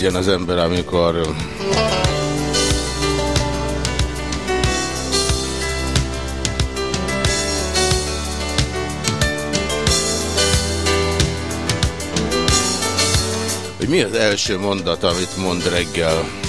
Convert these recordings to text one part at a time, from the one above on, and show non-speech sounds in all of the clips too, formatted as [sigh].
Kezdjen az ember, amikor... Hogy mi az első mondat, amit mond reggel?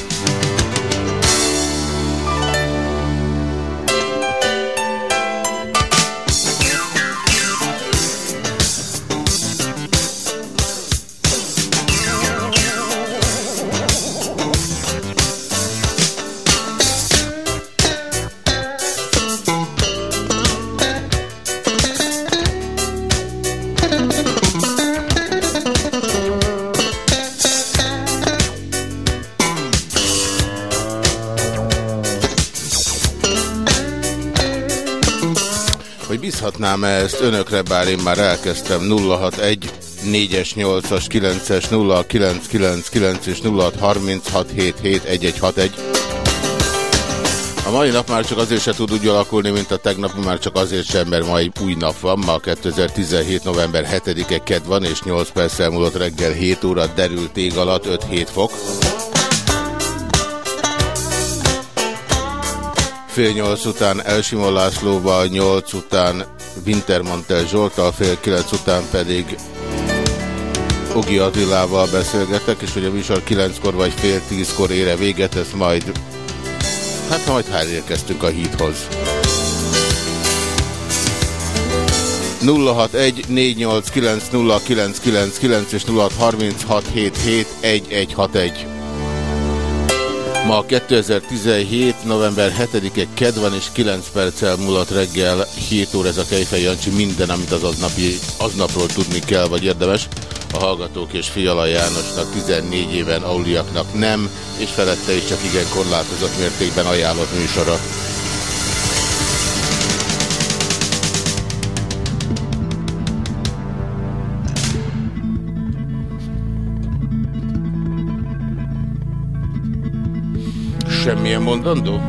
Bízhatnám -e ezt önökre, bár én már elkezdtem 061 4-es, 8-as, 9-es, 0999 és 0636771161. A mai nap már csak azért se tud úgy alakulni, mint a tegnapi, már csak azért sem, mert ma egy új nap van. Ma 2017. november 7-e ked van, és 8 perc elmúlott reggel 7 óra derült ég alatt 5-7 fok. Fél nyolc után Elsimon Lászlóval, nyolc után Wintermantel Zsoltal, fél kilenc után pedig Ogi Attilával beszélgetek, és hogy a műsor 9-kor vagy fél 10-kor ére véget, ezt majd, hát ha majd hál érkeztünk a híthoz. 061 489 és 0636771161. Ma 2017. november 7-e ked van, és 9 perccel múlott reggel 7 óra ez a Kejfej Jancsi. Minden, amit az aznapi, aznapról tudni kell, vagy érdemes. A Hallgatók és Fiala Jánosnak 14 éven Auliaknak nem, és felette is csak igen korlátozott mértékben ajánlott műsora. Semmilyen mondandó?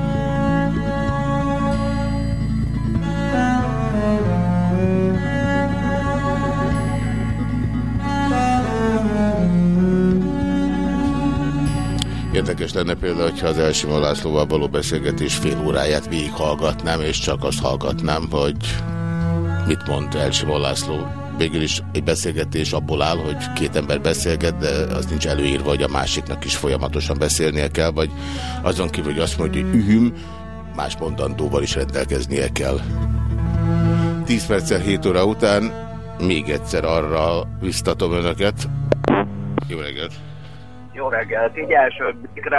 Érdekes lenne például, hogyha az első Lászlóval való beszélgetés fél óráját végighallgatnám, és csak azt hallgatnám, hogy mit mond Elsimó László végül is egy beszélgetés abból áll, hogy két ember beszélget, de az nincs előírva, hogy a másiknak is folyamatosan beszélnie kell, vagy azon kívül, hogy azt mondja, hogy ühüm, más mondandóval is rendelkeznie kell. 10 perccel 7 óra után még egyszer arra biztatom önöket. Jó reggelt! Jó reggelt! Így első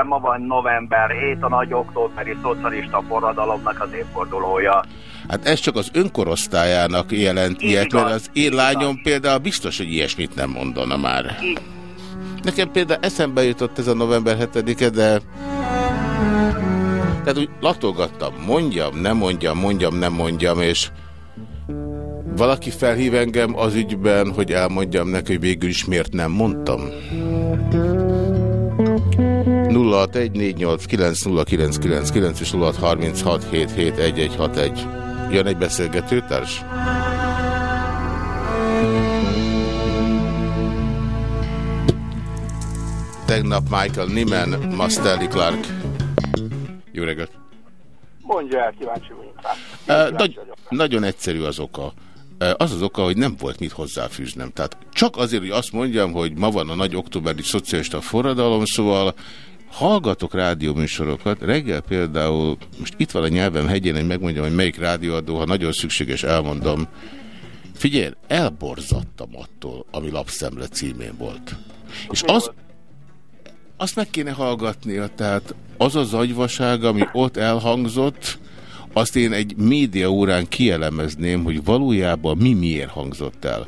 ma van november 7, a nagy októberi szocialista forradalomnak az évfordulója. Hát ez csak az önkorosztályának jelent Így ilyet, mert az én lányom például biztos, hogy ilyesmit nem mondana már. Így. Nekem például eszembe jutott ez a november 7-e, de... Tehát úgy latolgattam, mondjam, nem mondjam, mondjam, nem mondjam, és valaki felhív engem az ügyben, hogy elmondjam neki, hogy végül is miért nem mondtam. 0614890999 és 0636771161. Jön egy beszélgetőtárs? Tegnap Michael Niman, Mastelli Clark. Jó reggelt! Mondja el, kíváncsi vagyok rá. Nagy, nagyon egyszerű az oka. Az az oka, hogy nem volt mit hozzáfűznem. Tehát csak azért, hogy azt mondjam, hogy ma van a nagy októberi szocialista forradalom, szóval hallgatok rádióműsorokat, reggel például, most itt van a nyelvem hegyén, hogy megmondjam, hogy melyik rádióadó, ha nagyon szükséges, elmondom. Figyelj, elborzattam attól, ami lapszemle címén volt. És az, azt meg kéne hallgatnia, tehát az az agyvaság, ami ott elhangzott, azt én egy média órán kielemezném, hogy valójában mi miért hangzott el.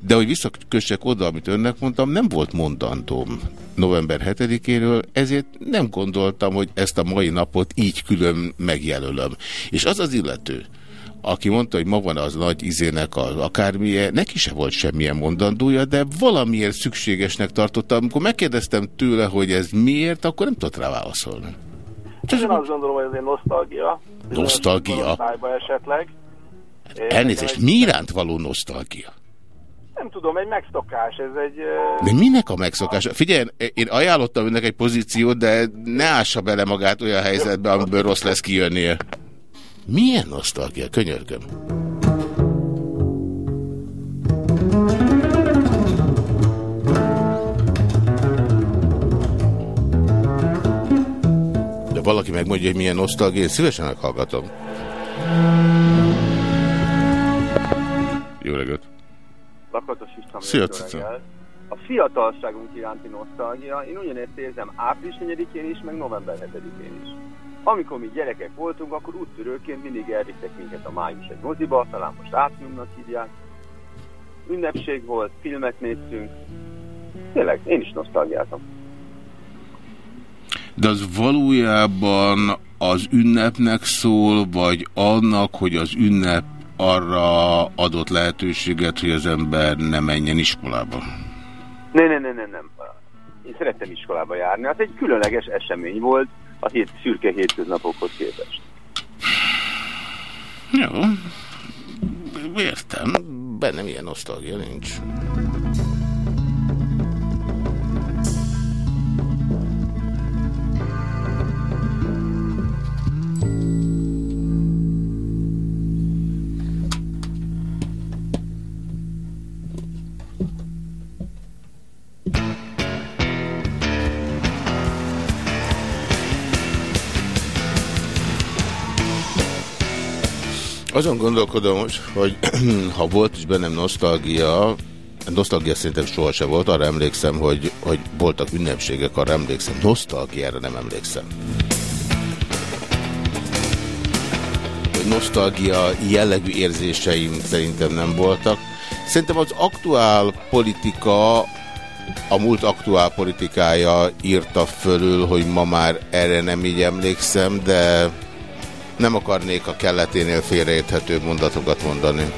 De hogy visszakössek oda, amit önnek mondtam, nem volt mondandóm november 7-éről, ezért nem gondoltam, hogy ezt a mai napot így külön megjelölöm. És az az illető, aki mondta, hogy ma van az nagy izének az akármilyen, neki se volt semmilyen mondandója, de valamiért szükségesnek tartottam. Amikor megkérdeztem tőle, hogy ez miért, akkor nem tudott rá válaszolni. Csak én azt gondolom, hogy ez egy nosztalgia. Nosztalgia? esetleg. Elnézést, mi iránt való nosztalgia? Nem tudom, egy megszokás, ez egy... De minek a megszokás? Figyelj, én ajánlottam önnek egy pozíciót, de ne ássa bele magát olyan helyzetbe, amiből rossz lesz kijönnie. Milyen nosztalgia, könyörgöm. De valaki megmondja, hogy milyen nosztalgia, én szívesen meghallgatom. Jó reggelt! Lakatos István. A fiatalságunk iránti nosztalgia, én ugyanezt érzem április 4-én is, meg november 7-én is. Amikor mi gyerekek voltunk, akkor úttörőként mindig elvittek minket a május egy moziba, talán most átnyomnak hívják. Ünnepség volt, filmet néztünk. Tényleg, én is nosztalgiázom. De az valójában az ünnepnek szól, vagy annak, hogy az ünnep arra adott lehetőséget, hogy az ember ne menjen iskolába? Nem, nem, nem, nem, nem. Én szerettem iskolába járni. Hát egy különleges esemény volt a hét, szürke hétköznapokhoz képest. Jó. Értem. Bennem ilyen nosztalgia nincs. Azon gondolkodom most, hogy [clears throat] ha volt is bennem nosztalgia, nosztalgia szerintem sohasem volt, arra emlékszem, hogy, hogy voltak ünnepségek, arra emlékszem. Nosztalgiára nem emlékszem. Nosztalgia jellegű érzéseim szerintem nem voltak. Szerintem az aktuál politika, a múlt aktuál politikája írta fölül, hogy ma már erre nem így emlékszem, de nem akarnék a kelleténél félreérthető mondatokat mondani.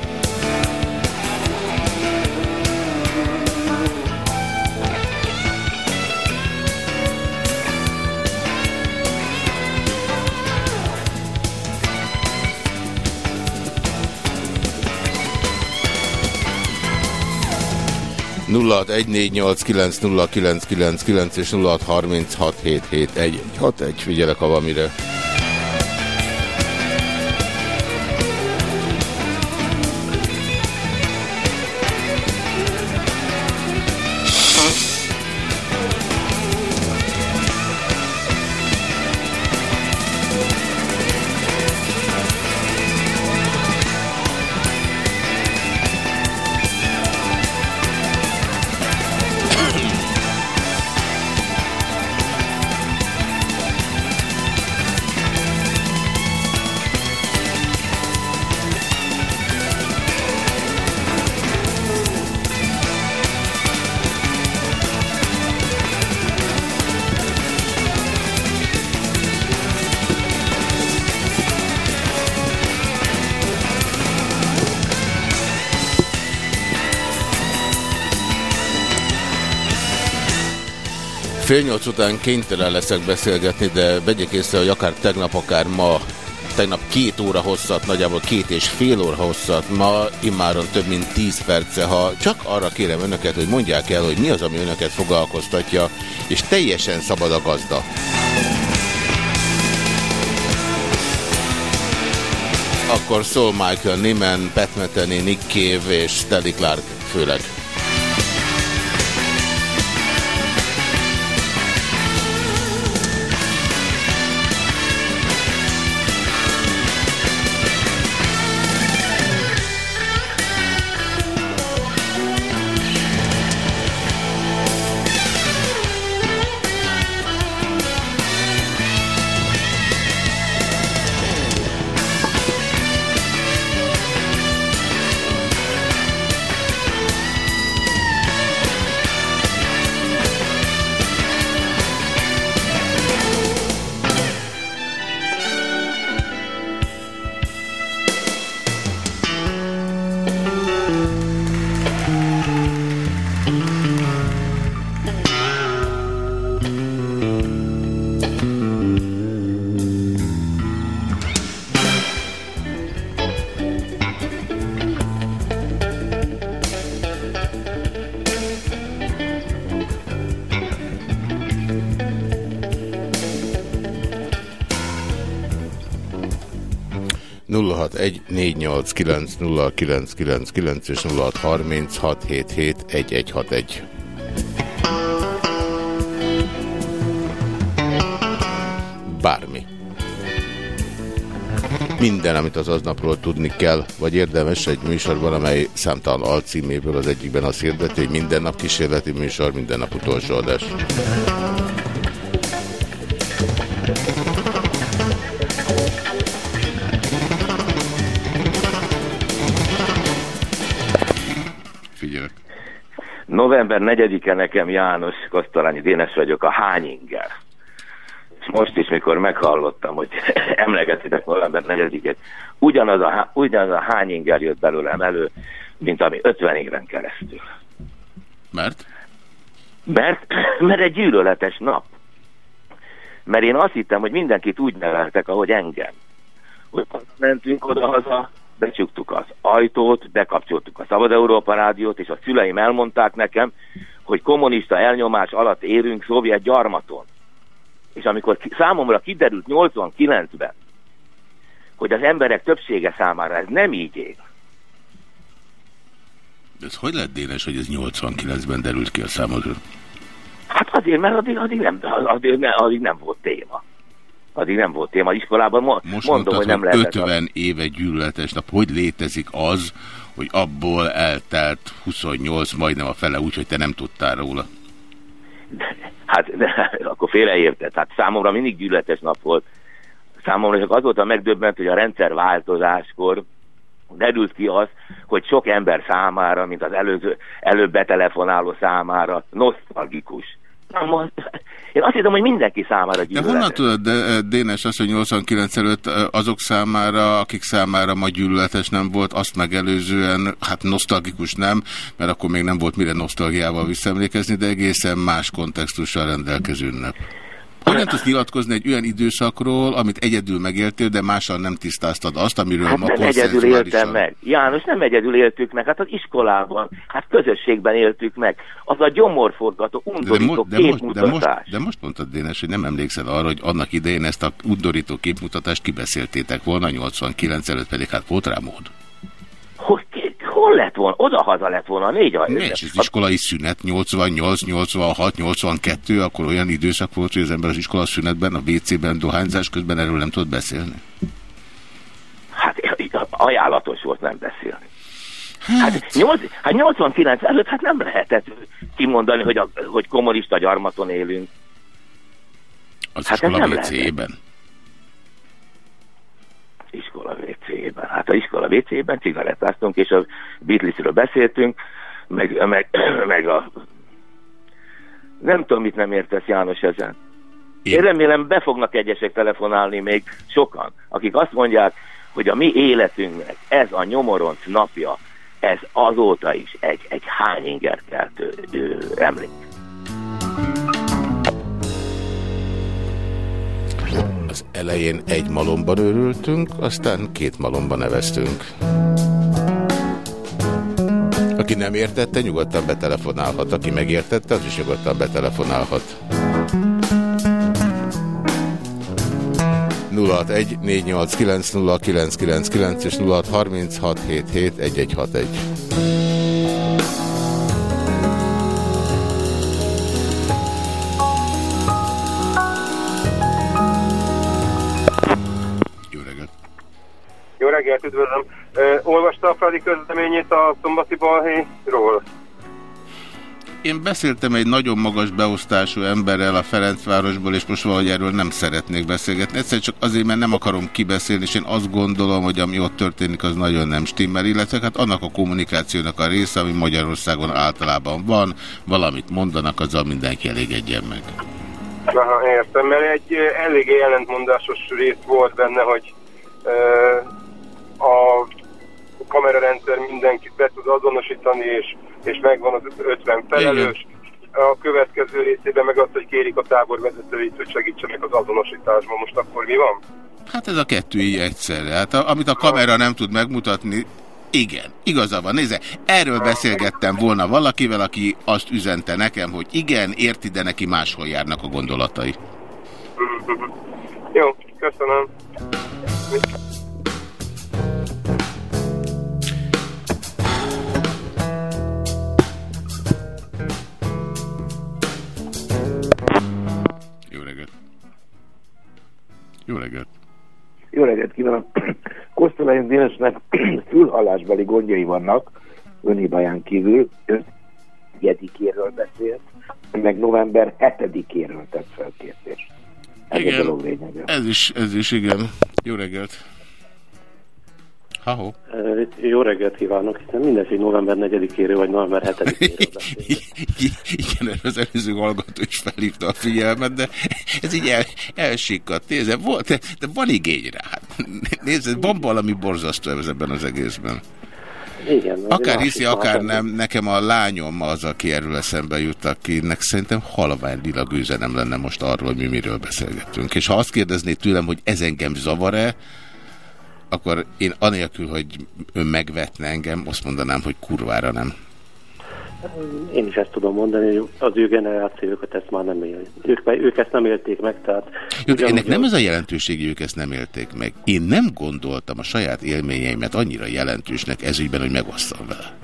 nulla és 0636771161. Figyelek, ha van mire. Fél nyolc után kénytelen leszek beszélgetni, de vegyék észre, hogy akár tegnap, akár ma, tegnap két óra hosszat, nagyjából két és fél óra hosszat, ma immáron több mint tíz perce, ha csak arra kérem önöket, hogy mondják el, hogy mi az, ami önöket foglalkoztatja, és teljesen szabad a gazda. Akkor szól Michael Nyman, Pat Metheny, Nick Cave és Stanley Clark főleg. 0614890999 és 0636771161. Bármi. Minden, amit az aznapról tudni kell, vagy érdemes egy műsorban, amely számtalan alcíméből az egyikben azt hirdeti, hogy minden nap kísérleti műsor, minden nap utolsó adás. November 4-e nekem János Kosztolányi Dénes vagyok, a Hányinger. És most is, mikor meghallottam, hogy [laughs] emlegetitek november 4-et, ugyanaz a, ugyanaz a Hányinger jött belőlem elő, mint ami 50 éven keresztül. Mert? Mert, [clears throat] mert egy gyűlöletes nap. Mert én azt hittem, hogy mindenkit úgy neveltek, ahogy engem. Hogy mentünk oda-haza, becsuktuk az ajtót, bekapcsoltuk a Szabad Európa rádiót, és a szüleim elmondták nekem, hogy kommunista elnyomás alatt érünk szovjet gyarmaton. És amikor számomra kiderült 89-ben, hogy az emberek többsége számára ez nem így ég. Ez hogy lett Dénes, hogy ez 89-ben derült ki a számodra? Hát azért, mert addig, addig, nem, addig, addig nem volt téma addig nem volt téma. Iskolában mo Most mondom, hogy nem lehet. 50 éve gyűlöletes nap. Hogy létezik az, hogy abból eltelt 28, majdnem a fele, úgyhogy te nem tudtál róla? Hát de, akkor félreértett. Hát számomra mindig gyűlöletes nap volt. Számomra csak az volt a megdöbbent, hogy a rendszer változáskor derült ki az, hogy sok ember számára, mint az előző, előbb betelefonáló számára nosztalgikus. Én azt hiszem, hogy mindenki számára gyűlöletes. De honnan tudod, de, Dénes, az, hogy 89 előtt azok számára, akik számára ma gyűlöletes nem volt, azt megelőzően, hát nosztalgikus nem, mert akkor még nem volt mire nosztalgiával visszaemlékezni, de egészen más kontextussal rendelkező ünnep. Hogyan tudsz nyilatkozni egy olyan időszakról, amit egyedül megéltél, de mással nem tisztáztad azt, amiről hát ma nem egyedül éltem meg. János, nem egyedül éltük meg, hát az iskolában, hát közösségben éltük meg. Az a gyomorforgató, undorító de, mo de képmutatás. Most, de, most, de most mondtad, Dénes, hogy nem emlékszel arra, hogy annak idején ezt a undorító képmutatást kibeszéltétek volna, 89 előtt pedig hát volt rá mód. Hol lett volna? Oda-haza lett volna, négy a... Nincs az iskolai szünet, 88, 86, 82, akkor olyan időszak volt, hogy az ember az iskola szünetben, a WC-ben, dohányzás közben erről nem tudott beszélni? Hát ajánlatos volt nem beszélni. Hát, 8, hát 89 előtt hát nem lehetett kimondani, hogy, a, hogy kommunista gyarmaton élünk. Az hát iskola WC-ben? Iskola WC-ben. Hát a iskola WC-ben cigarettáztunk, és a Beatlesről beszéltünk, meg, meg, [clears throat] meg a... Nem tudom, mit nem értesz, János, ezen. Én... Én remélem, be fognak egyesek telefonálni még sokan, akik azt mondják, hogy a mi életünknek ez a nyomoronc napja, ez azóta is egy, egy hány inger keltő emlék. Az elején egy malomban örültünk, aztán két malomban neveztünk. Aki nem értette, nyugodtan betelefonálhat. Aki megértette, az is nyugodtan betelefonálhat. 061 489 0999 és 0636771161. Jó reggelt, üdvözlöm. Ö, olvasta a Fradi közleményét a szombati balhéról? Én beszéltem egy nagyon magas beosztású emberrel a Ferencvárosból, és most valahogy erről nem szeretnék beszélgetni. Egyszerűen csak azért, mert nem akarom kibeszélni, és én azt gondolom, hogy ami ott történik, az nagyon nem stimmel, illetve hát annak a kommunikációnak a része, ami Magyarországon általában van, valamit mondanak, azzal mindenki elégedjen meg. Aha, értem, mert egy eléggé ellentmondásos rész volt benne, hogy a kamerarendszer mindenkit be tud azonosítani, és, és megvan az 50 felelős. Igen. A következő részében meg azt, hogy kérik a táborvezetőit, hogy segítsenek az azonosításban. Most akkor mi van? Hát ez a kettő így egyszerre. Hát a, amit a kamera nem tud megmutatni, igen, igaza van. Nézze, erről beszélgettem volna valakivel, aki azt üzente nekem, hogy igen, érti, de neki máshol járnak a gondolatai. Jó, köszönöm. Jó reggelt! Jó reggelt kívánok! [clears throat] Kosztolányi Dénesnek [clears throat] fülhallásbeli gondjai vannak, önhibáján kívül, ön jedikéről beszélt, meg november 7-éről tett fel kérdést. Ez igen, a dolog lényege. Ez is, ez is, igen. Jó reggelt! Ha-ho. Jó reggelt kívánok, hiszen mindegy, november 4-éről vagy november 7-éről [laughs] Igen, az előző hallgató is felhívta a figyelmet, de ez így el, elsikadt. Nézze, volt, de, de van igény rá. Nézze, van valami borzasztó ebben az egészben. Igen. Akár hiszi, akár nem, nekem a lányom az, aki erről eszembe jut, akinek szerintem halvány lila gőze nem lenne most arról, hogy mi miről beszélgettünk. És ha azt kérdezné tőlem, hogy ez engem zavar-e, akkor én anélkül, hogy ön megvetne engem, azt mondanám, hogy kurvára nem. Én is ezt tudom mondani, hogy az ő generációkat ezt már nem él. Ők, ők ezt nem élték meg, tehát... Jó, ennek nem az a jelentőség, hogy ők ezt nem élték meg. Én nem gondoltam a saját élményeimet annyira jelentősnek ezügyben, hogy megosztam vele.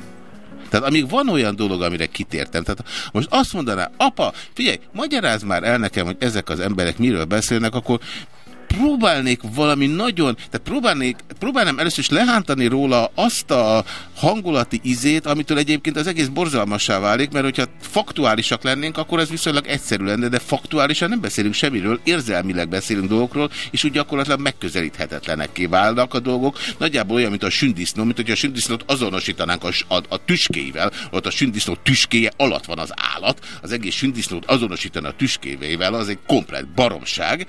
Tehát amíg van olyan dolog, amire kitértem, tehát most azt mondaná, apa, figyelj, magyaráz már el nekem, hogy ezek az emberek miről beszélnek, akkor próbálnék valami nagyon, tehát próbálnék, próbálnám először is lehántani róla azt a hangulati izét, amitől egyébként az egész borzalmassá válik, mert hogyha faktuálisak lennénk, akkor ez viszonylag egyszerű lenne, de faktuálisan nem beszélünk semmiről, érzelmileg beszélünk dolgokról, és úgy gyakorlatilag megközelíthetetlenekké válnak a dolgok. Nagyjából olyan, mint a sündisznó, mint hogy a sündisznót azonosítanánk a, a, a tüskével, ott a sündisznó tüskéje alatt van az állat, az egész sündisznót azonosítani a tüskével, az egy komplet baromság,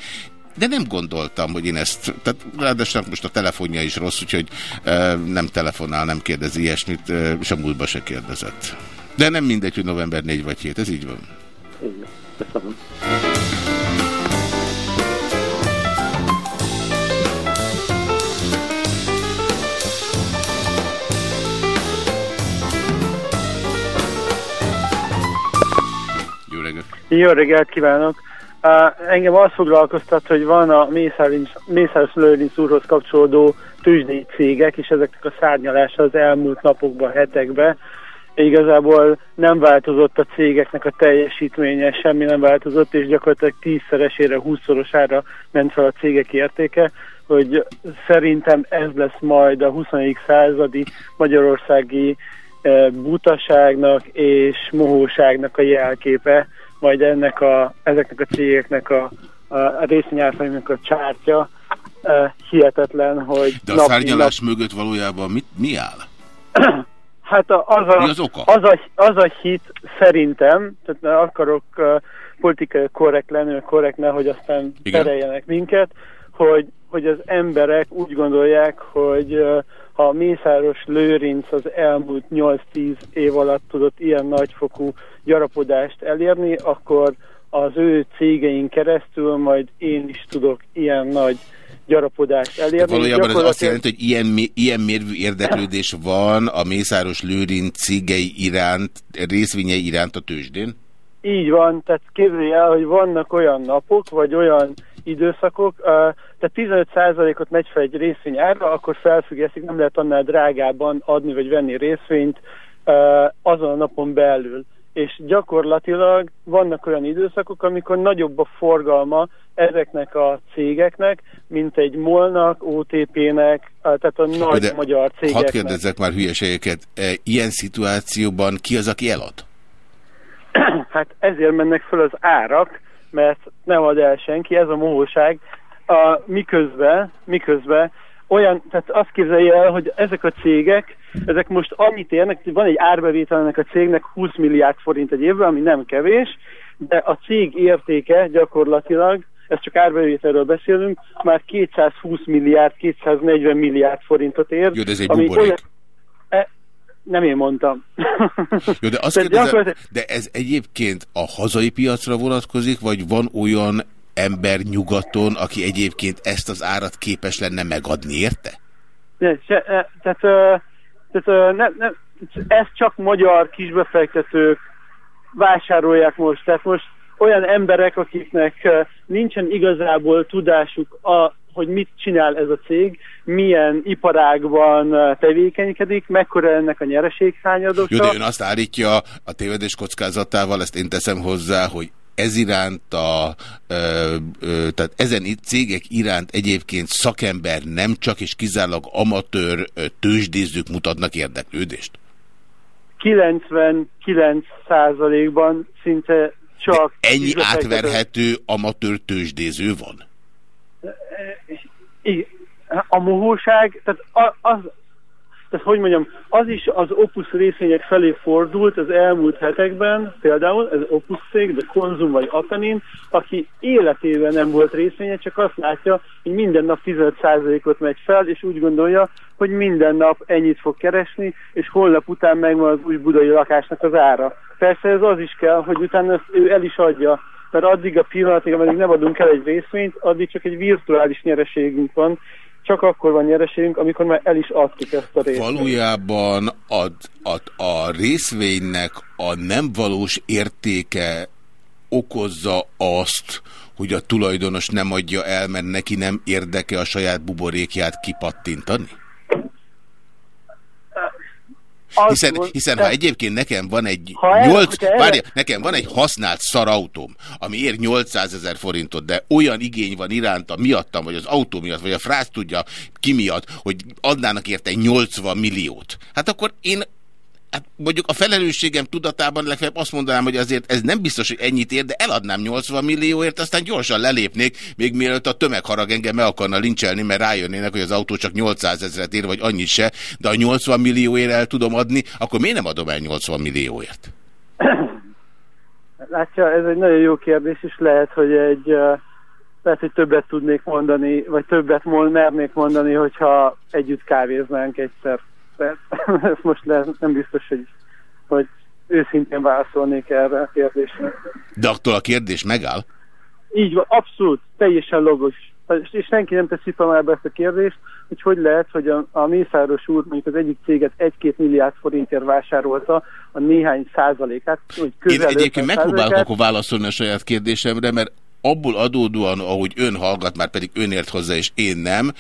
de nem gondoltam, hogy én ezt, tehát ráadásul most a telefonja is rossz, úgyhogy e, nem telefonál, nem kérdez ilyesmit, e, és a múltba se kérdezett. De nem mindegy, hogy november 4 vagy 7, ez így van. Igen, köszönöm. Jó reggelt! Jó reggelt kívánok! Engem azt foglalkoztat, hogy van a Mészáros Lőrinc úrhoz kapcsolódó tőzsdei cégek, és ezeknek a szárnyalása az elmúlt napokban, hetekben. Igazából nem változott a cégeknek a teljesítménye, semmi nem változott, és gyakorlatilag tízszeresére, húszszorosára ment fel a cégek értéke, hogy szerintem ez lesz majd a 20. századi magyarországi butaságnak és mohóságnak a jelképe, majd ennek a, ezeknek a cégeknek a, a részvényárfolyamnak a csártya uh, hihetetlen, hogy... De a szárnyalás nap... mögött valójában mit, mi áll? [clears throat] hát a, az, a, mi az, oka? Az, a, az a hit szerintem, tehát akarok uh, politikai korrekt lenni, korrekt ne, hogy aztán tereljenek minket, hogy, hogy az emberek úgy gondolják, hogy ha Mészáros Lőrinc az elmúlt 8-10 év alatt tudott ilyen nagyfokú gyarapodást elérni, akkor az ő cégeink keresztül majd én is tudok ilyen nagy gyarapodást elérni. De valójában ez azt jelenti, hogy ilyen, ilyen mérvű érdeklődés van a Mészáros Lőrinc cégei iránt, részvényei iránt a tőzsdén? Így van, tehát képzelj el, hogy vannak olyan napok, vagy olyan időszakok, tehát 15%-ot megy fel egy részvény árra, akkor felfüggesztik, nem lehet annál drágában adni vagy venni részvényt azon a napon belül. És gyakorlatilag vannak olyan időszakok, amikor nagyobb a forgalma ezeknek a cégeknek, mint egy molnak, OTP-nek, tehát a nagy De magyar cégeknek. Hadd kérdezzek már hülyeségeket, e, ilyen szituációban ki az, aki elad? [clears throat] Hát ezért mennek föl az árak, mert nem ad el senki, ez a mohóság, a, miközben, miközben olyan, tehát azt képzelje el, hogy ezek a cégek, ezek most annyit érnek, hogy van egy árbevétel ennek a cégnek 20 milliárd forint egy évben, ami nem kevés, de a cég értéke gyakorlatilag, ezt csak árbevételről beszélünk, már 220 milliárd, 240 milliárd forintot ér. Jó, de ez egy ami olyan, e, nem én mondtam. [laughs] Jó, de, azt kérdezem, gyakorlatilag... de ez egyébként a hazai piacra vonatkozik, vagy van olyan ember nyugaton, aki egyébként ezt az árat képes lenne megadni, érte? Ne, se, e, tehát, tehát uh, ne, ne, ezt csak magyar kisbefektetők vásárolják most. Tehát most olyan emberek, akiknek nincsen igazából tudásuk a, hogy mit csinál ez a cég, milyen iparágban tevékenykedik, mekkora ennek a nyereséghányadosa. Jó, de ön azt állítja a tévedés kockázatával, ezt én teszem hozzá, hogy ez iránt a, ö, ö, tehát ezen itt cégek iránt egyébként szakember nem csak és kizárólag amatőr tőzsdézők mutatnak érdeklődést? 99 százalékban szinte csak... De ennyi átverhető amatőr tőzsdéző van? A mohóság, tehát az, tehát hogy mondjam, az is az Opus részvények felé fordult az elmúlt hetekben, például ez Opus cég, de Konzum vagy Apenin, aki életében nem volt részvénye, csak azt látja, hogy minden nap 15%-ot megy fel, és úgy gondolja, hogy minden nap ennyit fog keresni, és holnap után megvan az új budai lakásnak az ára. Persze ez az is kell, hogy utána ezt ő el is adja, mert addig a pillanatig, ameddig nem adunk el egy részvényt, addig csak egy virtuális nyereségünk van, csak akkor van nyereségünk, amikor már el is adtuk ezt a részvényt. Valójában a, a, a részvénynek a nem valós értéke okozza azt, hogy a tulajdonos nem adja el, mert neki nem érdeke a saját buborékját kipattintani? Hiszen, hiszen ha egyébként nekem van egy ha 8, el, várja, nekem van egy használt szarautóm, ami ér 800 ezer forintot, de olyan igény van iránta miattam, vagy az autó miatt, vagy a frász tudja ki miatt, hogy adnának érte 80 milliót. Hát akkor én hát mondjuk a felelősségem tudatában legfeljebb azt mondanám, hogy azért ez nem biztos, hogy ennyit ér, de eladnám 80 millióért, aztán gyorsan lelépnék, még mielőtt a tömegharag engem meg akarna lincselni, mert rájönnének, hogy az autó csak 800 ezeret ér, vagy annyit se, de a 80 millióért el tudom adni, akkor miért nem adom el 80 millióért? [clears throat] Látja, ez egy nagyon jó kérdés, és lehet, hogy egy lehet, hogy többet tudnék mondani, vagy többet mernék mondani, hogyha együtt kávéznánk egyszer persze, [laughs] ezt most le, nem biztos, hogy, hogy őszintén válaszolnék erre a kérdésre. De attól a kérdés megáll? Így van, abszolút, teljesen logos. És senki nem teszi fel már ezt a kérdést, hogy hogy lehet, hogy a, a Mészáros úr mondjuk az egyik céget egy-két milliárd forintért vásárolta a néhány százalékát. Én egyébként megpróbálok akkor válaszolni a saját kérdésemre, mert abból adódóan, ahogy ön hallgat, már pedig ön ért hozzá, és én nem,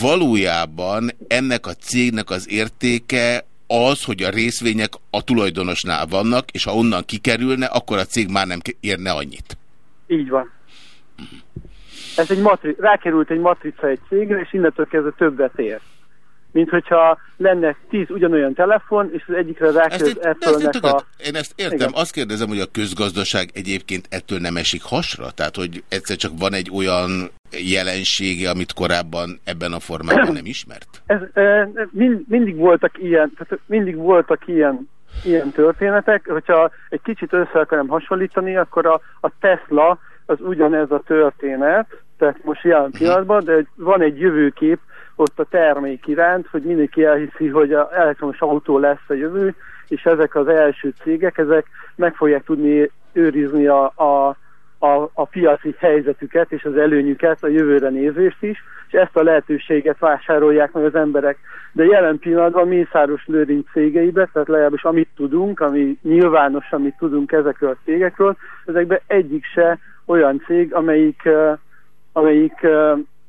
valójában ennek a cégnek az értéke az, hogy a részvények a tulajdonosnál vannak, és ha onnan kikerülne, akkor a cég már nem érne annyit. Így van. Ez egy matri rákerült egy matrica egy cégre, és innentől kezdve többet ér mint hogyha lenne tíz ugyanolyan telefon, és az egyikre rákerült ezt a... Én ezt értem, Igen. azt kérdezem, hogy a közgazdaság egyébként ettől nem esik hasra? Tehát, hogy egyszer csak van egy olyan jelensége, amit korábban ebben a formában nem ismert? Ez, mind, mindig voltak ilyen, tehát mindig voltak ilyen ilyen történetek, hogyha egy kicsit össze akarom hasonlítani, akkor a, a Tesla az ugyanez a történet, tehát most jelen pillanatban, de van egy jövőkép, ott a termék iránt, hogy mindenki elhiszi, hogy az elektromos autó lesz a jövő, és ezek az első cégek, ezek meg fogják tudni őrizni a, a, a, a piaci helyzetüket és az előnyüket a jövőre nézést is, és ezt a lehetőséget vásárolják meg az emberek. De jelen pillanatban Mészáros Lőrinc cégeibe, tehát legalábbis amit tudunk, ami nyilvános, amit tudunk ezekről a cégekről, ezekben egyik se olyan cég, amelyik, amelyik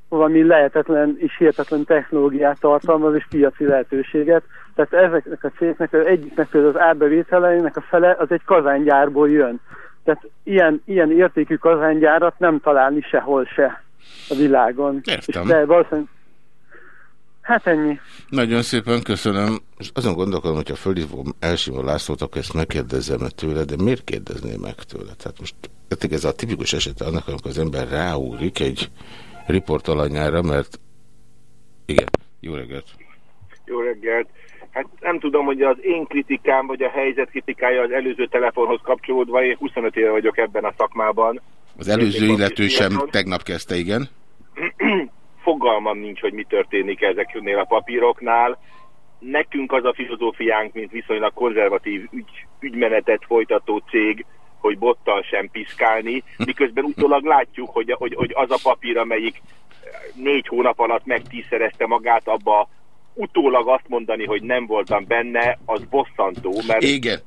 valami lehetetlen és hihetetlen technológiát tartalmaz és piaci lehetőséget. Tehát ezeknek a cégeknek egyiknek például az árbevételeinek a fele az egy kazángyárból jön. Tehát ilyen, ilyen értékű kazángyárat nem találni sehol se a világon. Értem. És de valószínűleg Hát ennyi. Nagyon szépen köszönöm. És azon gondolkodom, hogyha fölhívom Elsimó Lászlót, akkor ezt megkérdezem -e tőle, de miért kérdezném meg tőle? Tehát most ez a tipikus eset annak, amikor az ember ráúrik egy riportalanyára, mert igen, jó reggelt. Jó reggelt. Hát nem tudom, hogy az én kritikám, vagy a helyzet kritikája az előző telefonhoz kapcsolódva, én 25 éve vagyok ebben a szakmában. Az előző illető sem tegnap kezdte, igen. [clears throat] Fogalmam nincs, hogy mi történik ezeknél a papíroknál. Nekünk az a filozófiánk, mint viszonylag konzervatív ügy, ügymenetet folytató cég, hogy bottal sem piszkálni, miközben utólag látjuk, hogy, hogy, hogy az a papír, amelyik négy hónap alatt megtízszerezte magát, abba utólag azt mondani, hogy nem voltam benne, az bosszantó, mert Igen.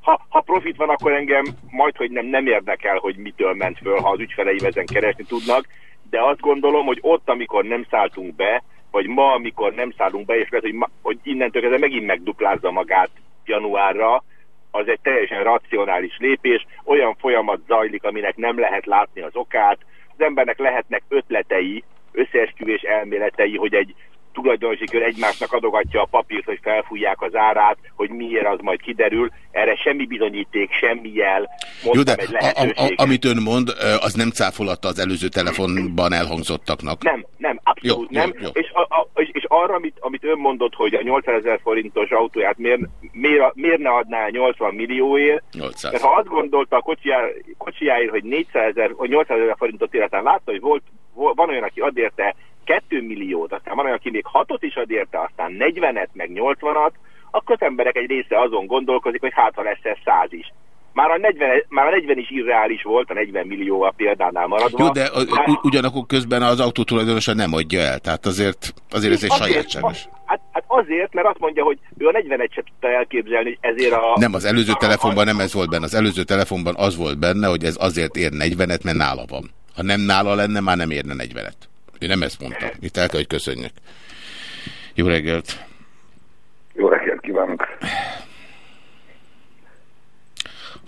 Ha, ha profit van, akkor engem majd, hogy nem, nem érdekel, hogy mitől ment föl, ha az ügyfeleim ezen keresni tudnak, de azt gondolom, hogy ott, amikor nem szálltunk be, vagy ma, amikor nem szállunk be, és lehet, hogy, ma, hogy innentől kezdve megint megduplázza magát januárra, az egy teljesen racionális lépés, olyan folyamat zajlik, aminek nem lehet látni az okát, az embernek lehetnek ötletei, összeesküvés elméletei, hogy egy tulajdonosi kör egymásnak adogatja a papírt, hogy felfújják az árát, hogy miért az majd kiderül. Erre semmi bizonyíték, semmi jel. Jó, de egy a, a, a, amit ön mond, az nem cáfolatta az előző telefonban elhangzottaknak. Nem, nem, abszolút jó, nem. Jó, jó. És, a, a, és, arra, amit, amit ön mondott, hogy a 80 ezer forintos autóját miért, miért, miért ne adná 80 millióért? 800. Mert ha azt gondolta a kocsijá, kocsijáért, hogy 400 ezer, vagy 800 ezer forintot életán látta, hogy volt, van olyan, aki ad érte 2 milliót, aztán van olyan, aki még 6-ot is ad érte, aztán 40-et, meg 80-at, akkor az emberek egy része azon gondolkozik, hogy hát ha lesz ez 100 is. Már a, 40, már a 40 is irreális volt, a 40 millió a példánál maradva. Jó, de hát, ugyanakkor közben az autó tulajdonosa nem adja el, tehát azért, azért ez egy azért, sajátságos. Hát, hát azért, mert azt mondja, hogy ő a 41 se tudta elképzelni, ezért a... Nem, az előző a, telefonban a, nem ez volt benne. Az előző telefonban az volt benne, hogy ez azért ér 40-et, mert nála van. Ha nem nála lenne, már nem érne 40-et. Ő nem ezt mondta. Itt el kell, hogy köszönjük. Jó reggelt! Jó reggelt kívánok!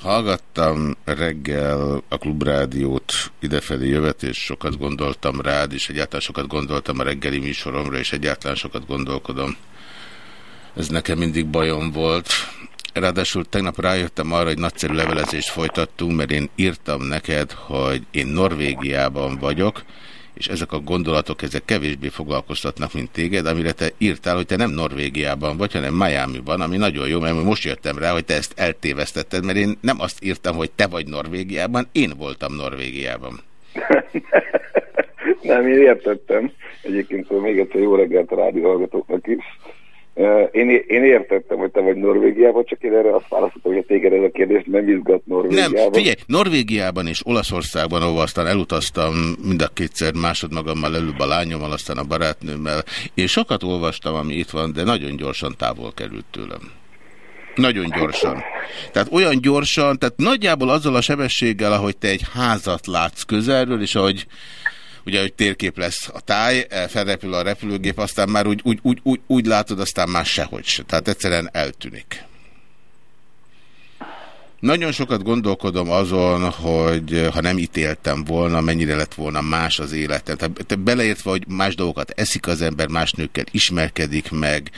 Hallgattam reggel a klubrádiót idefelé jövet, és sokat gondoltam rád, és egyáltalán sokat gondoltam a reggeli műsoromra, és egyáltalán sokat gondolkodom. Ez nekem mindig bajom volt. Ráadásul tegnap rájöttem arra, hogy nagyszerű levelezést folytattunk, mert én írtam neked, hogy én Norvégiában vagyok, és ezek a gondolatok, ezek kevésbé foglalkoztatnak, mint téged, amire te írtál, hogy te nem Norvégiában vagy, hanem Miami-ban, ami nagyon jó, mert most jöttem rá, hogy te ezt eltévesztetted, mert én nem azt írtam, hogy te vagy Norvégiában, én voltam Norvégiában. [laughs] nem, én értettem. Egyébként szóval még egyszer jó reggelt a rádióhallgatóknak is. Én, én értettem, hogy te vagy Norvégiában, csak én erre azt választottam, hogy a téged ez a kérdés nem izgat Norvégiában. Nem, figyelj, Norvégiában és Olaszországban, ahol aztán elutaztam mind a kétszer másodmagammal, előbb a lányommal, aztán a barátnőmmel. Én sokat olvastam, ami itt van, de nagyon gyorsan távol került tőlem. Nagyon gyorsan. Tehát olyan gyorsan, tehát nagyjából azzal a sebességgel, ahogy te egy házat látsz közelről, és ahogy ugye, hogy térkép lesz a táj, felrepül a repülőgép, aztán már úgy, úgy, úgy, úgy, úgy látod, aztán már sehogy se. Tehát egyszerűen eltűnik. Nagyon sokat gondolkodom azon, hogy ha nem ítéltem volna, mennyire lett volna más az életem. Tehát beleértve, hogy más dolgokat eszik az ember, más nőkkel ismerkedik meg,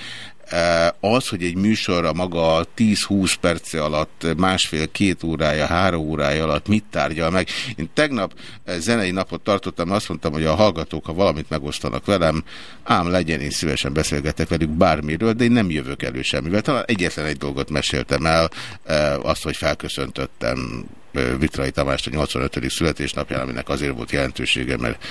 az, hogy egy műsor a maga 10-20 perce alatt, másfél-két órája, három órája alatt mit tárgyal meg. Én tegnap zenei napot tartottam, azt mondtam, hogy a hallgatók, ha valamit megosztanak velem, ám legyen, én szívesen beszélgetek velük bármiről, de én nem jövök elő semmivel. Talán egyetlen egy dolgot meséltem el, azt, hogy felköszöntöttem Vitrai Tamást a 85. születésnapján, aminek azért volt jelentősége, mert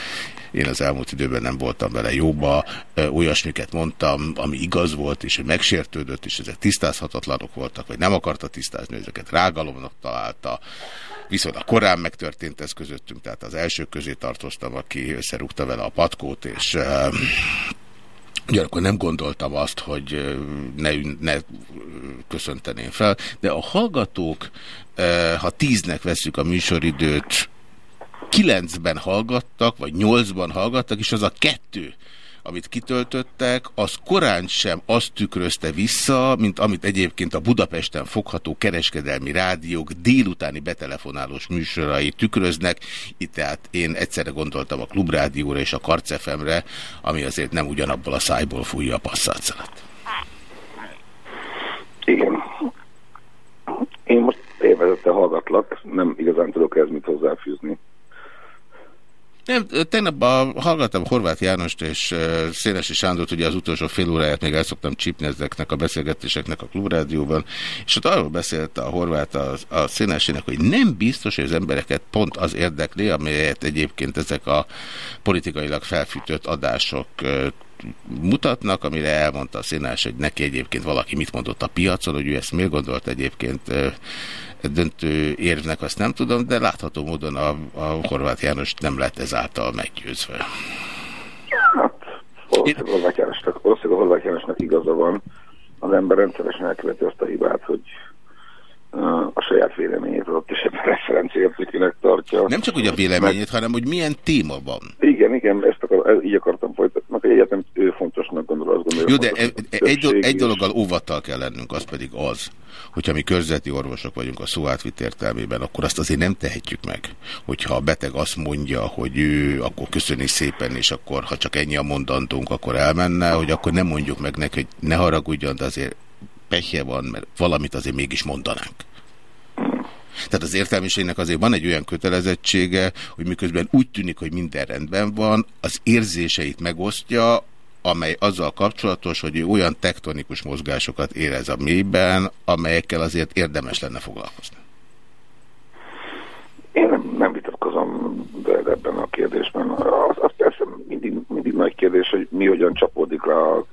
én az elmúlt időben nem voltam vele jóba, olyasmiket mondtam, ami igaz volt, és megsértődött, és ezek tisztázhatatlanok voltak, vagy nem akarta tisztázni, ezeket rágalomnak találta. Viszont a korán megtörtént ez közöttünk, tehát az első közé tartoztam, aki összerúgta vele a patkót, és Ugyanakkor nem gondoltam azt, hogy ne, ne köszönteném fel, de a hallgatók, ha tíznek veszük a műsoridőt, kilencben hallgattak, vagy nyolcban hallgattak, és az a kettő, amit kitöltöttek, az korán sem azt tükrözte vissza, mint amit egyébként a Budapesten fogható kereskedelmi rádiók délutáni betelefonálós műsorai tükröznek. Itt tehát én egyszerre gondoltam a Klubrádióra és a Karcefemre, ami azért nem ugyanabból a szájból fújja a passzátszeret. Igen. Én most élvezette hallgatlak, nem igazán tudok ez mit hozzáfűzni. Nem, tegnap a, hallgattam Horváth Jánost és Szénesi Sándort, ugye az utolsó fél óráját még el szoktam csípni ezeknek a beszélgetéseknek a klubrádióban, és ott arról beszélt a Horváth a, a Szénesinek, hogy nem biztos, hogy az embereket pont az érdekli, amelyet egyébként ezek a politikailag felfűtött adások mutatnak, amire elmondta a színás, hogy neki egyébként valaki mit mondott a piacon, hogy ő ezt miért gondolt egyébként döntő érvnek, azt nem tudom, de látható módon a, a Horváth János nem lett ezáltal meggyőzve. Hát, valószínűleg Horváth Jánosnak, Horváth Jánosnak igaza van. Az ember rendszeresen elköveti azt a hibát, hogy a saját véleményét ott is egy referenciértékének tartja. Nem csak hogy a véleményét, hanem hogy milyen téma van. Igen, igen, ezt akar, így akartam folytatni. Meg egyetem ő fontosnak gondol, azt gondolja. Jó, de e, egy, do, egy dologgal óvattal kell lennünk, az pedig az, hogyha mi körzeti orvosok vagyunk a szó átvit értelmében, akkor azt azért nem tehetjük meg, hogyha a beteg azt mondja, hogy ő akkor köszöni szépen, és akkor ha csak ennyi a mondandónk, akkor elmenne, hogy akkor nem mondjuk meg neki, hogy ne haragudjon, de azért pehje van, mert valamit azért mégis mondanánk. Tehát az értelmiségnek azért van egy olyan kötelezettsége, hogy miközben úgy tűnik, hogy minden rendben van, az érzéseit megosztja, amely azzal kapcsolatos, hogy olyan tektonikus mozgásokat érez a mélyben, amelyekkel azért érdemes lenne foglalkozni. Én nem, nem vitatkozom ebben a kérdésben. Az, az persze mindig, mindig nagy kérdés, hogy mi hogyan csapódik a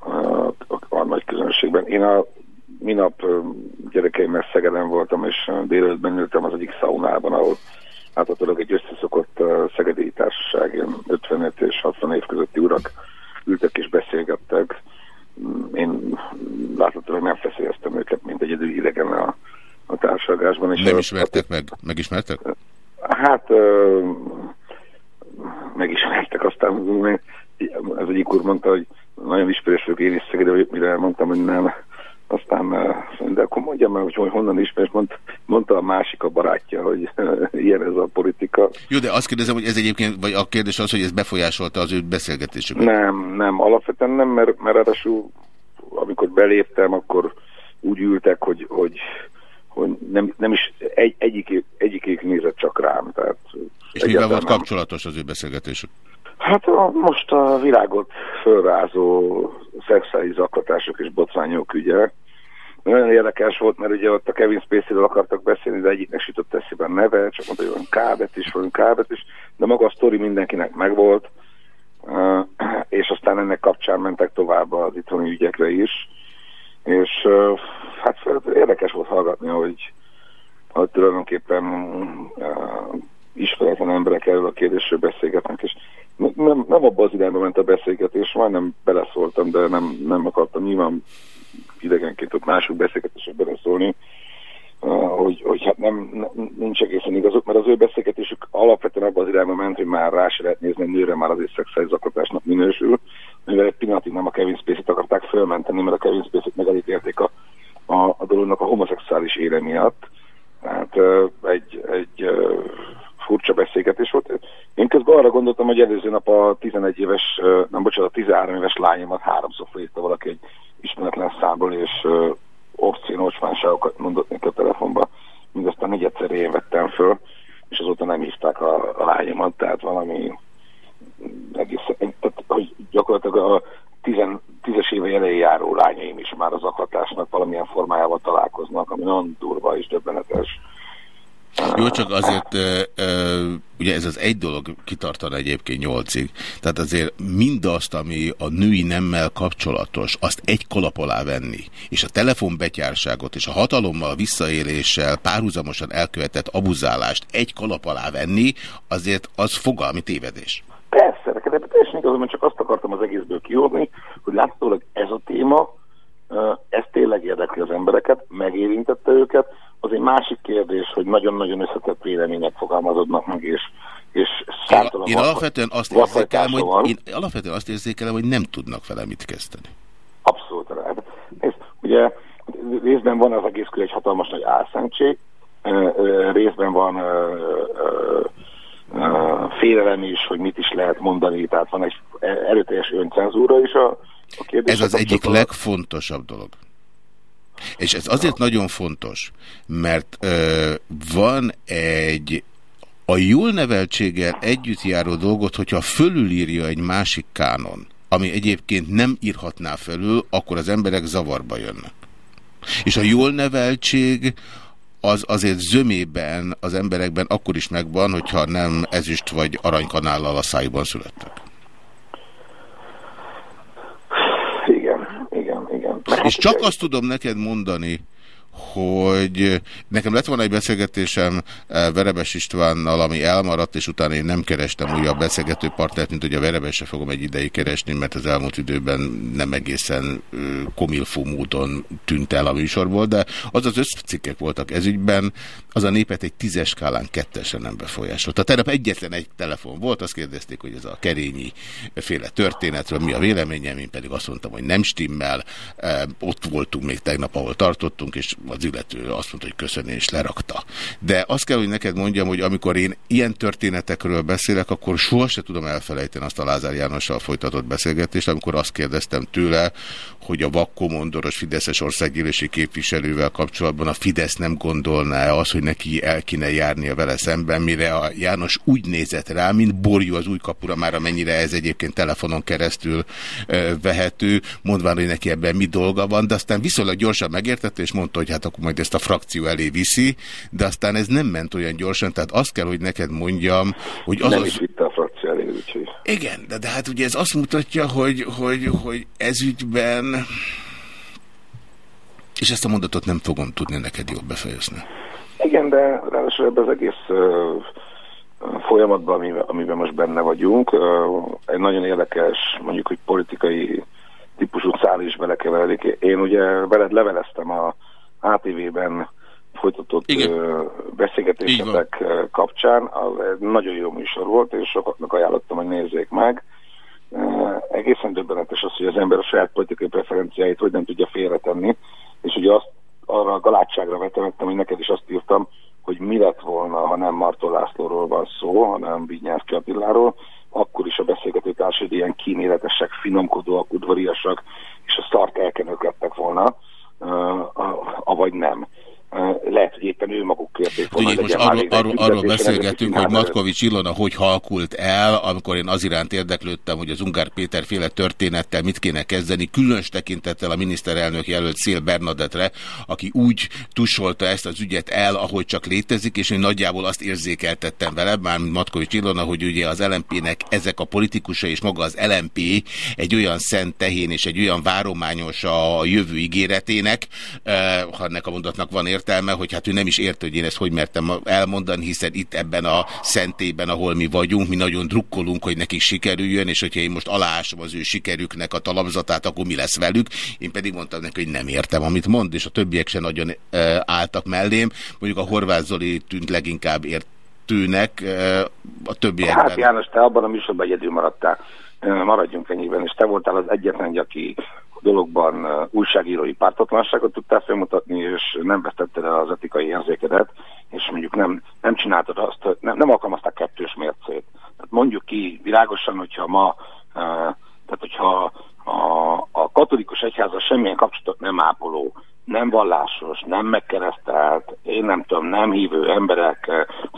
a, a, a nagy közönségben. Én a minap gyerekeimmel Szegeden voltam, és délelőttben ültem az egyik szaunában, ahol átadólag egy összeszokott szegedi társaság, 55 és 60 év közötti urak ültek és beszélgettek. Én láthatólag nem feszélyeztem őket, mint egyedül idegen a, a társadalásban. És nem ismertek meg? Megismertek? Hát megismertek, aztán az egyik úr mondta, hogy nagyon ismerős vagyok én is Szegedre, mire mondtam, hogy nem, aztán, de akkor mondjam meg, hogy honnan ismer, mond, mondta a másik a barátja, hogy [laughs] ilyen ez a politika. Jó, de azt kérdezem, hogy ez egyébként, vagy a kérdés az, hogy ez befolyásolta az ő beszélgetésüket? Nem, nem, alapvetően nem, mert, mert ráadásul amikor beléptem, akkor úgy ültek, hogy, hogy, hogy nem, nem is egy, egyik, egyikük nézett csak rám. Tehát És mivel volt kapcsolatos az ő beszélgetésük? Hát a, most a világot fölrázó szexuális zaklatások és botrányok ügye. Nagyon érdekes volt, mert ugye ott a Kevin Spacey-ről akartak beszélni, de egyiknek sütött eszébe neve, csak mondta, hogy van kábet is, van kábet is, de maga a sztori mindenkinek megvolt, uh, és aztán ennek kapcsán mentek tovább az itthoni ügyekre is, és uh, hát érdekes volt hallgatni, hogy, hogy tulajdonképpen uh, ismeretlen emberek erről a kérdésről beszélgetnek, és nem, nem abban az irányba ment a beszélgetés, majdnem beleszóltam, de nem, nem akartam nyilván idegenként ott mások beszélgetések beleszólni, hogy, hogy hát nem, nincs egészen igazuk, mert az ő beszélgetésük alapvetően abban az irányba ment, hogy már rá se lehet nézni, nőre már azért szexuális zaklatásnak minősül, mivel egy pillanatig nem a Kevin Spacey-t akarták fölmenteni, mert a Kevin Spacey-t megelítélték a, a, a dolognak a homoszexuális éle miatt. Tehát egy, egy furcsa beszélgetés volt. Én közben arra gondoltam, hogy előző nap a 11 éves, nem bocsánat, a 13 éves lányomat háromszor felírta valaki egy ismeretlen számból, és obszín ocsmánságokat mondott neki a telefonba. Mindezt a negyedszer én vettem föl, és azóta nem hívták a, a lányomat, tehát valami egész, tehát, hogy gyakorlatilag a tizen, tízes éve elején járó lányaim is már az aklatásnak valamilyen formájával találkoznak, ami nagyon durva és döbbenetes. Jó, csak azért ugye ez az egy dolog kitartana egyébként nyolcig. Tehát azért mindazt, ami a női nemmel kapcsolatos, azt egy kalap alá venni, és a telefonbetyárságot és a hatalommal, visszaéléssel párhuzamosan elkövetett abuzálást egy kalap alá venni, azért az fogalmi tévedés. Persze, neked teljesen igazán, csak azt akartam az egészből kihozni, hogy látszólag ez a téma, ez tényleg érdekli az embereket, megérintette őket, az egy másik kérdés, hogy nagyon-nagyon összetett vélemények fogalmazódnak meg, és én, alapvetően azt érzékelem, hogy, én alapvetően azt érzékelem, hogy nem tudnak vele mit kezdeni. Abszolút. Nézd, ugye részben van az egész egy hatalmas nagy álszentség, részben van félelem is, hogy mit is lehet mondani, tehát van egy erőteljes öncenzúra is a, a kérdés. Ez az egyik legfontosabb dolog. És ez azért nagyon fontos, mert ö, van egy a jól neveltséggel együtt járó dolgot, hogyha fölülírja egy másik kánon, ami egyébként nem írhatná felül, akkor az emberek zavarba jönnek. És a jól neveltség az azért zömében az emberekben akkor is megvan, hogyha nem ezüst vagy aranykanállal a szájban születtek. És csak azt tudom neked mondani, hogy nekem lett volna egy beszélgetésem eh, Verebes Istvánnal, ami elmaradt, és utána én nem kerestem újabb beszélgető partnert, mint hogy a Verebesre fogom egy ideig keresni, mert az elmúlt időben nem egészen komilfó módon tűnt el a műsorból, de az az összcikkek voltak ezügyben, az a népet egy tízes skálán kettesen nem befolyásolt. Tehát tegnap egyetlen egy telefon volt, azt kérdezték, hogy ez a kerényi féle történetről mi a véleményem, én pedig azt mondtam, hogy nem stimmel, eh, ott voltunk még tegnap, ahol tartottunk, és az illető azt mondta, hogy köszönni, és lerakta. De azt kell, hogy neked mondjam, hogy amikor én ilyen történetekről beszélek, akkor sohasem tudom elfelejteni azt a Lázár Jánossal folytatott beszélgetést, amikor azt kérdeztem tőle, hogy a vakkomondoros Fideszes országgyűlési képviselővel kapcsolatban a Fidesz nem gondolná az, hogy neki el kéne járnia vele szemben, mire a János úgy nézett rá, mint borjú az új kapura, már amennyire ez egyébként telefonon keresztül vehető, mondván, hogy neki ebben mi dolga van, de aztán viszonylag gyorsan megértette, és mondta, hogy hát akkor majd ezt a frakció elé viszi, de aztán ez nem ment olyan gyorsan, tehát azt kell, hogy neked mondjam, hogy az... Nem is vitte a frakció elé, úgyhogy... Igen, de, de hát ugye ez azt mutatja, hogy, hogy, hogy ez ügyben és ezt a mondatot nem fogom tudni neked jól befejezni. Igen, de ráadásul ebben az egész uh, folyamatban, amiben, amiben most benne vagyunk, uh, egy nagyon érdekes, mondjuk, hogy politikai típusú szál is belekeveredik. Én ugye veled leveleztem a ATV-ben folytatott Igen. beszélgetésetek kapcsán. Az nagyon jó műsor volt, és sokaknak ajánlottam, hogy nézzék meg. Egészen döbbenetes az, hogy az ember a saját politikai preferenciáit hogy nem tudja félretenni, és ugye azt arra a galátságra vetemettem, hogy neked is azt írtam, hogy mi lett volna, ha nem Martó Lászlóról van szó, hanem Vinyánszki Attiláról, akkor is a beszélgető társadalmi ilyen kíméletesek, finomkodóak, udvariasak, és a szart elkenők lettek volna, avagy nem lehet, hogy éppen ő maguk kérték volna. Ugye most arról, arról, arról beszélgetünk, hogy Matkovics Ilona hogy halkult el, amikor én az iránt érdeklődtem, hogy az Ungár Péter féle történettel mit kéne kezdeni, különös tekintettel a miniszterelnök jelölt Szél Bernadettre, aki úgy tusolta ezt az ügyet el, ahogy csak létezik, és én nagyjából azt érzékeltettem vele, már Matkovics Ilona, hogy ugye az LMP-nek ezek a politikusa és maga az LMP egy olyan szent tehén és egy olyan várományos a jövő ígéretének, ha ennek a mondatnak van értelme, hogy hát ő nem is ért, hogy én ezt hogy mertem elmondani, hiszen itt ebben a szentében, ahol mi vagyunk, mi nagyon drukkolunk, hogy nekik sikerüljön, és hogyha én most aláásom az ő sikerüknek a talapzatát, akkor mi lesz velük? Én pedig mondtam neki, hogy nem értem, amit mond, és a többiek se nagyon e, álltak mellém. Mondjuk a Horváth Zoli tűnt leginkább értőnek, e, a többiekben. Hát János, te abban a műsorban egyedül maradtál maradjunk ennyiben, és te voltál az egyetlen, aki dologban újságírói pártatlanságot tudtál felmutatni, és nem vesztetted el az etikai érzékedet, és mondjuk nem, nem csináltad azt, nem, nem alkalmazták kettős mércét. Tehát mondjuk ki világosan, hogyha ma, tehát hogyha a, a katolikus egyháza semmilyen kapcsolatot nem ápoló, nem vallásos, nem megkeresztelt, én nem tudom, nem hívő emberek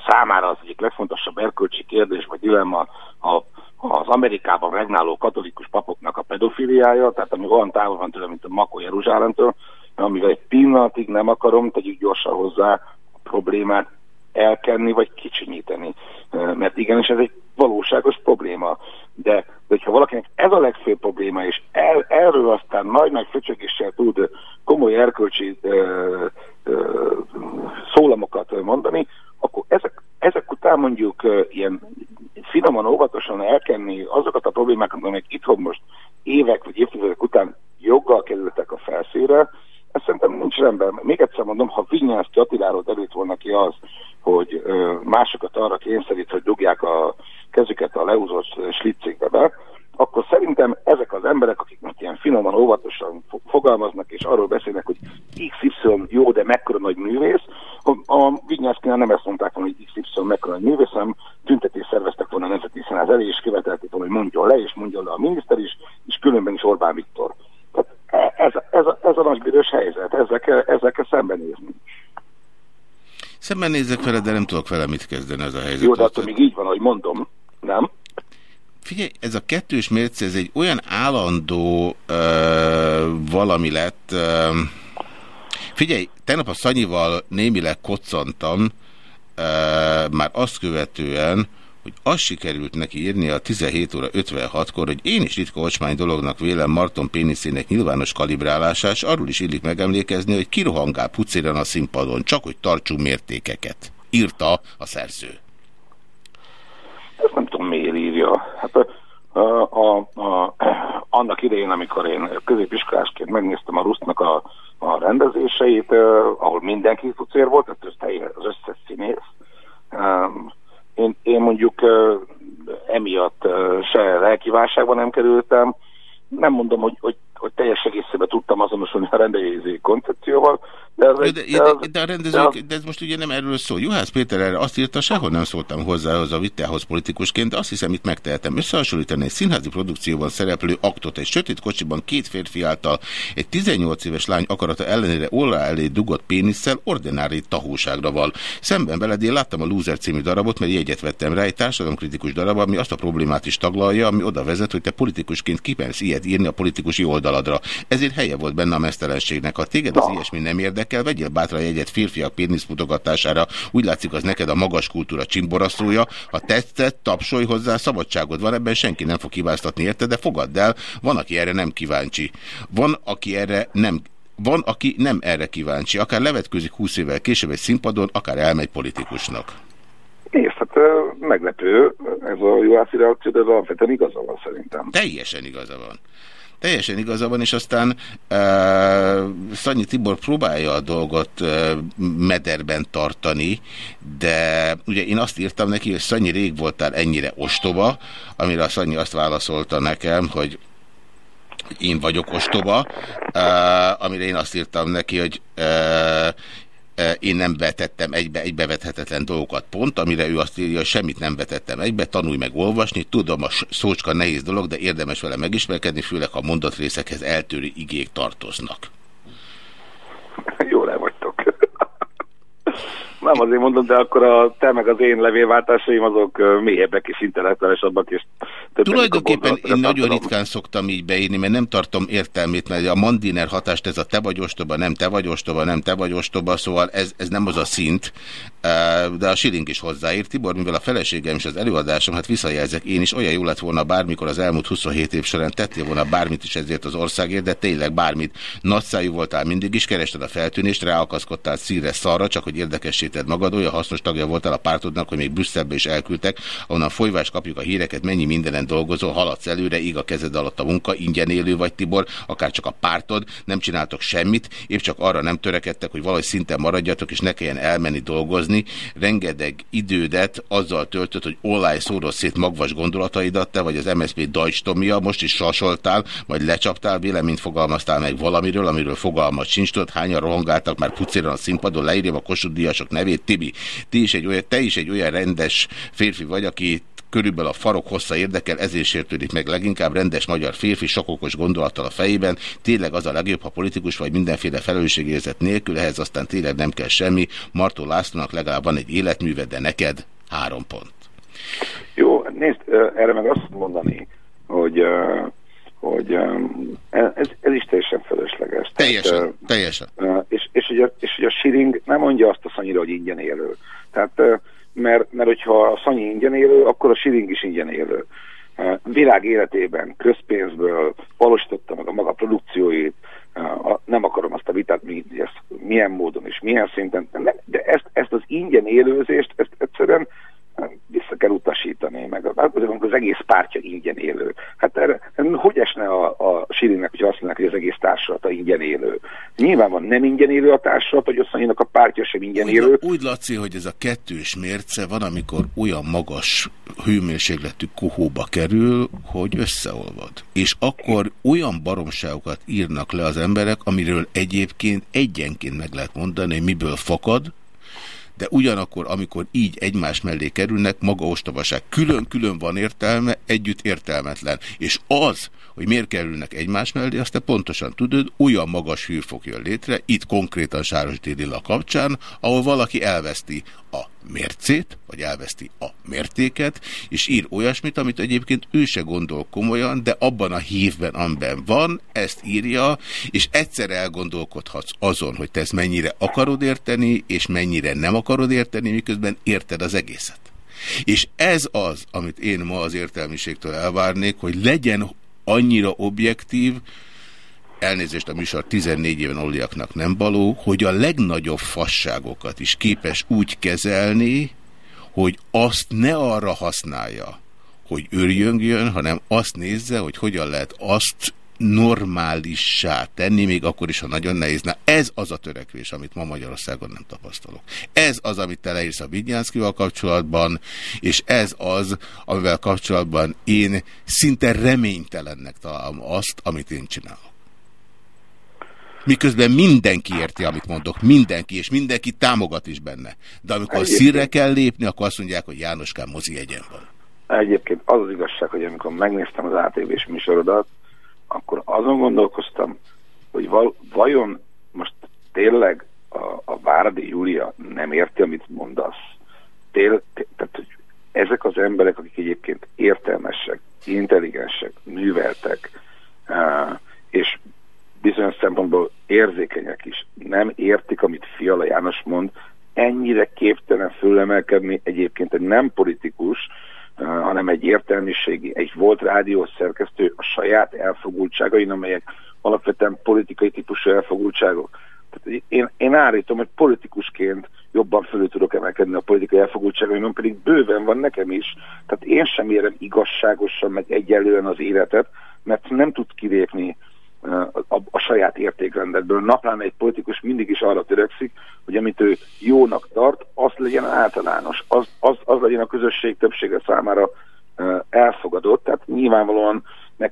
számára az egyik legfontosabb erkölcsi kérdés vagy dilemma a az Amerikában regnáló katolikus papoknak a pedofiliája, tehát ami olyan távol van tőle, mint a Makó Jeruzsálemtől, amivel egy pillanatig nem akarom, tegyük gyorsan hozzá a problémát elkenni vagy kicsinyíteni. Mert igenis ez egy valóságos probléma. De, de hogyha valakinek ez a legfőbb probléma, és el, erről aztán nagy-nagy fröcsögéssel tud komoly erkölcsi ö, ö, szólamokat mondani, akkor ezek, ezek után mondjuk ö, ilyen finoman, óvatosan elkenni azokat a problémákat, amelyek itthon most évek vagy évtizedek után joggal kerültek a felszére, ez szerintem nincs rendben. Még egyszer mondom, ha Vinyánszki Attiláról derült volna ki az, hogy másokat arra kényszerít, hogy dugják a kezüket a leúzott slicikbe be, akkor szerintem ezek az emberek, akik most ilyen finoman, óvatosan fogalmaznak, és arról beszélnek, hogy XY jó, de mekkora nagy művész, a, Vignyászkinál nem ezt mondták volna, hogy XY mekkora nagy művész, hanem tüntetést szerveztek volna a Nemzeti Színház elé, és követelték volna, hogy mondjon le, és mondjon le a miniszter is, és különben is Orbán Viktor. Tehát ez, ez, a, ez a nagybűrös helyzet, ezzel kell, ezzel kell szembenézni. Szembenézek vele, de nem tudok vele mit kezdeni ez a helyzet. Jó, de attól még így van, hogy mondom, nem? Figyelj, ez a kettős mérce, ez egy olyan állandó ö, valami lett. Ö, figyelj, tegnap a Szanyival némileg koccantam, ö, már azt követően, hogy azt sikerült neki írni a 17 óra 56-kor, hogy én is ritka ocsmány dolognak vélem Marton péniszének nyilvános kalibrálásá, és arról is illik megemlékezni, hogy kirohangál pucéren a színpadon, csak hogy tartsunk mértékeket. Írta a szerző. Ezt nem tudom, miért írja. Hát a, a, annak idején, amikor én középiskolásként megnéztem a Rusznak a, a rendezéseit, ahol mindenki pucér volt, tehát az összes színész, én, én mondjuk emiatt se lelkiválságban nem kerültem. Nem mondom, hogy, hogy hogy teljes egészében tudtam azonosulni a rendezői koncepcióval. De, ez de, de, de, de a rendezők, de ez most ugye nem erről szól. Juhász Péter erre azt írta, sehol nem szóltam hozzá az a vitához politikusként, de azt hiszem itt megtehetem. Összehasonlítani egy színházi produkcióban szereplő aktot egy sötét kocsiban két férfi által egy 18 éves lány akarata ellenére ollá elé dugott pénisszel ordinári tahóságra val. Szemben veled én láttam a Loser című darabot, mert jegyet vettem rá, egy társadalomkritikus darab, ami azt a problémát is taglalja, ami oda vezet, hogy te politikusként kipensz ilyet írni a politikusi oldal oldaladra. Ezért helye volt benne a mesztelenségnek. Ha téged az ilyesmi nem érdekel, vegyél bátran egyet férfiak péniszmutogatására. Úgy látszik, az neked a magas kultúra csimboraszója. Ha tetszett, tapsolj hozzá, szabadságod van, ebben senki nem fog hibáztatni érte, de fogadd el, van, aki erre nem kíváncsi. Van, aki erre nem van, aki nem erre kíváncsi. Akár levetkőzik 20 évvel később egy színpadon, akár elmegy politikusnak. Nézd, hát meglepő ez a Juhászi reakció, de alapvetően igaza van szerintem. Teljesen igaza van. Teljesen igaza van, és aztán uh, Szanyi Tibor próbálja a dolgot uh, mederben tartani, de ugye én azt írtam neki, hogy Szanyi rég voltál ennyire ostoba, amire a Szanyi azt válaszolta nekem, hogy én vagyok ostoba, uh, amire én azt írtam neki, hogy uh, én nem vetettem egybe egybevethetetlen dolgokat pont, amire ő azt írja, hogy semmit nem vetettem egybe, tanulj meg olvasni, tudom, a szócska nehéz dolog, de érdemes vele megismerkedni, főleg ha mondatrészekhez eltörő igék tartoznak. Nem azért mondom, de akkor a te meg az én levélváltásaim azok mélyebbek és intellektuálisabbak és Tulajdonképpen én nagyon ritkán szoktam így beírni, mert nem tartom értelmét, mert a Mandiner hatást ez a te vagy ostoba, nem te vagy ostoba, nem te vagy ostoba, szóval ez, ez nem az a szint, de a Siling is hozzáír. Tibor, mivel a feleségem és az előadásom, hát visszajelzek, én is olyan jó lett volna bármikor az elmúlt 27 év során tettél volna bármit is ezért az országért, de tényleg bármit. Nagyszájú voltál mindig is, kerested a feltűnést, ráakaszkodtál szíre szarra, csak hogy érdekesíted magad, olyan hasznos tagja voltál a pártodnak, hogy még Brüsszelbe is elküldtek, ahonnan folyvás kapjuk a híreket, mennyi mindenen dolgozol, haladsz előre, íg a kezed alatt a munka, ingyen élő vagy Tibor, akár csak a pártod, nem csináltok semmit, épp csak arra nem törekedtek, hogy valahogy szinten maradjatok, és ne kelljen elmenni dolgozni. Rengeteg idődet azzal töltött, hogy olaj szórod szét magvas gondolataidat, te vagy az MSZP Deutsch most is sasoltál, majd lecsaptál, véleményt fogalmaztál meg valamiről, amiről fogalmat sincs, tudod, hányan rohangáltak már pucéran a színpadon, leírja a Kossuth Díjasok nevét, Tibi, ti is egy olyan, te is egy olyan rendes férfi vagy, aki körülbelül a farok hossza érdekel, ezért sértődik meg leginkább rendes magyar férfi, sokokos gondolattal a fejében. Tényleg az a legjobb, ha politikus vagy mindenféle felelősségérzet nélkül, ehhez aztán tényleg nem kell semmi. Martó Lászlónak legalább van egy életműve, de neked három pont. Jó, nézd, erre meg azt mondani, hogy hogy ez, ez is teljesen fölösleges. Teljesen, Tehát, teljesen. És, és, a, és hogy a Siring nem mondja azt a szanyira, hogy ingyen élő. Tehát mert, mert hogyha a Szanyi ingyen élő, akkor a Siring is ingyen élő. Világ életében közpénzből valósította meg a maga produkcióit, nem akarom azt a vitát, mi, ezt milyen módon és milyen szinten, de ezt, ezt az ingyen élőzést, ezt egyszerűen vissza kell utasítani, meg hát, az egész pártja ingyen élő. Hát erre, hogy esne a, a Sirinnek, hogy azt mondják, hogy az egész társadalata ingyen élő? Nyilván van nem ingyen élő a társadalata, hogy azt a pártja sem ingyen úgy, élő. Úgy Laci, hogy ez a kettős mérce van, amikor olyan magas hőmérsékletű kohóba kerül, hogy összeolvad. És akkor olyan baromságokat írnak le az emberek, amiről egyébként egyenként meg lehet mondani, hogy miből fakad, de ugyanakkor, amikor így egymás mellé kerülnek, maga ostobaság. Külön-külön van értelme, együtt értelmetlen. És az, hogy miért kerülnek egymás mellé, azt te pontosan tudod, olyan magas hőfok jön létre, itt konkrétan Sáros Délila kapcsán, ahol valaki elveszti a mércét, vagy elveszti a mértéket, és ír olyasmit, amit egyébként ő se gondol komolyan, de abban a hívben, amiben van, ezt írja, és egyszer elgondolkodhatsz azon, hogy te ezt mennyire akarod érteni, és mennyire nem akarod érteni, miközben érted az egészet. És ez az, amit én ma az értelmiségtől elvárnék, hogy legyen annyira objektív, elnézést a műsor 14 éven oliaknak nem való, hogy a legnagyobb fasságokat is képes úgy kezelni, hogy azt ne arra használja, hogy örjöngjön, hanem azt nézze, hogy hogyan lehet azt normálissá tenni, még akkor is, ha nagyon nehéz. Na ez az a törekvés, amit ma Magyarországon nem tapasztalok. Ez az, amit te leírsz a Vigyánszkival kapcsolatban, és ez az, amivel kapcsolatban én szinte reménytelennek találom azt, amit én csinálok. Miközben mindenki érti, amit mondok, mindenki, és mindenki támogat is benne. De amikor Egyébként... szírre kell lépni, akkor azt mondják, hogy Jánoskán mozi egyen van. Egyébként az az igazság, hogy amikor megnéztem az ATV-s műsorodat, akkor azon gondolkoztam, hogy val vajon most tényleg a, a Váradi Júlia nem érti, amit mondasz. Tél, tehát, hogy ezek az emberek, akik egyébként értelmesek, intelligensek, műveltek, és bizonyos szempontból érzékenyek is, nem értik, amit Fiala János mond, ennyire képtelen fölemelkedni egyébként egy nem politikus, hanem egy értelmiségi, egy volt rádiós szerkesztő a saját elfogultságain, amelyek alapvetően politikai típusú elfogultságok. Tehát én, én állítom, hogy politikusként jobban fölül tudok emelkedni a politikai elfogultságainon, pedig bőven van nekem is. Tehát én sem érem igazságosan, meg egyelően az életet, mert nem tud kilépni a, a saját értékrendedből. Naplán egy politikus mindig is arra törekszik, hogy amit ő jónak tart, az legyen általános, az, az, az legyen a közösség többsége számára elfogadott. Tehát nyilvánvalóan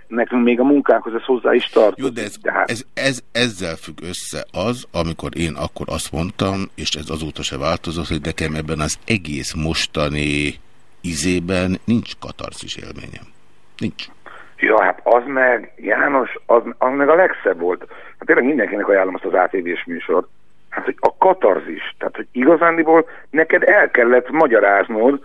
nekünk még a munkánkhoz ez hozzá is tartozik. Jó, de ez, hát... ez, ez, ezzel függ össze az, amikor én akkor azt mondtam, és ez azóta se változott, hogy nekem ebben az egész mostani izében nincs katarzis élményem. Nincs. Ja, hát az meg, János, az, az meg a legszebb volt. Hát tényleg mindenkinek ajánlom azt az ATV-s műsort. Hát, hogy a katarzis, tehát, hogy igazándiból neked el kellett magyaráznod,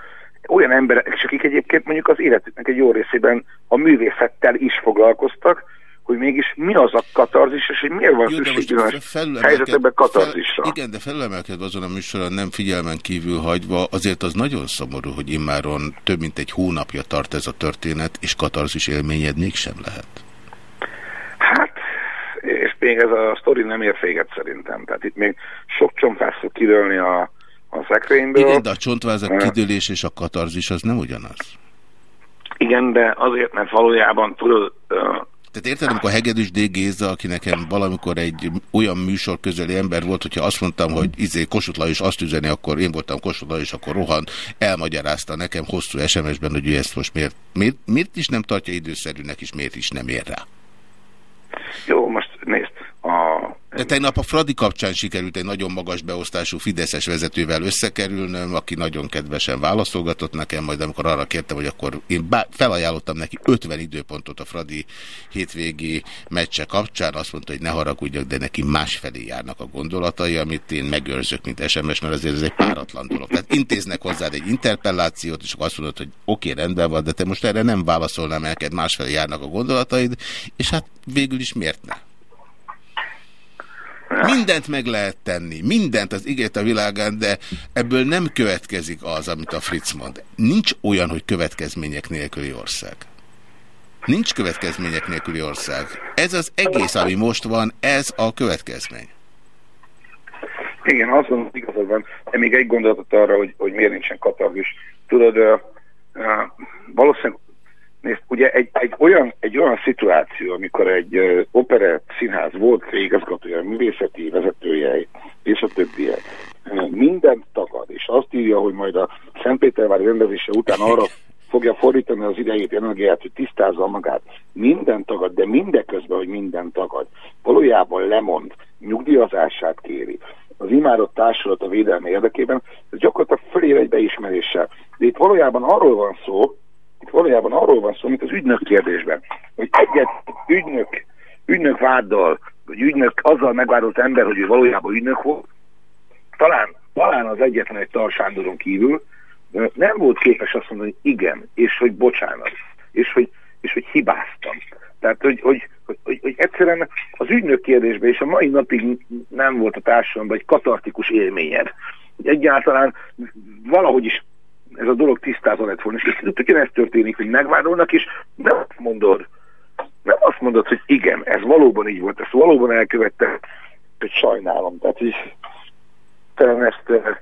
olyan emberek, akik egyébként mondjuk az életüknek egy jó részében a művészettel is foglalkoztak, hogy mégis mi az a katarzis, és hogy miért van szükség bizonyos helyzetekben katarzisra. Fel, igen, de felülemelkedve azon a műsoron nem figyelmen kívül hagyva, azért az nagyon szomorú, hogy immáron több mint egy hónapja tart ez a történet, és katarzis élményed mégsem lehet. Hát, és még ez a sztori nem ér féget szerintem. Tehát itt még sok csompász fog kidőlni a, a szekrényből. Igen, de a csontvázak kidőlés és a katarzis az nem ugyanaz. Igen, de azért, mert valójában tudod, tehát érted, amikor Hegedűs D. Géza, aki nekem valamikor egy olyan műsor közeli ember volt, hogyha azt mondtam, hogy izé Kossuth is azt üzeni, akkor én voltam Kossuth és akkor rohan, elmagyarázta nekem hosszú SMS-ben, hogy ő ezt most miért, miért, miért is nem tartja időszerűnek, és miért is nem ér rá. Jó, most nézd. De tegnap a Fradi kapcsán sikerült egy nagyon magas beosztású Fideszes vezetővel összekerülnöm, aki nagyon kedvesen válaszolgatott nekem, majd amikor arra kértem, hogy akkor én felajánlottam neki 50 időpontot a Fradi hétvégi meccse kapcsán, azt mondta, hogy ne haragudjak, de neki másfelé járnak a gondolatai, amit én megőrzök, mint SMS, mert azért ez egy páratlan dolog. Tehát intéznek hozzád egy interpellációt, és akkor azt mondod, hogy oké, okay, rendben van, de te most erre nem válaszolnám el, másfelé járnak a gondolataid, és hát végül is miért ne? Mindent meg lehet tenni, mindent az ígért a világán, de ebből nem következik az, amit a Fritz mond. Nincs olyan, hogy következmények nélküli ország. Nincs következmények nélküli ország. Ez az egész, ami most van, ez a következmény. Igen, azt mondom, igazad van. De még egy gondolatot arra, hogy, hogy miért nincsen katarzis. Tudod, uh, uh, valószínűleg Nézd, ugye egy, egy, olyan, egy olyan szituáció, amikor egy uh, operett színház volt igazgatója, művészeti vezetője és a többiek, mindent tagad, és azt írja, hogy majd a Szentpétervári rendezése után arra fogja fordítani az idejét, energiát, hogy tisztázza magát. Minden tagad, de mindeközben, hogy minden tagad. Valójában lemond, nyugdíjazását kéri. Az imádott társulat a védelme érdekében, ez gyakorlatilag fölér egy beismeréssel. De itt valójában arról van szó, itt valójában arról van szó, mint az ügynök kérdésben, hogy egyet ügynök, ügynök váddal, vagy ügynök azzal megvádolt ember, hogy ő valójában ügynök volt, talán, talán az egyetlen egy Tarsándoron kívül nem volt képes azt mondani, hogy igen, és hogy bocsánat, és hogy, és hogy hibáztam. Tehát, hogy, hogy, hogy, hogy, egyszerűen az ügynök kérdésben, és a mai napig nem volt a társadalomban egy katartikus élményed. Egyáltalán valahogy is ez a dolog tisztázva lett volna. És ugyanezt történik, hogy megvádolnak, és nem azt mondod, nem azt mondod, hogy igen, ez valóban így volt, ezt valóban elkövette, hogy sajnálom. Tehát, hogy talán ezt, ezt,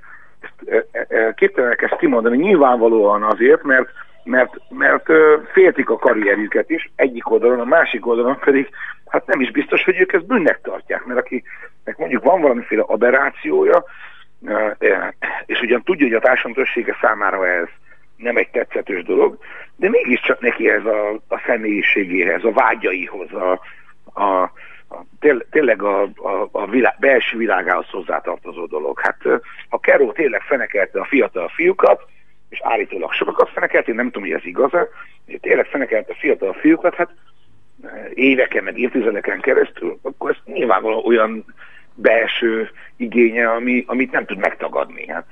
ezt képtelenek ezt kimondani, nyilvánvalóan azért, mert mert, mert féltik a karrierjüket is, egyik oldalon, a másik oldalon pedig hát nem is biztos, hogy ők ezt bűnnek tartják, mert akinek mondjuk van valamiféle aberrációja, és ugyan tudja, hogy a társadalom többsége számára ez nem egy tetszetős dolog, de mégiscsak neki ez a, a személyiségéhez, a vágyaihoz, a, a, a, tényleg a, a, a világ, belső világához hozzátartozó dolog. Hát ha Keró tényleg fenekelte a fiatal fiúkat, és állítólag sokakat fenekelt, én nem tudom, hogy ez igaz-e, tényleg fenekelte a fiatal fiúkat, hát éveken, meg évtizedeken keresztül, akkor ez nyilvánvalóan olyan belső igénye, ami, amit nem tud megtagadni. Hát,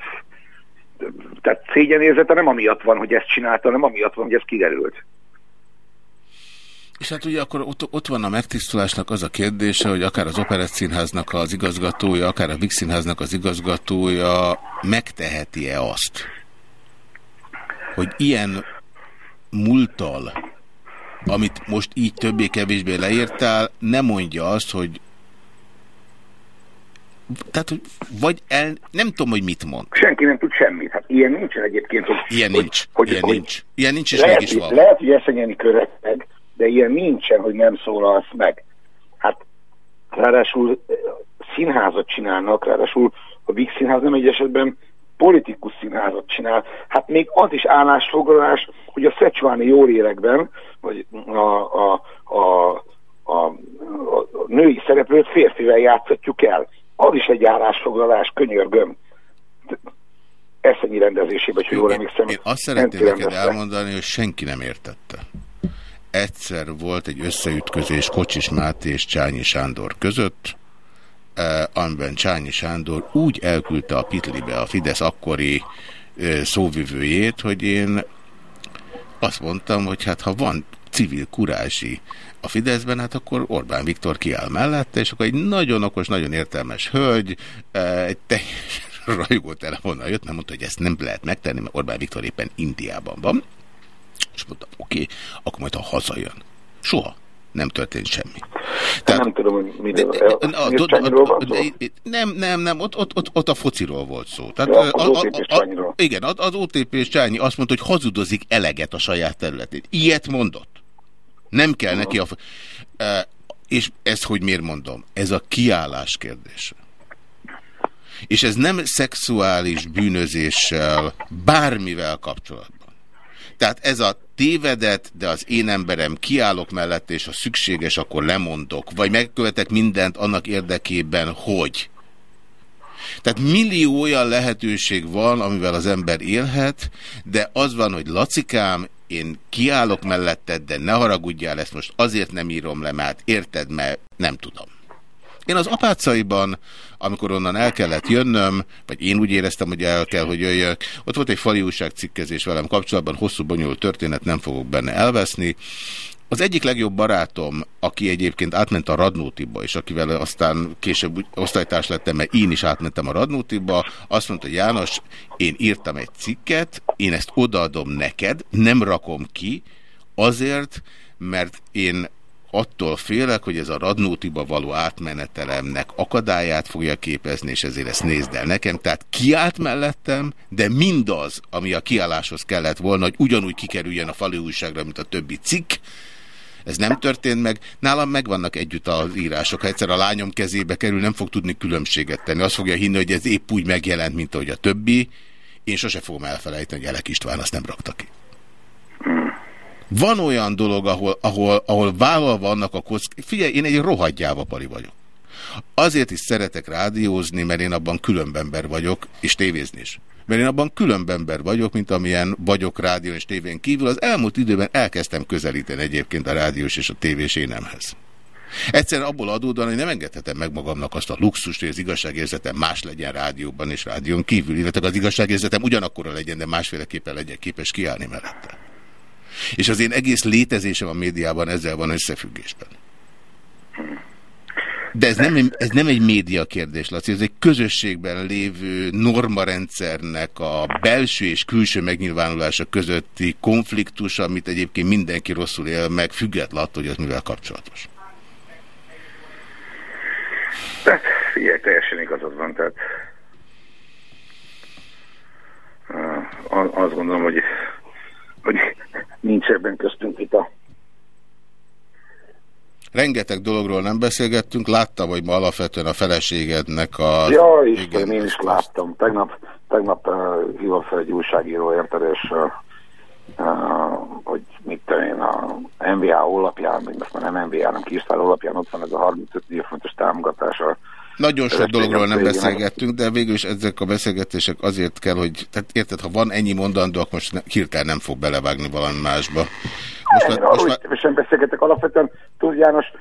tehát szégyenérzete nem amiatt van, hogy ezt csinálta, hanem amiatt van, hogy ez kiderült. És hát ugye akkor ott, ott van a megtisztulásnak az a kérdése, hogy akár az Operett Színháznak az igazgatója, akár a Vix Színháznak az igazgatója megteheti-e azt, hogy ilyen múltal, amit most így többé-kevésbé leírtál, nem mondja azt, hogy tehát, vagy el, nem tudom, hogy mit mond. Senki nem tud semmit. Hát ilyen nincsen egyébként. Hogy, ilyen nincs. Hogy, ilyen hogy, nincs. Ilyen nincs, és lehet, mégis van. Lehet, hogy eszenyeni meg, de ilyen nincsen, hogy nem szólalsz meg. Hát ráadásul színházat csinálnak, ráadásul a Big Színház nem egy esetben politikus színházat csinál. Hát még az is állásfoglalás, hogy a szecsuáni jólérekben, vagy a, a, a, a, a, a női szereplőt férfivel játszhatjuk el. Az is egy állásfoglalás, könyörgöm. Eszenyi rendezésében, hogy jól emlékszem. Én azt szeretném neked elmondani, hogy senki nem értette. Egyszer volt egy összeütközés Kocsis Máté és Csányi Sándor között, eh, amiben Csányi Sándor úgy elküldte a Pitlibe a Fidesz akkori eh, szóvivőjét, hogy én azt mondtam, hogy hát ha van civil kurázsi a Fideszben, hát akkor Orbán Viktor kiáll mellette, és akkor egy nagyon okos, nagyon értelmes hölgy, eh, egy teljesen [laughs] rajgó telefonnal jött, mert mondta, hogy ezt nem lehet megtenni, mert Orbán Viktor éppen Indiában van. És mondtam, oké, okay, akkor majd ha hazajön. Soha nem történt semmi. Tehát, nem tudom, hogy mi Nem, nem, nem, ott, ott, ott, ott a fociról volt szó. Tehát, ja, az OTP a, igen, az OTP és Csányi azt mondta, hogy hazudozik eleget a saját területét. Ilyet mondott. Nem kell neki a... És ezt hogy miért mondom? Ez a kiállás kérdése. És ez nem szexuális bűnözéssel, bármivel kapcsolatban. Tehát ez a tévedett, de az én emberem kiállok mellett, és ha szükséges, akkor lemondok. Vagy megkövetek mindent annak érdekében, hogy... Tehát millió olyan lehetőség van, amivel az ember élhet, de az van, hogy lacikám, én kiállok melletted, de ne haragudjál, ezt most azért nem írom le, mert érted, mert nem tudom. Én az apácaiban, amikor onnan el kellett jönnöm, vagy én úgy éreztem, hogy el kell, hogy jöjjök, ott volt egy fali újságcikkezés velem kapcsolatban, hosszú bonyolult történet, nem fogok benne elveszni. Az egyik legjobb barátom, aki egyébként átment a Radnótiba, és akivel aztán később osztálytárs lettem, mert én is átmentem a Radnótiba, azt mondta, János, én írtam egy cikket, én ezt odaadom neked, nem rakom ki, azért, mert én attól félek, hogy ez a Radnótiba való átmenetelemnek akadályát fogja képezni, és ezért ezt nézd el nekem. Tehát kiállt mellettem, de mindaz, ami a kiálláshoz kellett volna, hogy ugyanúgy kikerüljen a fali újságra, mint a többi cikk, ez nem történt meg. Nálam megvannak együtt az írások. Ha egyszer a lányom kezébe kerül, nem fog tudni különbséget tenni. Azt fogja hinni, hogy ez épp úgy megjelent, mint ahogy a többi. Én sose fogom elfelejteni, hogy Elek István azt nem rakta ki. Van olyan dolog, ahol, ahol, ahol vállalva vannak a kock... Figyelj, én egy rohadjáva pali vagyok. Azért is szeretek rádiózni, mert én abban különbember vagyok, és tévézni is. Mert én abban különbember vagyok, mint amilyen vagyok rádió és tévén kívül. Az elmúlt időben elkezdtem közelíteni egyébként a rádiós és a tévés énemhez. Egyszerűen abból adódóan, hogy nem engedhetem meg magamnak azt a luxust, hogy az igazságérzetem más legyen rádióban és rádión kívül, illetve az igazságérzetem ugyanakkora legyen, de másféleképpen legyen képes kiállni mellette. És az én egész létezésem a médiában ezzel van összefüggésben. De ez nem, ez nem egy média kérdés, Laci, ez egy közösségben lévő normarendszernek a belső és külső megnyilvánulása közötti konfliktus, amit egyébként mindenki rosszul él meg, független attól, hogy az mivel kapcsolatos. Tehát, figyelj, teljesen igazad van, tehát azt gondolom, hogy, hogy nincs ebben köztünk vita. Rengeteg dologról nem beszélgettünk, láttam, hogy ma alapvetően a feleségednek a... Ja, Isten, én is láttam. Tegnap, tegnap uh, hívott fel egy újságíró, érted, és uh, uh, hogy mit tudom én, a MVA honlapján, még most már nem MVA, hanem Kisztár honlapján ott van ez a 35 millió fontos támogatása nagyon sok dologról nem beszélgettünk, de végül is ezek a beszélgetések azért kell, hogy, tehát érted, ha van ennyi mondandó, akkor most hirtelen nem fog belevágni valami másba. Most, nem, most már... sem beszélgetek alapvetően. Tudod, János,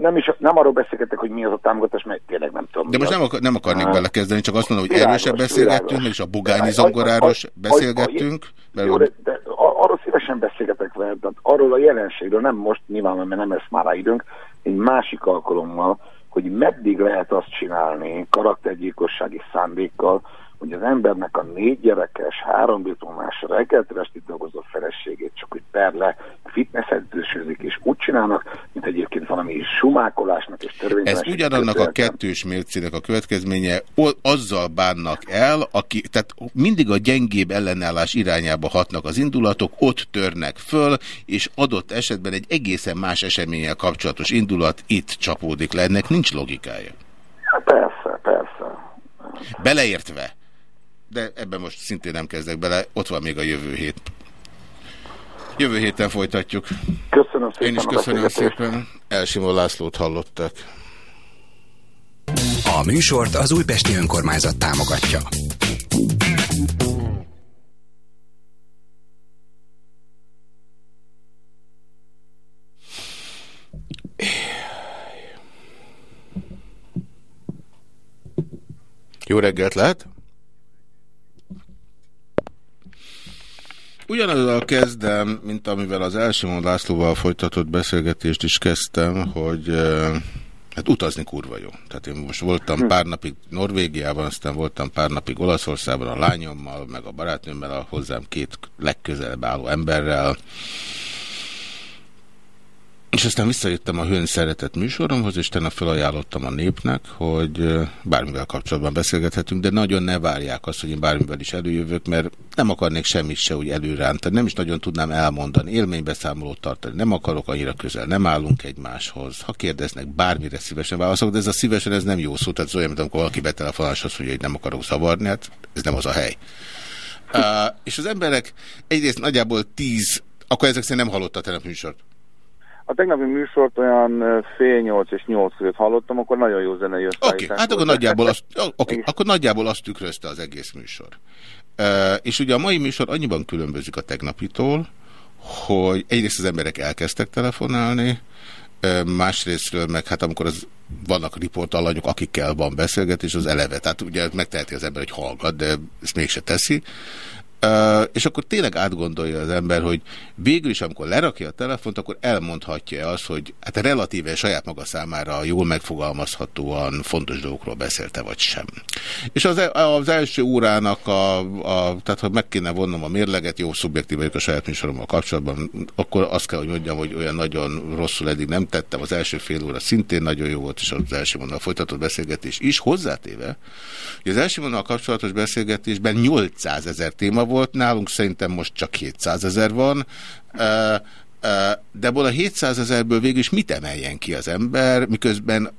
nem, is, nem arról beszélgetek, hogy mi az a támogatás, mert tényleg nem tudom. De most nem, akar, nem akarnék belekezdeni, csak azt mondom, hogy erősebb beszélgettünk, és a bugányi zongoráros beszélgettünk. Jó, de, de arról szívesen beszélgetek vele, arról a jelenségről, nem most nyilván, mert nem lesz már rá időnk, egy másik alkalommal, hogy meddig lehet azt csinálni karaktergyilkossági szándékkal, hogy az embernek a négy gyerekes, három diplomás, reggeltre dolgozó feleségét csak úgy perle, fitnessedzősözik, és úgy csinálnak, mint egyébként valami sumákolásnak és törvényelenség. Ez ugyanannak a kettős mércének a következménye, azzal bánnak el, aki, tehát mindig a gyengébb ellenállás irányába hatnak az indulatok, ott törnek föl, és adott esetben egy egészen más eseménnyel kapcsolatos indulat itt csapódik le. Ennek nincs logikája. Ja, persze, persze. Beleértve, de ebben most szintén nem kezdek bele, ott van még a jövő hét. Jövő héten folytatjuk. Köszönöm szépen. Én is köszönöm szépen. Elsimó Lászlót hallottak. A műsort az Újpesti Önkormányzat támogatja. Jó reggelt lehet? Ugyanazzal kezdem, mint amivel az első Lászlóval folytatott beszélgetést is kezdtem, hogy hát utazni kurva jó. Tehát én most voltam hm. pár napig Norvégiában, aztán voltam pár napig Olaszországban a lányommal, meg a barátnőmmel, a hozzám két legközelebb álló emberrel, és aztán visszajöttem a Hőn szeretett műsoromhoz, és tenne felajánlottam a népnek, hogy bármivel kapcsolatban beszélgethetünk, de nagyon ne várják azt, hogy én bármivel is előjövök, mert nem akarnék semmit se úgy előrántani, nem is nagyon tudnám elmondani, élménybeszámolót tartani, nem akarok annyira közel, nem állunk egymáshoz. Ha kérdeznek, bármire szívesen válaszolok, de ez a szívesen ez nem jó szó, tehát ez olyan, mint amikor valaki betelefonál, azt mondja, hogy nem akarok zavarni, hát ez nem az a hely. Uh, és az emberek egyrészt nagyjából tíz, akkor ezek szerint nem hallotta a telepműsort. A tegnapi műsort olyan fél nyolc és nyolc között hallottam, akkor nagyon jó zene jött. Oké, okay, hát akkor nagyjából, azt, [laughs] okay, akkor nagyjából azt tükrözte az egész műsor. Uh, és ugye a mai műsor annyiban különbözik a tegnapitól, hogy egyrészt az emberek elkezdtek telefonálni, másrésztről meg hát amikor az, vannak riportalanyok, akikkel van beszélgetés, az eleve. Tehát ugye megteheti az ember, hogy hallgat, de ezt mégse teszi. És akkor tényleg átgondolja az ember, hogy végül is, amikor lerakja a telefont, akkor elmondhatja azt, hogy hát relatíve saját maga számára jól megfogalmazhatóan fontos dolgokról beszélte, vagy sem. És az, e, az első órának, a, a, tehát ha meg kéne vonnom a mérleget, jó szubjektív vagyok a saját műsorommal kapcsolatban, akkor azt kell, hogy mondjam, hogy olyan nagyon rosszul eddig nem tettem. Az első fél óra szintén nagyon jó volt, és az első vonal folytatott beszélgetés is, hozzátéve, hogy az első vonal kapcsolatos beszélgetésben 800 ezer téma volt, nálunk szerintem most csak 700 ezer van, de ebből a 700 ezerből végül is mit emeljen ki az ember, miközben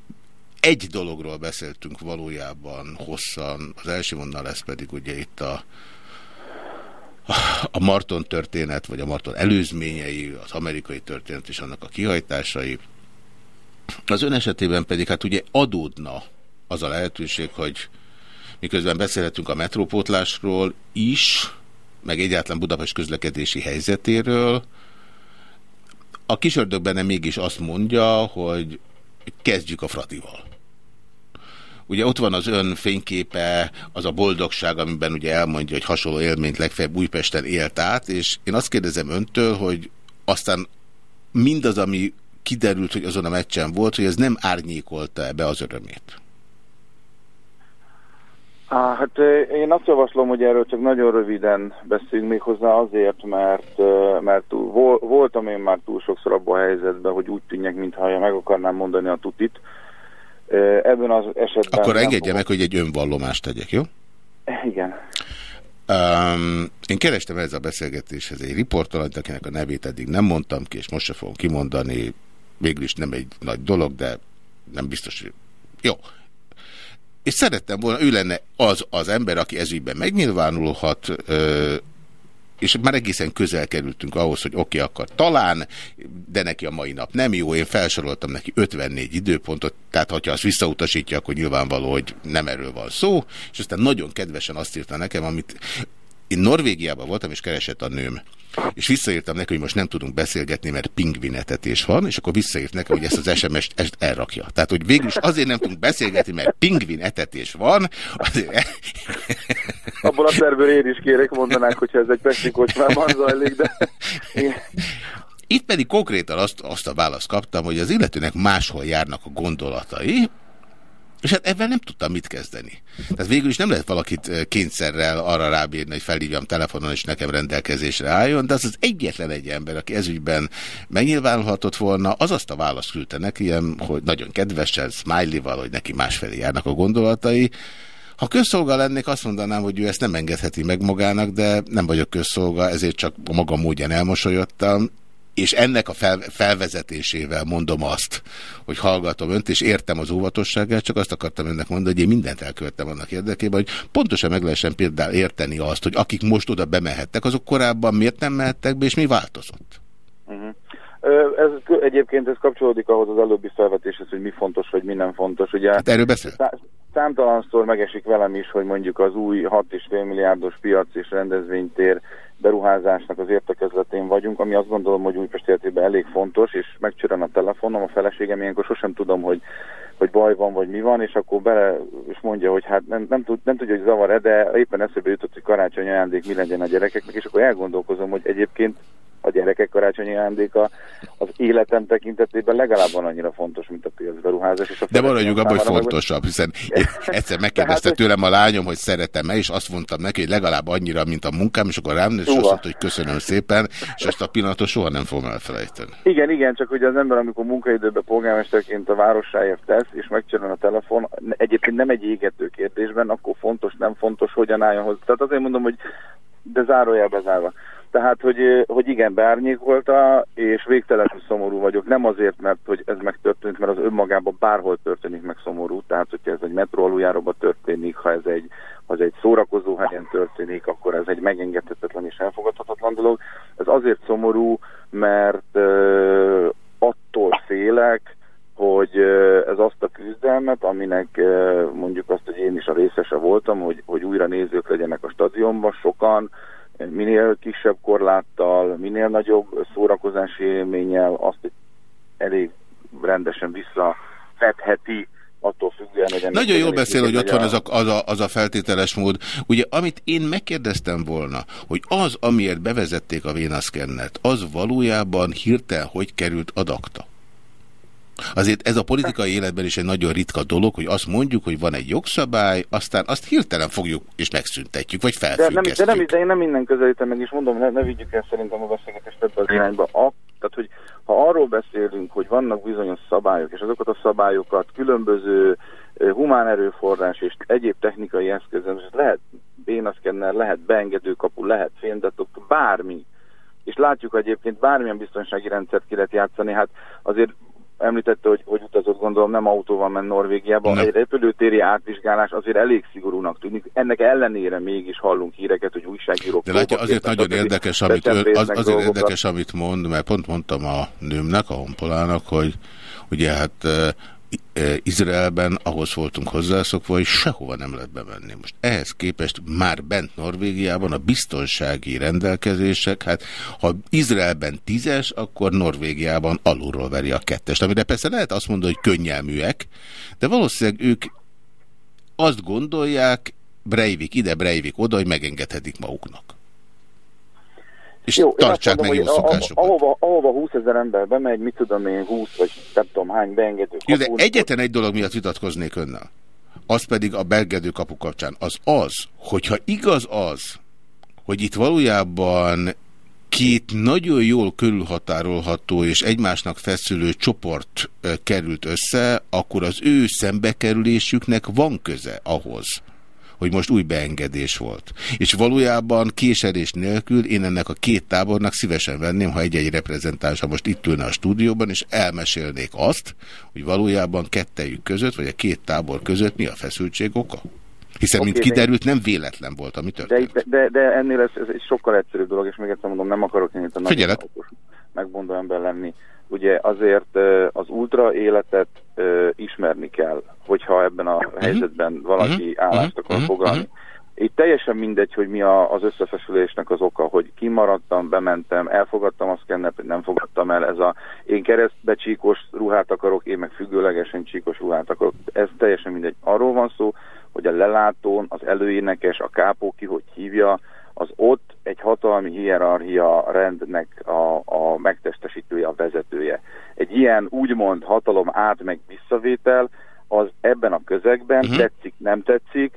egy dologról beszéltünk valójában hosszan, az első mondna lesz pedig ugye itt a a Marton történet, vagy a Marton előzményei, az amerikai történet és annak a kihajtásai. Az ön esetében pedig hát ugye adódna az a lehetőség, hogy miközben beszélhetünk a metrópótlásról is, meg egyáltalán Budapest közlekedési helyzetéről. A kisördög benne mégis azt mondja, hogy kezdjük a Fratival. Ugye ott van az ön fényképe, az a boldogság, amiben ugye elmondja, hogy hasonló élményt legfeljebb Újpesten élt át, és én azt kérdezem öntől, hogy aztán mindaz, ami kiderült, hogy azon a meccsen volt, hogy ez nem árnyékolta be az örömét. Á, hát én azt javaslom, hogy erről csak nagyon röviden beszéljünk még hozzá azért, mert, mert voltam én már túl sokszor abban a helyzetben, hogy úgy tűnjek, mintha meg akarnám mondani a tutit. Ebben az esetben... Akkor engedje meg, hogy egy önvallomást tegyek, jó? Igen. Um, én kerestem ez a beszélgetéshez egy riportalat, akinek a nevét eddig nem mondtam ki, és most se fogom kimondani. Végül is nem egy nagy dolog, de nem biztos, hogy... Jó, és szerettem volna, ő lenne az az ember, aki ezügyben megnyilvánulhat, és már egészen közel kerültünk ahhoz, hogy oké, okay, akkor talán, de neki a mai nap nem jó, én felsoroltam neki 54 időpontot, tehát ha azt visszautasítja, akkor nyilvánvaló, hogy nem erről van szó, és aztán nagyon kedvesen azt írta nekem, amit én Norvégiában voltam, és keresett a nőm. És visszaírtam neki, hogy most nem tudunk beszélgetni, mert pingvinetetés van, és akkor visszaírt nekem, hogy ezt az SMS-t elrakja. Tehát, hogy végül is azért nem tudunk beszélgetni, mert pingvinetetés van. Azért... [laughs] Abból a szerből én is kérek, mondanák, hogyha ez egy pesti kocsmában zajlik, de... Itt pedig konkrétan azt, azt a választ kaptam, hogy az illetőnek máshol járnak a gondolatai, és hát ebben nem tudtam mit kezdeni. Tehát végül is nem lehet valakit kényszerrel arra rábírni, hogy felhívjam telefonon, és nekem rendelkezésre álljon, de az az egyetlen egy ember, aki ezügyben megnyilvánulhatott volna, az azt a választ küldte neki, hogy nagyon kedvesen, smiley-val, hogy neki másfelé járnak a gondolatai. Ha közszolga lennék, azt mondanám, hogy ő ezt nem engedheti meg magának, de nem vagyok közszolga, ezért csak a maga módján elmosolyodtam. És ennek a fel, felvezetésével mondom azt, hogy hallgatom önt, és értem az óvatosságát, csak azt akartam önnek mondani, hogy én mindent elkövettem annak érdekében, hogy pontosan meg lehessen például érteni azt, hogy akik most oda bemehettek, azok korábban miért nem mehettek be, és mi változott? Uh -huh. Ez, egyébként ez kapcsolódik ahhoz az előbbi felvetéshez, hogy mi fontos, vagy mi nem fontos. Ugye, hát erről beszél? Számtalanszor megesik velem is, hogy mondjuk az új 6,5 milliárdos piac és rendezvénytér beruházásnak az értekezletén vagyunk, ami azt gondolom, hogy Újpest életében elég fontos, és megcsörön a telefonom, a feleségem ilyenkor sosem tudom, hogy, hogy baj van, vagy mi van, és akkor bele és mondja, hogy hát nem, nem, tud, nem tudja, hogy zavar-e, de éppen eszébe jutott, hogy karácsony ajándék mi legyen a gyerekeknek, és akkor elgondolkozom, hogy egyébként a gyerekek karácsonyi ajándéka az életem tekintetében legalább van annyira fontos, mint a piacberuházás. És a De maradjunk abban, hogy fontosabb, hiszen [laughs] egyszer megkérdezte hát, tőlem a lányom, hogy szeretem-e, és azt mondtam neki, hogy legalább annyira, mint a munkám, és akkor rám és azt mondta, hogy köszönöm szépen, és ezt a pillanatot soha nem fogom elfelejteni. Igen, igen, csak hogy az ember, amikor munkaidőben polgármesterként a városráért tesz, és megcsörön a telefon, egyébként nem egy égető kérdésben, akkor fontos, nem fontos, hogyan álljon hozzá. Tehát azért mondom, hogy de zárójel bezárva. Tehát, hogy, hogy igen, beárnyékolta, és végtelenül szomorú vagyok. Nem azért, mert hogy ez megtörtént, mert az önmagában bárhol történik meg szomorú. Tehát, hogyha ez egy metró aluljáróban történik, ha ez egy, ha ez egy szórakozó helyen történik, akkor ez egy megengedhetetlen és elfogadhatatlan dolog. Ez azért szomorú, mert uh, attól félek, hogy ez azt a küzdelmet, aminek mondjuk azt, hogy én is a részese voltam, hogy, hogy újra nézők legyenek a stadionban, sokan, minél kisebb korláttal, minél nagyobb szórakozási élménnyel azt elég rendesen visszafedheti attól függően, hogy... Nagyon jól beszél, hogy ott van az a, az, a, az a feltételes mód. Ugye, amit én megkérdeztem volna, hogy az, amiért bevezették a vénaszkennet, az valójában hirtelen hogy került adakta? Azért ez a politikai életben is egy nagyon ritka dolog, hogy azt mondjuk, hogy van egy jogszabály, aztán azt hirtelen fogjuk és megszüntetjük, vagy felfüggesztjük. De nem, de nem, de én nem minden közelítem meg, és mondom, ne, ne vigyük el szerintem a beszélgetést ebbe az irányba. A, tehát, hogy ha arról beszélünk, hogy vannak bizonyos szabályok, és azokat a szabályokat különböző humán erőforrás és egyéb technikai eszközön, lehet bénaszkenner, lehet beengedőkapu, lehet fémdatok, bármi. És látjuk egyébként bármilyen biztonsági rendszert ki lehet játszani, hát azért említette, hogy, hogy utazott, gondolom nem autóval ment Norvégiába. Egy repülőtéri átvizsgálás azért elég szigorúnak tűnik. Ennek ellenére mégis hallunk híreket, hogy újságírók... De látja, azért nagyon érdekes, amit, az, azért dolgokat. érdekes, amit mond, mert pont mondtam a nőmnek, a honpolának, hogy ugye hát Izraelben ahhoz voltunk hozzászokva, hogy sehova nem lehet bemenni. Most ehhez képest már bent Norvégiában a biztonsági rendelkezések, hát ha Izraelben tízes, akkor Norvégiában alulról veri a kettest. Amire persze lehet azt mondani, hogy könnyelműek, de valószínűleg ők azt gondolják, Breivik ide, Breivik oda, hogy megengedhetik maguknak. És Jó, tartsák mondom, meg jó szokásokat. Ahova, ahova 20 ezer ember bemegy, mit tudom én, 20 vagy nem tudom hány beengedő Jó, de egyetlen egy dolog miatt vitatkoznék önnel. Az pedig a beengedő kapu kapcsán. Az az, hogyha igaz az, hogy itt valójában két nagyon jól körülhatárolható és egymásnak feszülő csoport került össze, akkor az ő szembekerülésüknek van köze ahhoz, hogy most új beengedés volt. És valójában késedés nélkül én ennek a két tábornak szívesen venném, ha egy-egy reprezentánsa most itt ülne a stúdióban, és elmesélnék azt, hogy valójában kettejük között, vagy a két tábor között mi a feszültség oka. Hiszen, okay, mint kiderült, nem véletlen volt, ami történt. De, de, de ennél ez, ez egy sokkal egyszerűbb dolog, és még egyszer mondom, nem akarok én itt a nagy megmondó ember lenni ugye azért az ultra életet ismerni kell, hogyha ebben a mhm. helyzetben valaki mhm. állást akar mhm. foglalni. Itt teljesen mindegy, hogy mi a, az összefesülésnek az oka, hogy kimaradtam, bementem, elfogadtam a szkennet, nem fogadtam el, ez a én keresztbe csíkos ruhát akarok, én meg függőlegesen csíkos ruhát akarok. Ez teljesen mindegy. Arról van szó, hogy a lelátón, az előénekes, a kápó, ki hogy hívja, az ott egy hatalmi hierarchia rendnek a, a megtestesítője, a vezetője. Egy ilyen úgymond hatalom át meg visszavétel, az ebben a közegben uh mhm. -huh. tetszik, nem tetszik,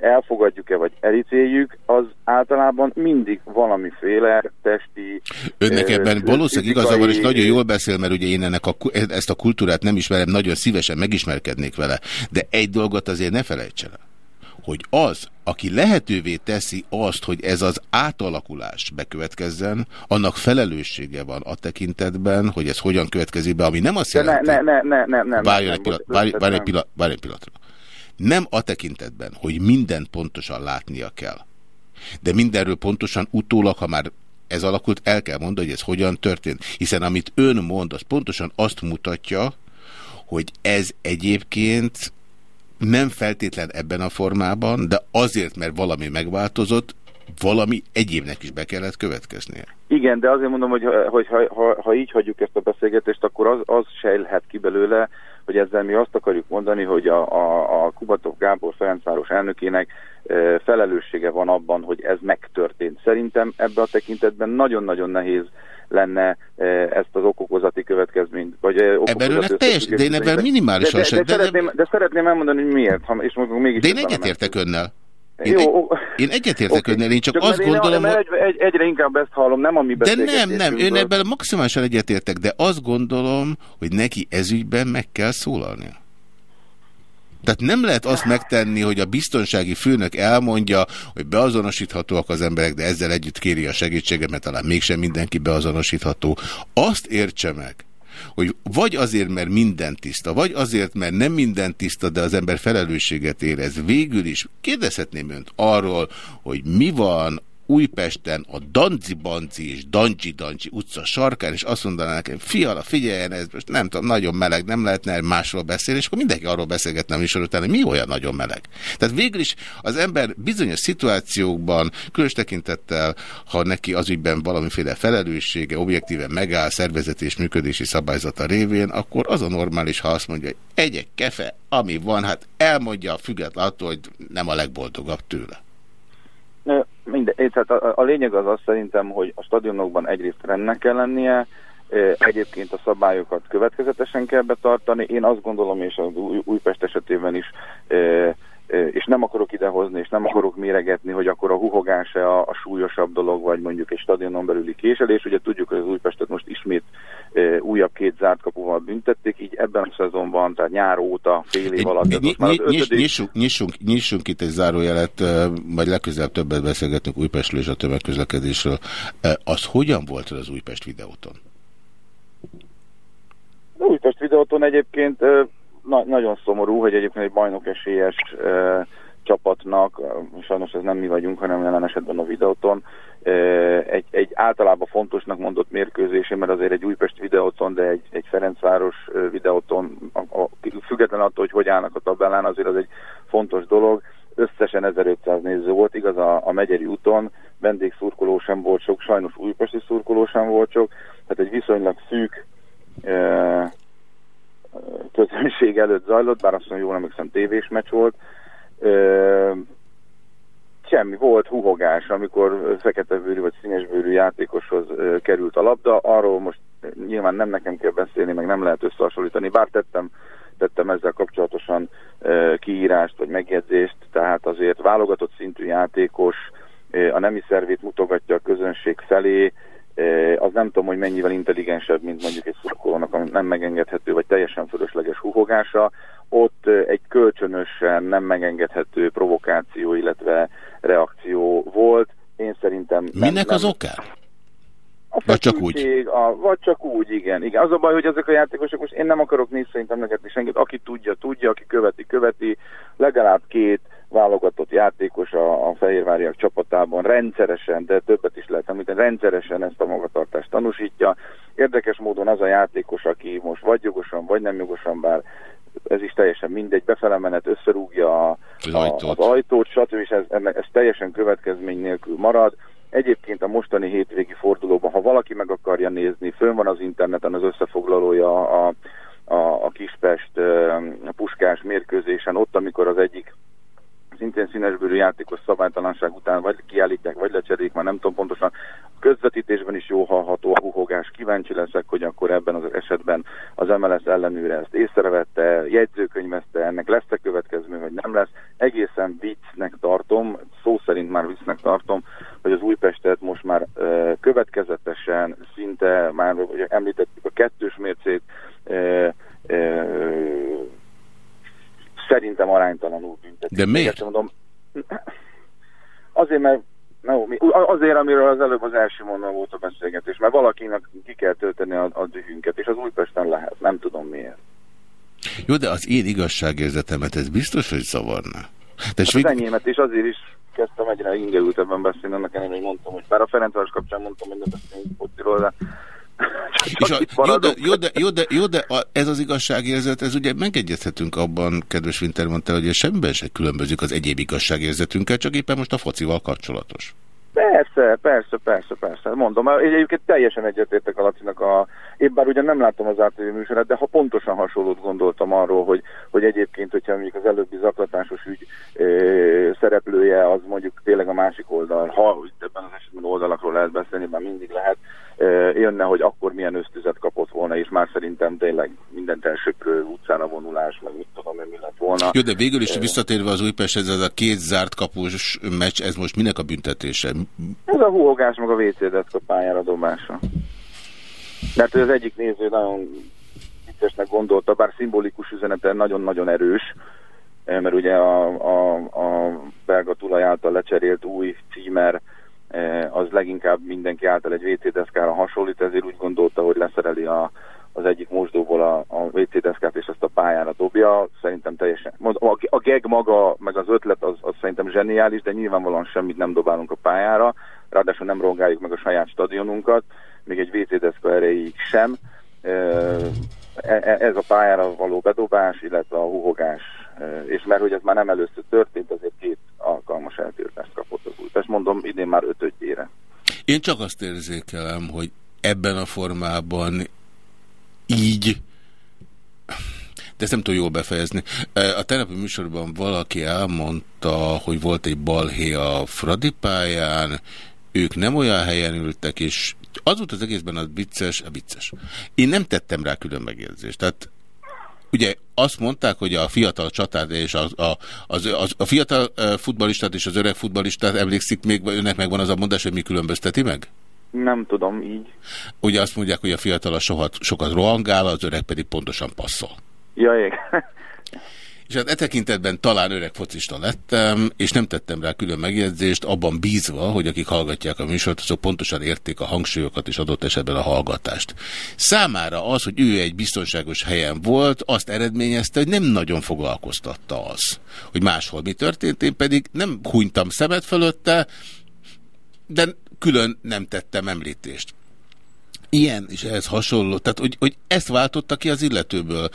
elfogadjuk-e vagy elítéljük, az általában mindig valamiféle testi... Önnek ebben valószínűleg igaza van, és nagyon jól beszél, mert ugye én ennek a, ezt a kultúrát nem ismerem, nagyon szívesen megismerkednék vele, de egy dolgot azért ne felejtsen el hogy az, aki lehetővé teszi azt, hogy ez az átalakulás bekövetkezzen, annak felelőssége van a tekintetben, hogy ez hogyan következik be, ami nem azt jelenti... Ne, ne, ne, ne, ne, várj egy, pillanat, várj, várj, egy pillanat, várj egy pillanatra. Nem a tekintetben, hogy mindent pontosan látnia kell. De mindenről pontosan utólag, ha már ez alakult, el kell mondani, hogy ez hogyan történt. Hiszen amit ön mond, az pontosan azt mutatja, hogy ez egyébként nem feltétlen ebben a formában, de azért, mert valami megváltozott, valami egyébnek is be kellett következnie. Igen, de azért mondom, hogy, hogy ha, ha, ha így hagyjuk ezt a beszélgetést, akkor az, az sejlhet ki belőle, hogy ezzel mi azt akarjuk mondani, hogy a, a, a Kubatov Gábor Ferencváros elnökének e, felelőssége van abban, hogy ez megtörtént. Szerintem ebbe a tekintetben nagyon-nagyon nehéz lenne e, ezt az okokozati következményt. Vagy, e, ebben önnek teljes, de én ebben minimálisan de, de, de, de, szeretném, de szeretném elmondani, hogy miért, ha, és mégis... De én egyetértek önnel. Én, Jó, egy, én egyetértek [laughs] okay. önnel, én csak, csak azt én gondolom... Én egy, egy, egyre inkább ezt hallom, nem a mi De nem, nem, ön ebben maximálisan egyetértek, de azt gondolom, hogy neki ezügyben meg kell szólalnia. Tehát nem lehet azt megtenni, hogy a biztonsági főnök elmondja, hogy beazonosíthatóak az emberek, de ezzel együtt kéri a segítséget, mert talán mégsem mindenki beazonosítható. Azt értse meg, hogy vagy azért, mert minden tiszta, vagy azért, mert nem minden tiszta, de az ember felelősséget érez. Végül is kérdezhetném önt arról, hogy mi van Újpesten a Danci Banci és Dancsi Dancsi utca sarkán, és azt mondaná nekem, fiala, figyeljen, ez most nem tudom, nagyon meleg, nem lehetne másról beszélni, és akkor mindenki arról beszélgetne a műsor után, hogy mi olyan nagyon meleg. Tehát végül is az ember bizonyos szituációkban, különös tekintettel, ha neki az ügyben valamiféle felelőssége, objektíven megáll szervezeti és működési szabályzata révén, akkor az a normális, ha azt mondja, hogy egyek kefe, ami van, hát elmondja független attól, hogy nem a legboldogabb tőle. Minden, tehát a, a lényeg az az szerintem, hogy a stadionokban egyrészt rendnek kell lennie, egyébként a szabályokat következetesen kell betartani. Én azt gondolom, és az Újpest esetében is és nem akarok idehozni, és nem akarok méregetni, hogy akkor a huhogás-e a, a súlyosabb dolog, vagy mondjuk egy stadionon belüli késelés. Ugye tudjuk, hogy az Újpestet most ismét e, újabb két zárt kapuval büntették, így ebben a szezonban, tehát nyár óta, fél év alatt. Ny ny ny ötödik... nyissunk, nyissunk, nyissunk itt egy zárójelet, majd legközelebb többet beszélgetünk Újpestről és a tömegközlekedésről. Az hogyan volt az Újpest videóton? Az Újpest videóton egyébként na, nagyon szomorú, hogy egyébként egy bajnok esélyes e, csapatnak, sajnos ez nem mi vagyunk, hanem jelen esetben a videóton, e, egy, egy általában fontosnak mondott mérkőzésén, mert azért egy Újpest videóton, de egy, egy Ferencváros videóton, a, a, független attól, hogy hogy állnak a tabellán, azért az egy fontos dolog. Összesen 1500 néző volt, igaz a, a Megyeri úton, vendégszurkoló sem volt sok, sajnos újpesti szurkoló sem volt sok, tehát egy viszonylag szűk közönség előtt zajlott, bár azt mondom, jól emlékszem, tévés meccs volt. Ö, semmi, volt húhogás, amikor feketebőrű vagy színesbőrű játékoshoz ö, került a labda, arról most nyilván nem nekem kell beszélni, meg nem lehet összehasonlítani, bár tettem, tettem ezzel kapcsolatosan ö, kiírást vagy megjegyzést, tehát azért válogatott szintű játékos ö, a nemi szervét mutogatja a közönség felé, az nem tudom, hogy mennyivel intelligensebb, mint mondjuk egy szurkolónak, ami nem megengedhető, vagy teljesen fölösleges huhogása. Ott egy kölcsönösen nem megengedhető provokáció, illetve reakció volt. Én szerintem... Nem, Minek nem, az oká? A vagy csak úgy? A, vagy csak úgy, igen, igen. Az a baj, hogy ezek a játékosok, most én nem akarok nézni szerintem negetni senkit, aki tudja, tudja, aki követi, követi, legalább két válogatott játékos a, a Fehérváriak csapatában rendszeresen, de többet is lehet említeni, rendszeresen ezt a magatartást tanúsítja. Érdekes módon az a játékos, aki most vagy jogosan, vagy nem jogosan, bár ez is teljesen mindegy, befele menet összerúgja a, a, az ajtót, stb. és ez, ez teljesen következmény nélkül marad. Egyébként a mostani hétvégi fordulóban, ha valaki meg akarja nézni, fönn van az interneten az összefoglalója a, a, a Kispest a Puskás mérkőzésen, ott, amikor az egyik szintén színesbőrű játékos szabálytalanság után vagy kiállítják, vagy lecserélik, már nem tudom pontosan. A közvetítésben is jó hallható a huhogás. Kíváncsi leszek, hogy akkor ebben az esetben az MLS ellenőre ezt észrevette, jegyzőkönyvezte, ennek lesz-e következmény, vagy nem lesz. Egészen viccnek tartom, szó szerint már viccnek tartom, hogy az Újpestet most már ö, következetesen, szinte már említettük a kettős mércét, ö, ö, szerintem aránytalanul büntetik. De miért? Mondom, azért, mert No, azért, amiről az előbb az első mondom volt a beszélgetés, mert valakinek ki kell tölteni a, a dühünket, és az Újpesten lehet, nem tudom miért. Jó, de az én igazságérzetemet ez biztos, hogy zavarna. De hát az enyémet, és azért is kezdtem egyre ingerültebben beszélni, annak ellenére, hogy mondtam, hogy bár a Ferencváros kapcsán mondtam, hogy nem beszélünk fociról, de és a, jó, de, jó, de, jó, de, jó, de a, ez az igazságérzet, ez ugye megegyezhetünk abban, kedves Winter mondta, hogy ez semmiben se különbözik az egyéb igazságérzetünkkel, csak éppen most a focival kapcsolatos. Persze, persze, persze, persze. Mondom, egyébként teljesen egyetértek a Lacinak a... Épp bár ugye nem látom az ATV műsorát, de ha pontosan hasonlót gondoltam arról, hogy, hogy egyébként, hogyha mondjuk az előbbi zaklatásos ügy e, szereplője, az mondjuk tényleg a másik oldal, ha ebben az esetben oldalakról lehet beszélni, már mindig lehet, e, jönne, hogy akkor milyen ösztüzet kapott volna, és már szerintem tényleg mindent elsöprő utcára vonulás, meg mit tudom én, mi lett volna. Jó, de végül is visszatérve az Újpest, ez a két zárt kapus meccs, ez most minek a büntetése? Ez a húhogás meg a WC deszka pályára dobása. Mert az egyik néző nagyon viccesnek gondolta, bár szimbolikus üzenete nagyon-nagyon erős, eh, mert ugye a, a, a belga tulaj által lecserélt új címer eh, az leginkább mindenki által egy WC deszkára hasonlít, ezért úgy gondolta, hogy leszereli a, az egyik mosdóból a, a WC deszkát, és azt a pályára dobja. Szerintem teljesen... A, a geg maga, meg az ötlet az, az szerintem zseniális, de nyilvánvalóan semmit nem dobálunk a pályára, ráadásul nem rongáljuk meg a saját stadionunkat, még egy WC deszka erejéig sem. E, e, ez a pályára való bedobás, illetve a huhogás, és mert hogy ez már nem először történt, azért két alkalmas eltiltást kapott az új. Ezt mondom, idén már ötödjére. Én csak azt érzékelem, hogy ebben a formában így de ezt nem tudom jól befejezni. A tegnapi műsorban valaki elmondta, hogy volt egy balhé a Fradi pályán, ők nem olyan helyen ültek, és az volt az egészben a vicces, a vicces. Én nem tettem rá külön megjegyzést. Tehát ugye azt mondták, hogy a fiatal csatát és a, a, az, az, a fiatal futbalistát és az öreg futbalistát emlékszik még, önnek megvan az a mondás, hogy mi különbözteti meg? Nem tudom így. Ugye azt mondják, hogy a fiatal sokat, sokat rohangál, az öreg pedig pontosan passzol. Ja, ég. [laughs] És hát e tekintetben talán öreg focista lettem, és nem tettem rá külön megjegyzést, abban bízva, hogy akik hallgatják a műsort, azok pontosan érték a hangsúlyokat és adott esetben a hallgatást. Számára az, hogy ő egy biztonságos helyen volt, azt eredményezte, hogy nem nagyon foglalkoztatta az, hogy máshol mi történt, én pedig nem hunytam szemet fölötte, de külön nem tettem említést. Ilyen és ehhez hasonló, tehát hogy, hogy ezt váltotta ki az illetőből.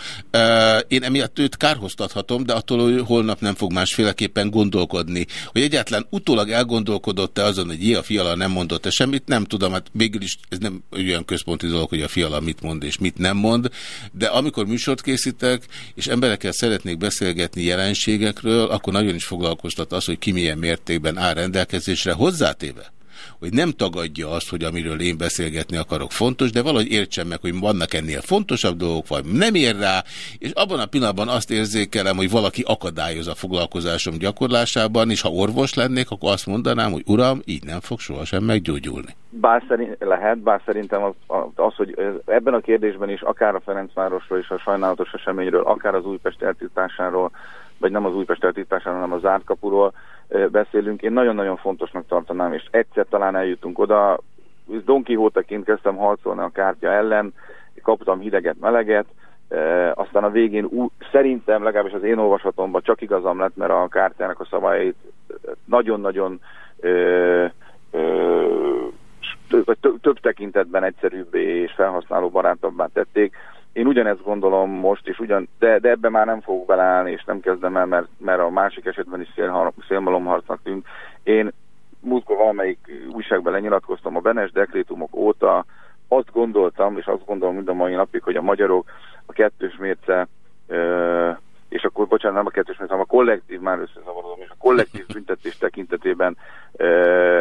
Én emiatt őt kárhoztathatom, de attól hogy holnap nem fog másféleképpen gondolkodni. Hogy egyáltalán utólag elgondolkodott-e azon, hogy jé, a fiala nem mondott-e semmit, nem tudom, hát végül ez nem olyan központi dolog, hogy a fiala mit mond és mit nem mond, de amikor műsort készítek, és emberekkel szeretnék beszélgetni jelenségekről, akkor nagyon is foglalkoztat az, hogy ki milyen mértékben áll rendelkezésre hozzátéve hogy nem tagadja azt, hogy amiről én beszélgetni akarok fontos, de valahogy értsem meg, hogy vannak ennél fontosabb dolgok, vagy nem ér rá, és abban a pillanatban azt érzékelem, hogy valaki akadályoz a foglalkozásom gyakorlásában, és ha orvos lennék, akkor azt mondanám, hogy uram, így nem fog sohasem meggyógyulni. Bár szerint, lehet, bár szerintem az, az, hogy ebben a kérdésben is, akár a Ferencvárosról és a sajnálatos eseményről, akár az Újpest eltiltásáról, vagy nem az Újpest eltiltásáról, hanem az árkapuról, beszélünk, én nagyon-nagyon fontosnak tartanám, és egyszer talán eljutunk oda, Don Quixote-ként kezdtem harcolni a kártya ellen, kaptam hideget, meleget, aztán a végén szerintem, legalábbis az én olvasatomban csak igazam lett, mert a kártyának a szabályait nagyon-nagyon több tekintetben egyszerűbbé és felhasználó barátabbá tették. Én ugyanezt gondolom most, és ugyan, de, de ebbe már nem fogok beleállni, és nem kezdem el, mert, mert a másik esetben is szél, szélmalomharcnak tűnt. Én múltkor valamelyik újságban lenyilatkoztam a Benes dekrétumok óta, azt gondoltam, és azt gondolom mind a mai napig, hogy a magyarok a kettős mérce, és akkor, bocsánat, nem a kettős mérce, hanem a kollektív, már összezavarodom, és a kollektív [laughs] büntetés tekintetében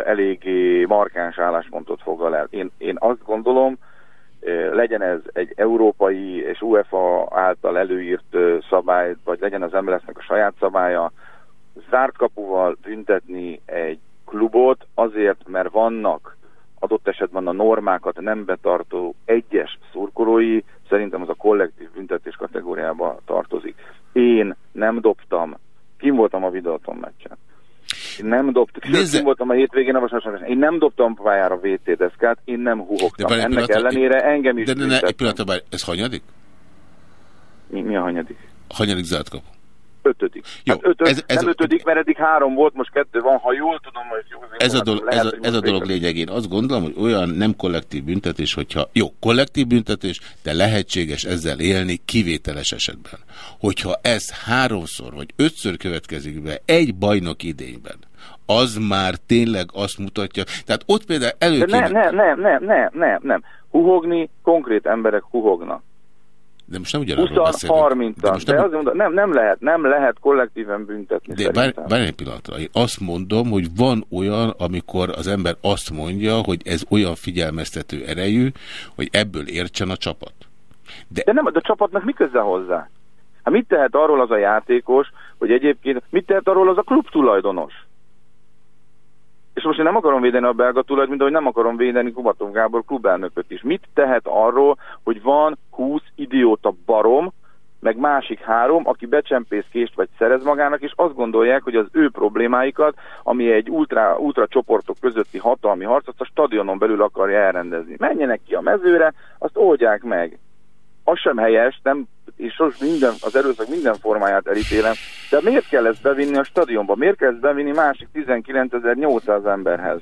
eléggé markáns álláspontot foglal el. Én, én azt gondolom, legyen ez egy európai és UEFA által előírt szabály, vagy legyen az MLS-nek a saját szabálya, zárt kapuval büntetni egy klubot azért, mert vannak adott esetben a normákat nem betartó egyes szurkolói, szerintem az a kollektív büntetés kategóriába tartozik. Én nem dobtam, kim voltam a videóton meccsen. Én nem dobtam, Nézze... voltam a hétvégén a vasárnap, én nem dobtam pályára VT deszkát, én nem huhogtam. Ennek pillanat, ellenére engem is De ne, ne, egy pillanat, ez hanyadik? Mi, mi a hanyadik? Hanyadik zárt kapu? ötödik. Jó, hát ötöd, ez, ez nem ötödik, mert eddig három volt, most kettő van, ha jól tudom, hogy jó, ez, a dolog, lehet, ez, a, ez a dolog lényeg. Én azt gondolom, hogy olyan nem kollektív büntetés, hogyha jó, kollektív büntetés, de lehetséges ezzel élni kivételes esetben. Hogyha ez háromszor vagy ötször következik be egy bajnok idényben, az már tényleg azt mutatja. Tehát ott például elő nem, nem, nem, nem, nem, nem, nem. Huhogni, konkrét emberek huhognak. De most nem ugyanarról 20 30 de, most nem... de mondom, nem, nem, lehet, nem lehet kollektíven büntetni De bár, bár egy pillanatra, én azt mondom, hogy van olyan, amikor az ember azt mondja, hogy ez olyan figyelmeztető erejű, hogy ebből értsen a csapat. De, de nem, de a csapatnak mi köze hozzá? Hát mit tehet arról az a játékos, hogy egyébként mit tehet arról az a klub tulajdonos? És most én nem akarom védeni a belga tulajt, mint ahogy nem akarom védeni Kubatov Gábor klubelnököt is. Mit tehet arról, hogy van 20 idióta barom, meg másik három, aki becsempész kést vagy szerez magának, és azt gondolják, hogy az ő problémáikat, ami egy ultra, ultra csoportok közötti hatalmi harc, azt a stadionon belül akarja elrendezni. Menjenek ki a mezőre, azt oldják meg az sem helyes, nem, és sos minden, az erőszak minden formáját elítélem, de miért kell ezt bevinni a stadionba? Miért kell ezt bevinni másik 19.800 emberhez?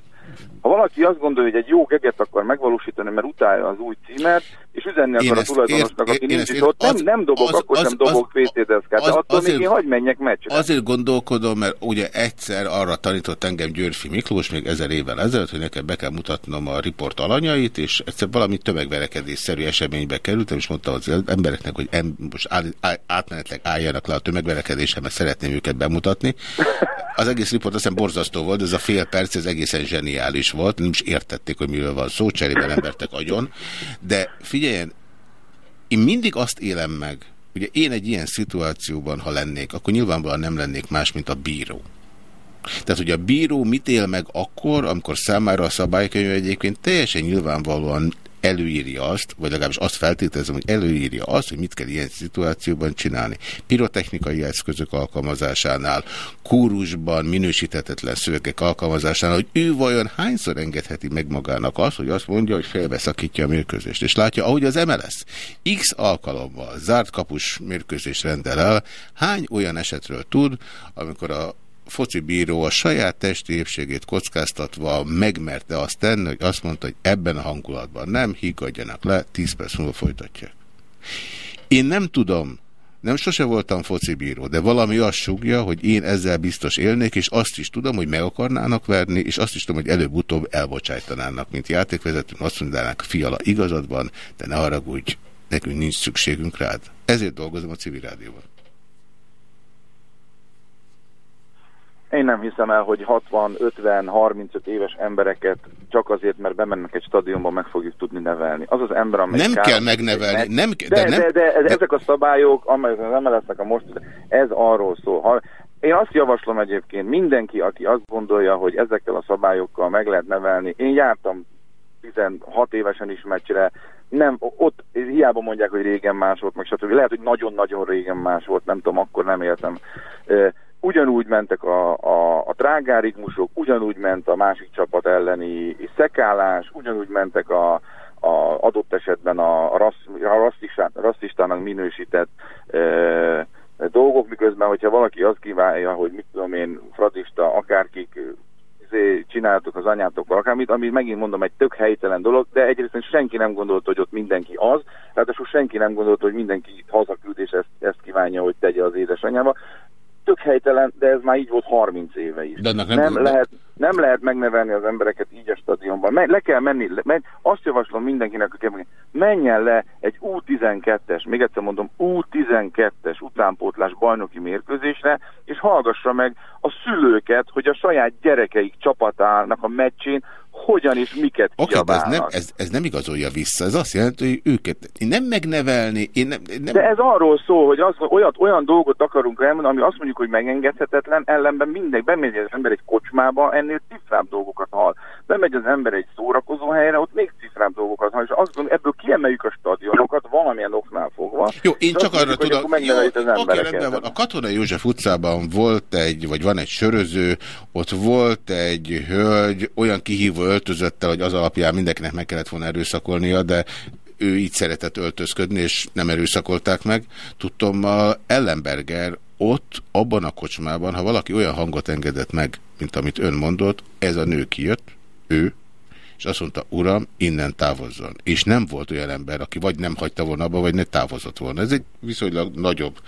Ha valaki azt gondolja, hogy egy jó geget akar megvalósítani, mert utálja az új címet, és üzenni akar a tulajdonosnak, aki nincs itt ott, nem, nem dobok, az, akkor az, sem dobok PC-deszkát, de attól azért, még én hagyj menjek meccsre. Azért gondolkodom, mert ugye egyszer arra tanított engem Györfi Miklós, még ezer évvel ezelőtt, hogy nekem be kell mutatnom a riport alanyait, és egyszer valami tömegverekedésszerű eseménybe kerültem, és mondtam az embereknek, hogy em, most átmenetleg álljanak le a tömegverekedésre, mert szeretném őket bemutatni. Az egész riport aztán borzasztó volt, ez a fél perc, ez egészen zseniális volt, nem is értették, hogy miről van szó, cserébe nem vertek agyon, de figyeljen, én mindig azt élem meg, ugye én egy ilyen szituációban, ha lennék, akkor nyilvánvalóan nem lennék más, mint a bíró. Tehát, hogy a bíró mit él meg akkor, amikor számára a szabálykönyv egyébként teljesen nyilvánvalóan előírja azt, vagy legalábbis azt feltételezem, hogy előírja azt, hogy mit kell ilyen szituációban csinálni. Pirotechnikai eszközök alkalmazásánál, kórusban minősítetetlen szövegek alkalmazásánál, hogy ő vajon hányszor engedheti meg magának azt, hogy azt mondja, hogy felbeszakítja a mérkőzést. És látja, ahogy az MLS X alkalommal zárt kapus mérkőzést rendel el, hány olyan esetről tud, amikor a foci bíró a saját testi épségét kockáztatva megmerte azt tenni, hogy azt mondta, hogy ebben a hangulatban nem, higgadjanak le, 10 perc múlva folytatják. Én nem tudom, nem sose voltam focibíró, de valami azt sugja, hogy én ezzel biztos élnék, és azt is tudom, hogy meg akarnának verni, és azt is tudom, hogy előbb-utóbb elbocsájtanának, mint játékvezető, azt mondanák, fiala igazad van, de ne haragudj, nekünk nincs szükségünk rád. Ezért dolgozom a civil rádióban. Én nem hiszem el, hogy 60, 50, 35 éves embereket csak azért, mert bemennek egy stadionba, meg fogjuk tudni nevelni. Az az ember, amely... Nem kell megnevelni. Meg, nem, de, de, nem, de, de, de, ezek a szabályok, amelyek nem lesznek a most, ez arról szól. Ha, én azt javaslom egyébként, mindenki, aki azt gondolja, hogy ezekkel a szabályokkal meg lehet nevelni, én jártam 16 évesen is meccsre, nem, ott hiába mondják, hogy régen más volt, meg stb. Lehet, hogy nagyon-nagyon régen más volt, nem tudom, akkor nem éltem ugyanúgy mentek a, a, a trágárigmusok, ugyanúgy ment a másik csapat elleni szekálás, ugyanúgy mentek a, a adott esetben a, rassz, a rasszistának minősített e, dolgok, miközben, hogyha valaki azt kívánja, hogy mit tudom én, fradista, akárkik izé, csináltok az anyátokkal, akármit, ami megint mondom egy tök helytelen dolog, de egyrészt senki nem gondolta, hogy ott mindenki az, ráadásul senki nem gondolta, hogy mindenki hazaküld és ezt, ezt kívánja, hogy tegye az édesanyjába tök helytelen, de ez már így volt 30 éve is. De nem, nem, lehet, nem lehet megnevelni az embereket így a stadionban. Me, le kell menni, le, men, azt javaslom mindenkinek, hogy menjen le egy U12-es, még egyszer mondom, U12-es utánpótlás bajnoki mérkőzésre, és hallgassa meg a szülőket, hogy a saját gyerekeik csapatának a meccsén hogyan és miket okay, ez nem, ez, ez nem igazolja vissza. Ez azt jelenti, hogy őket én nem megnevelni. Én nem, nem... De ez arról szól, hogy az, olyat, olyan dolgot akarunk elmondani, ami azt mondjuk, hogy megengedhetetlen, ellenben mindegy, bemegy az ember egy kocsmába, ennél cifrább dolgokat hall. Bemegy az ember egy szórakozó helyre, ott még cifrább dolgokat hall, és azt gondolom, ebből kiemeljük a stadionokat, valamilyen oknál fogva. Jó, én csak arra mondjuk, tudom, hogy jó, az oké, embereket. rendben van. A Katona József utcában volt egy, vagy van egy söröző, ott volt egy hölgy olyan kihívó öltözöttel, hogy az alapján mindenkinek meg kellett volna erőszakolnia, de ő így szeretett öltözködni, és nem erőszakolták meg. Tudtommal Ellenberger ott, abban a kocsmában, ha valaki olyan hangot engedett meg, mint amit ön mondott, ez a nő kijött, ő, és azt mondta, uram, innen távozzon. És nem volt olyan ember, aki vagy nem hagyta volna abba, vagy ne távozott volna. Ez egy viszonylag nagyobb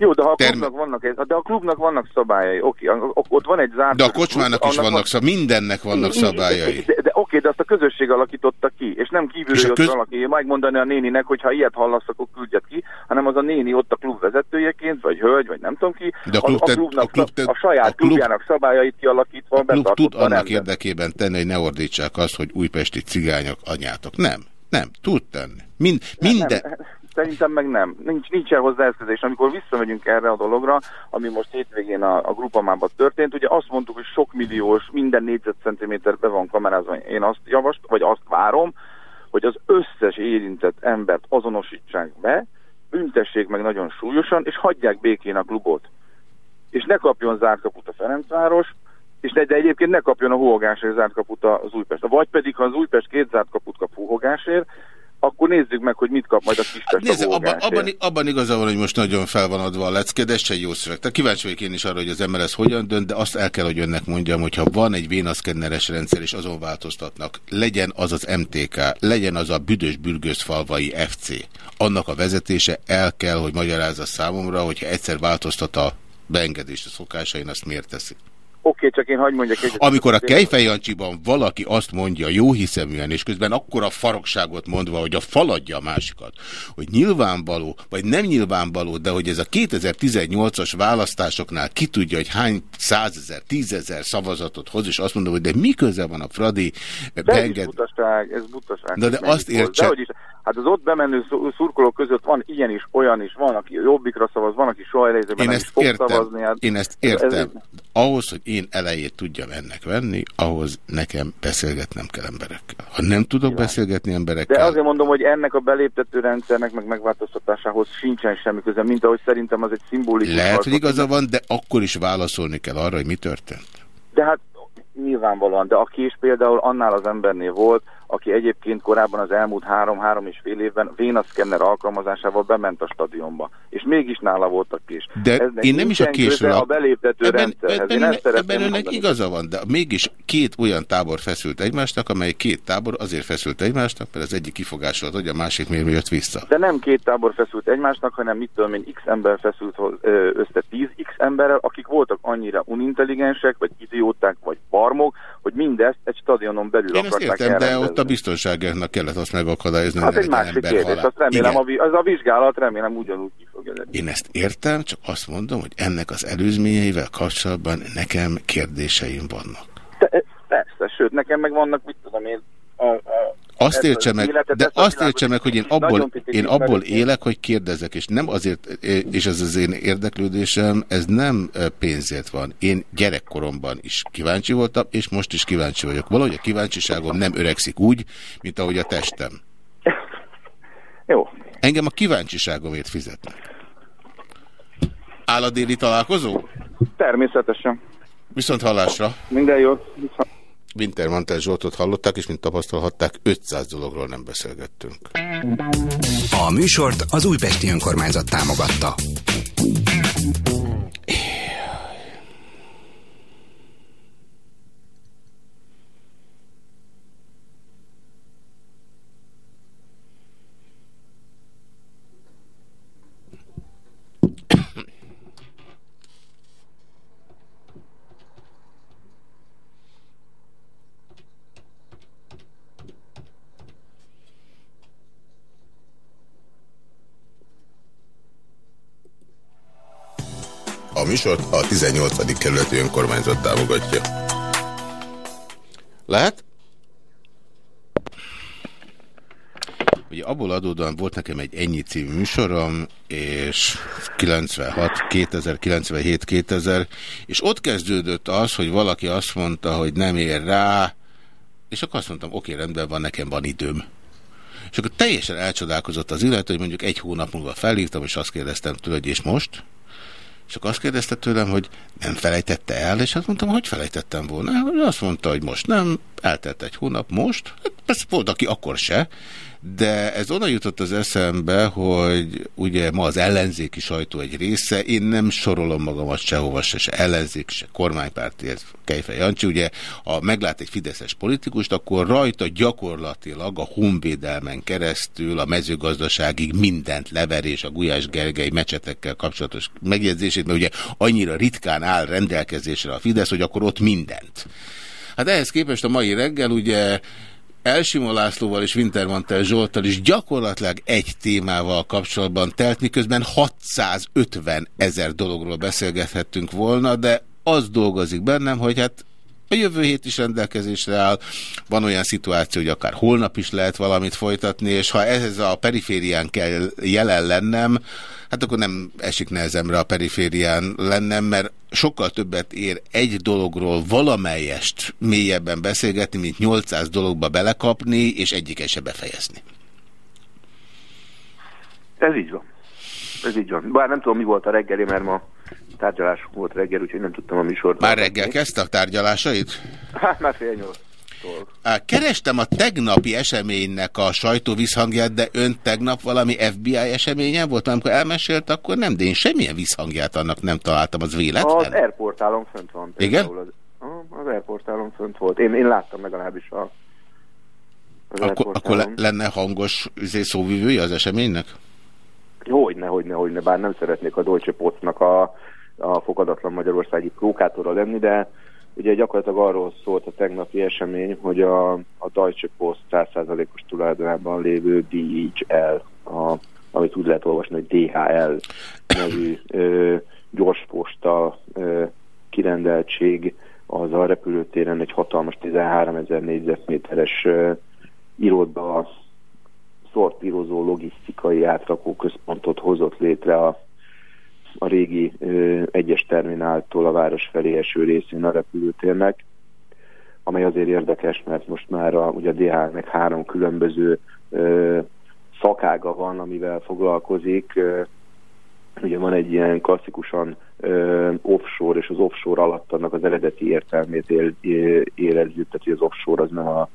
Jó, de ha a Term- klubnak vannak, de a klubnak vannak szabályai, oké, ott van egy zárt... De a kocsmának is annak vannak szabályai, mindennek vannak szabályai. De, de oké, de azt a közösség alakította ki, és nem kívülről jött köz- valaki megmondani a néninek, hogy ha ilyet hallasz, akkor küldjed ki, hanem az a néni ott a klub vezetőjeként, vagy hölgy, vagy nem tudom ki, De a klub a, klubnak, a klub te- a saját a klub- klubjának szabályait kialakítva, A klub tud annak rendet. érdekében tenni, hogy ne ordítsák azt, hogy újpesti cigányok anyátok. Nem, nem, tud tenni. Mind, minden... Nem, szerintem meg nem. Nincs, nincsen hozzá eszközés. Amikor visszamegyünk erre a dologra, ami most hétvégén a, a grupamában történt, ugye azt mondtuk, hogy sok milliós, minden négyzetcentiméter be van kamerázva. Én azt javast, vagy azt várom, hogy az összes érintett embert azonosítsák be, büntessék meg nagyon súlyosan, és hagyják békén a klubot. És ne kapjon zárt kaput a Ferencváros, és ne, de egyébként ne kapjon a Hóhogásért zárt kaput az Újpest. Vagy pedig, ha az Újpest két zárt kaput kap Hóhogásért, akkor nézzük meg, hogy mit kap majd a Kispest Nézze, a abban, abban, abban igaza van, hogy most nagyon fel van adva a lecke, de ez se jó szöveg. Tehát kíváncsi vagyok én is arra, hogy az MLS hogyan dönt, de azt el kell, hogy önnek mondjam, hogy ha van egy vénaszkenneres rendszer, és azon változtatnak, legyen az az MTK, legyen az a büdös bürgős falvai FC, annak a vezetése el kell, hogy magyarázza számomra, hogyha egyszer változtat a beengedést a szokásain, azt miért teszi. Oké, csak én hagyd mondjak egyet. Amikor a Kejfej Jancsiban valaki azt mondja jó hiszeműen, és közben akkora farokságot mondva, hogy a faladja a másikat, hogy nyilvánvaló, vagy nem nyilvánvaló, de hogy ez a 2018-as választásoknál ki tudja, hogy hány százezer, tízezer szavazatot hoz, és azt mondom, hogy de mi köze van a Fradi De ez beenged... butaság, ez butaság. Na de azt értse-. Hát az ott bemenő szur- szurkolók között van ilyen is, olyan is, van, aki jobbikra szavaz, van, aki soha elejézőben Én nem ezt is fog értem, szavazni. Hát én ezt ez- értem. Ez, Ahhoz, hogy én elejét tudjam ennek venni, ahhoz nekem beszélgetnem kell emberekkel. Ha nem tudok beszélgetni emberekkel, de azért mondom, hogy ennek a beléptető rendszernek meg megváltoztatásához sincsen semmi köze, mint ahogy szerintem az egy szimbolikus... Lehet, hogy igaza van, de akkor is válaszolni kell arra, hogy mi történt. De hát nyilvánvalóan, de a kés például annál az embernél volt, aki egyébként korábban az elmúlt három-három és fél évben vénaszkenner alkalmazásával bement a stadionba. És mégis nála volt a kés. De Eznek én nem is a késről... a beléptető ebben, rendszerhez. ebben, Én ebben, ebben önnek igaza van, de mégis két olyan tábor feszült egymásnak, amely két tábor azért feszült egymásnak, mert az egyik kifogásolt, hogy a másik miért jött vissza. De nem két tábor feszült egymásnak, hanem mit tudom én, x ember feszült össze 10x emberrel, akik voltak annyira unintelligensek, vagy idióták, vagy barmok, hogy mindezt egy stadionon belül Én akarták értem, de elrendezni. ott a biztonságnak kellett azt megakadályozni, Hát egy másik kérdés, halál. azt remélem, Igen. a, az a vizsgálat remélem ugyanúgy ki fogja lenni. Én ezt értem, csak azt mondom, hogy ennek az előzményeivel kapcsolatban nekem kérdéseim vannak. Te, persze, sőt, nekem meg vannak, mit tudom én, a, a, Azt értse meg, életet, de azt értse meg, hogy én abból, én abból élek, hogy kérdezek, és nem azért, és ez az én érdeklődésem, ez nem pénzért van. Én gyerekkoromban is kíváncsi voltam, és most is kíváncsi vagyok. Valahogy a kíváncsiságom nem öregszik úgy, mint ahogy a testem. Jó. Engem a kíváncsiságomért fizetnek. Áll a déli találkozó? Természetesen. Viszont hallásra. Minden jót. Viszont... Wintermantel Zsoltot hallották, és mint tapasztalhatták, 500 dologról nem beszélgettünk. A műsort az Újpesti Önkormányzat támogatta. Műsort a 18. kerületi önkormányzat támogatja. Lehet? Ugye abból adódóan volt nekem egy ennyi című műsorom, és 96, 2000, 97, 2000, és ott kezdődött az, hogy valaki azt mondta, hogy nem ér rá, és akkor azt mondtam, oké, rendben van, nekem van időm. És akkor teljesen elcsodálkozott az illető, hogy mondjuk egy hónap múlva felhívtam, és azt kérdeztem tőle, hogy és most? Akkor azt kérdezte tőlem, hogy nem felejtette el, és azt mondtam, hogy felejtettem volna. Azt mondta, hogy most nem, eltelt egy hónap, most. Hát persze volt, aki akkor se, de ez oda jutott az eszembe, hogy ugye ma az ellenzéki sajtó egy része, én nem sorolom magamat sehova, se, se ellenzék, se kormánypárti, ez Kejfej Jancsi, ugye, ha meglát egy fideszes politikust, akkor rajta gyakorlatilag a honvédelmen keresztül a mezőgazdaságig mindent lever, és a Gulyás Gergely mecsetekkel kapcsolatos megjegyzését, mert ugye annyira ritkán áll rendelkezésre a Fidesz, hogy akkor ott mindent. Hát ehhez képest a mai reggel ugye Elsimó Lászlóval és Wintermantel Zsoltal is gyakorlatilag egy témával kapcsolatban telt, miközben 650 ezer dologról beszélgethettünk volna, de az dolgozik bennem, hogy hát a jövő hét is rendelkezésre áll. Van olyan szituáció, hogy akár holnap is lehet valamit folytatni, és ha ehhez a periférián kell jelen lennem, hát akkor nem esik nehezemre a periférián lennem, mert sokkal többet ér egy dologról valamelyest mélyebben beszélgetni, mint 800 dologba belekapni, és egyiket se befejezni. Ez így van. Ez így van. Bár nem tudom, mi volt a reggeli, mert ma tárgyalás volt reggel, úgyhogy nem tudtam a műsort. Már reggel kezdte a tárgyalásait? Hát már fél nyolc. Kerestem a tegnapi eseménynek a sajtó visszhangját, de ön tegnap valami FBI eseményen volt, amikor elmesélt, akkor nem, de én semmilyen visszhangját annak nem találtam, az véletlen? Az airportálon fönt van. Igen? Az, az airportálon fönt volt. Én, én láttam legalábbis a akkor, akkor lenne hangos izé, szóvivője az eseménynek? Hogyne, hogyne, hogyne, bár nem szeretnék a Deutsche Postnak a, a fokadatlan magyarországi prókátora lenni, de Ugye gyakorlatilag arról szólt a tegnapi esemény, hogy a, a Deutsche Post 100%-os tulajdonában lévő DHL, a, amit úgy lehet olvasni, hogy DHL nevű ö, gyorsposta ö, kirendeltség, az a repülőtéren egy hatalmas 13 ezer négyzetméteres ö, iroda, szortírozó logisztikai átrakó központot hozott létre a a régi ö, egyes termináltól a város felé eső részén a repülőtérnek, amely azért érdekes, mert most már a, ugye a DH-nek három különböző ö, szakága van, amivel foglalkozik. Ugye van egy ilyen klasszikusan ö, offshore, és az offshore alatt annak az eredeti értelmét él, érezzük, tehát az offshore az nem a,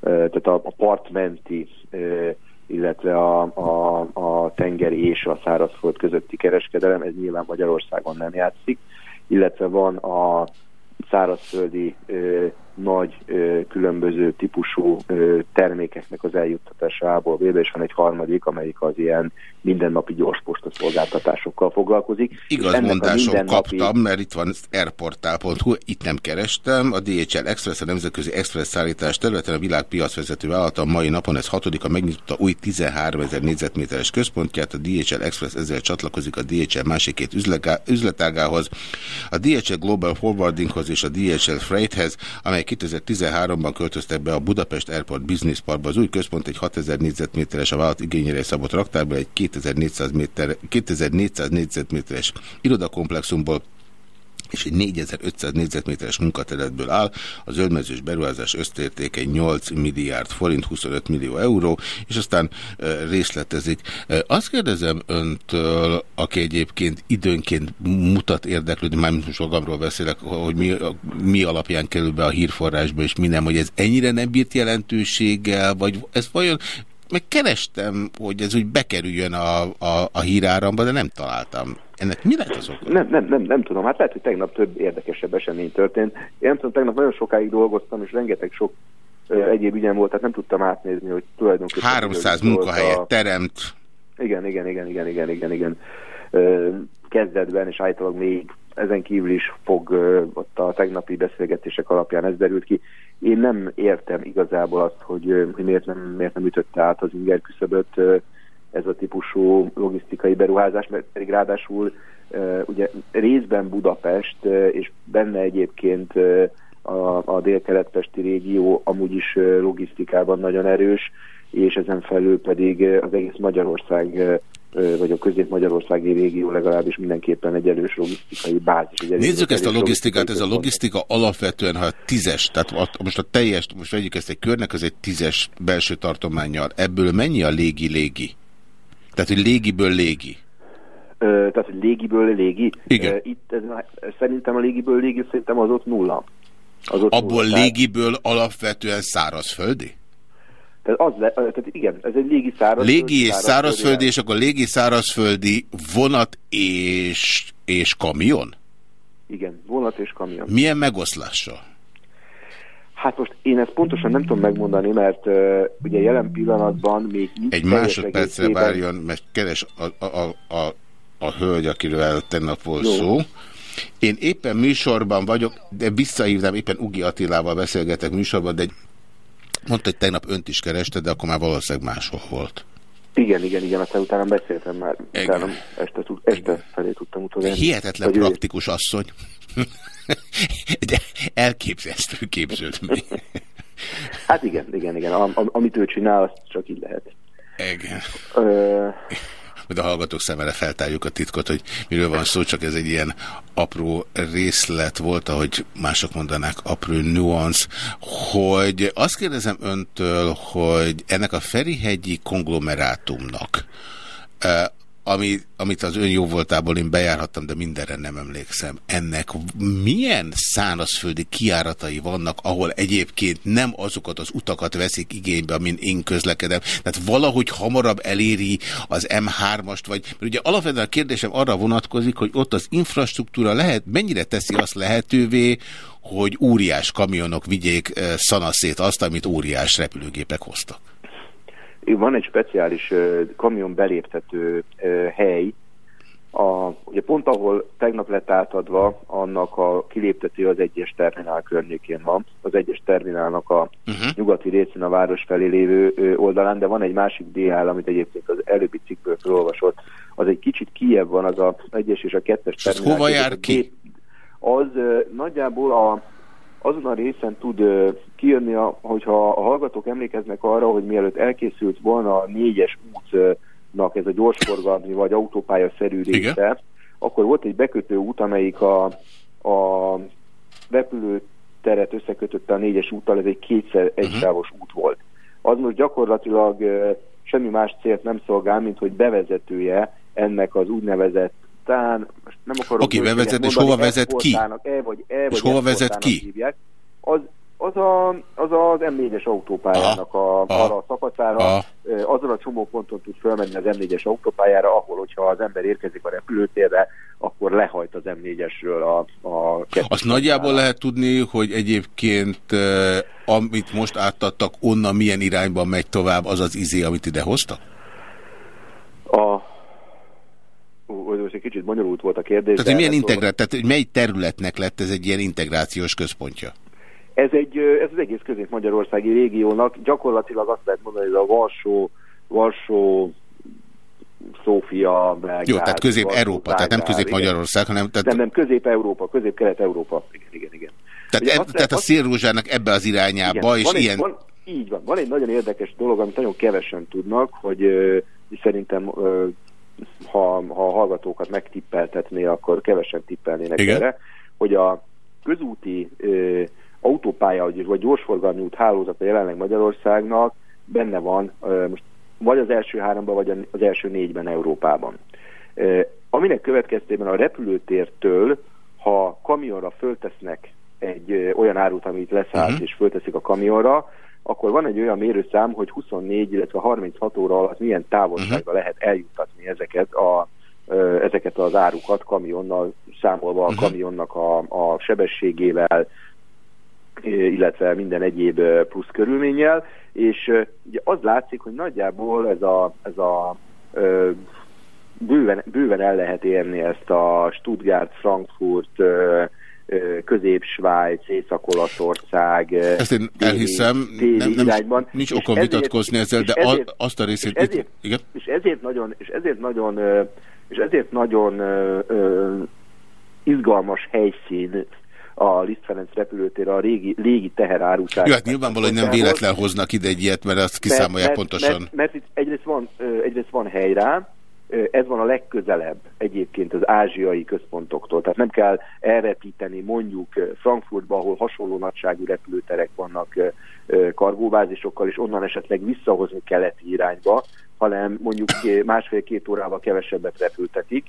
ö, tehát a, a partmenti ö, illetve a, a, a tengeri és a szárazföld közötti kereskedelem, ez nyilván Magyarországon nem játszik, illetve van a szárazföldi ö, nagy ö, különböző típusú ö, termékeknek az eljuttatása A-ból B-be, és van egy harmadik, amelyik az ilyen mindennapi gyorsposta szolgáltatásokkal foglalkozik. Igaz mondásom mindennapi... kaptam, mert itt van airportál.hu, itt nem kerestem, a DHL Express, a nemzetközi express szállítás területen a világ piacvezető vállalata a mai napon, ez hatodika megnyitotta új 13 ezer négyzetméteres központját, a DHL Express ezzel csatlakozik a DHL másik két üzletágához, a DHL Global Forwardinghoz és a DHL Freighthez, amely 2013-ban költöztek be a Budapest Airport Business Parkba. Az új központ egy 6000 négyzetméteres a vállalat igényére szabott raktárból egy 2400, méter, 2400 négyzetméteres irodakomplexumból és egy 4500 négyzetméteres munkaterületből áll. A zöldmezős beruházás összértéke 8 milliárd forint, 25 millió euró, és aztán részletezik. Azt kérdezem öntől, aki egyébként időnként mutat érdeklődni, már most magamról beszélek, hogy mi, mi alapján kerül be a hírforrásba, és mi nem, hogy ez ennyire nem bírt jelentőséggel, vagy ez vajon meg kerestem, hogy ez úgy bekerüljön a, a, a híráramba, de nem találtam. Ennek mi lett az oka? Nem, nem, nem, nem tudom. Hát lehet, hogy tegnap több érdekesebb esemény történt. Én nem tudom, tegnap nagyon sokáig dolgoztam, és rengeteg sok uh, egyéb ügyem volt, tehát nem tudtam átnézni, hogy tulajdonképpen... 300 munkahelyet a... teremt. Igen, igen, igen, igen, igen, igen, igen. Uh, kezdetben, és állítólag még ezen kívül is fog ott a tegnapi beszélgetések alapján ez derült ki. Én nem értem igazából azt, hogy, hogy miért, nem, miért nem ütötte át az inger küszöböt ez a típusú logisztikai beruházás, mert pedig ráadásul ugye részben Budapest, és benne egyébként a, a dél-kelet-pesti régió amúgy is logisztikában nagyon erős, és ezen felül pedig az egész Magyarország vagy a közép-magyarországi régió legalábbis mindenképpen egy erős logisztikai bázis. Egy erős Nézzük ezt a logisztikát, ez a logisztika alapvetően, ha tízes, tehát most a teljes, most vegyük ezt egy körnek, az egy tízes belső tartományjal. Ebből mennyi a légi-légi? Tehát, hogy légiből légi? Ö, tehát, hogy légiből légi? Igen. Itt ez, szerintem a légiből légi, szerintem az ott nulla. Az ott Abból nulla, légiből tehát... alapvetően szárazföldi? Tehát, az le, tehát igen, ez egy légi szárazföldi. Légi és szárazföldi, és akkor légi szárazföldi vonat és, és kamion? Igen, vonat és kamion. Milyen megoszlással? Hát most én ezt pontosan nem tudom megmondani, mert uh, ugye jelen pillanatban még... Egy másodpercre várjon, mert keres a, a, a, a, a hölgy, akiről tegnap volt Jó. szó. Én éppen műsorban vagyok, de visszahívnám, éppen Ugi Attilával beszélgetek műsorban, de egy Mondta, hogy tegnap önt is kereste, de akkor már valószínűleg máshol volt. Igen, igen, igen, aztán utána beszéltem már, utána este, este felé tudtam utolérni. Hihetetlen Vagy praktikus ő... asszony. [laughs] de elképzelhető képződmény. [laughs] hát igen, igen, igen. Am, am, amit ő csinál, azt csak így lehet. Igen. Ö majd a hallgatók szemére feltárjuk a titkot, hogy miről van szó, csak ez egy ilyen apró részlet volt, ahogy mások mondanák, apró nuansz, hogy azt kérdezem öntől, hogy ennek a Ferihegyi konglomerátumnak ami, amit az ön jó voltából én bejárhattam, de mindenre nem emlékszem. Ennek milyen szárazföldi kiáratai vannak, ahol egyébként nem azokat az utakat veszik igénybe, amin én közlekedem. Tehát valahogy hamarabb eléri az M3-ast, vagy mert ugye alapvetően a kérdésem arra vonatkozik, hogy ott az infrastruktúra lehet, mennyire teszi azt lehetővé, hogy óriás kamionok vigyék eh, szanaszét azt, amit óriás repülőgépek hoztak. Van egy speciális kamion beléptető hely, a, ugye pont ahol tegnap lett átadva, annak a kiléptető az egyes terminál környékén van, az egyes terminálnak a uh-huh. nyugati részén a város felé lévő oldalán, de van egy másik DL, amit egyébként az előbbi cikkből felolvasott, az egy kicsit kiebb van, az a egyes és a kettes terminál. hova jár ki? Az nagyjából a azon a részen tud kijönni, hogyha a hallgatók emlékeznek arra, hogy mielőtt elkészült volna a négyes útnak ez a gyorsforgalmi vagy autópálya-szerű része, Igen. akkor volt egy bekötő út, amelyik a, a repülőteret összekötötte a négyes úttal, ez egy kétszer mhm. egysávos uh -huh. út volt. Az most gyakorlatilag semmi más célt nem szolgál, mint hogy bevezetője ennek az úgynevezett talán most nem akarok... Oké, okay, bevezet, és hova vezet ki? E vagy, e vagy és hova vezet ki? Hívják. Az, az, a, az az M4-es autópályának a, arra a szakaszára, azon a csomóponton tud fölmenni az M4-es autópályára, ahol, hogyha az ember érkezik a repülőtérre, akkor lehajt az M4-esről a, a Azt nagyjából lehet tudni, hogy egyébként amit most átadtak, onnan milyen irányban megy tovább az az izé, amit ide hoztak? A most egy kicsit bonyolult volt a kérdés. Tehát, hogy milyen integrát, tehát hogy mely területnek lett ez egy ilyen integrációs központja? Ez, egy, ez az egész közép-magyarországi régiónak gyakorlatilag azt lehet mondani, hogy a Varsó, Varsó Szófia, Belgrád... Jó, tehát Közép-Európa, tehát nem Közép-Magyarország, hanem... Tehát... Nem, nem, Közép-Európa, Közép-Kelet-Európa. Igen, igen, igen. Tehát, eb, tehát lehet, a szélrózsának ebbe az irányába, igen, és van ilyen... Egy, van, így van. Van egy nagyon érdekes dolog, amit nagyon kevesen tudnak, hogy uh, szerintem ha, ha a hallgatókat megtippeltetné, akkor kevesen tippelnének Igen. erre, hogy a közúti ö, autópálya vagy gyorsforgalmi út hálózata jelenleg Magyarországnak benne van ö, most vagy az első háromban, vagy az első négyben Európában. Ö, aminek következtében a repülőtértől, ha kamionra föltesznek egy ö, olyan árut, amit leszállt, uh mhm. -huh. és fölteszik a kamionra, akkor van egy olyan mérőszám, hogy 24, illetve 36 óra alatt milyen távolságra uh-huh. lehet eljuttatni ezeket, a, ezeket az árukat kamionnal, számolva a kamionnak a, a sebességével, illetve minden egyéb plusz körülménnyel, és ugye az látszik, hogy nagyjából ez a, ez a bőven, bőven el lehet érni ezt a Stuttgart, Frankfurt, Közép-Svájc, Észak-Olaszország. Ezt én elhiszem, téli, nem, nem irányban. nincs okom ezért, vitatkozni ezzel, de ezért, azt a részét... És ezért, igen? És ezért nagyon, és ezért nagyon, és ezért nagyon uh, izgalmas helyszín a Liszt Ferenc repülőtér a régi, légi teherárusság. Jó, hát nyilvánvalóan, nem véletlen hoznak ide egy ilyet, mert azt kiszámolják mert, pontosan. Mert, mert, mert itt egyrészt van, egyrészt van hely rá, ez van a legközelebb egyébként az ázsiai központoktól. Tehát nem kell elrepíteni mondjuk Frankfurtba, ahol hasonló nagyságú repülőterek vannak kargóbázisokkal, és onnan esetleg visszahozni keleti irányba, hanem mondjuk másfél-két órával kevesebbet repültetik,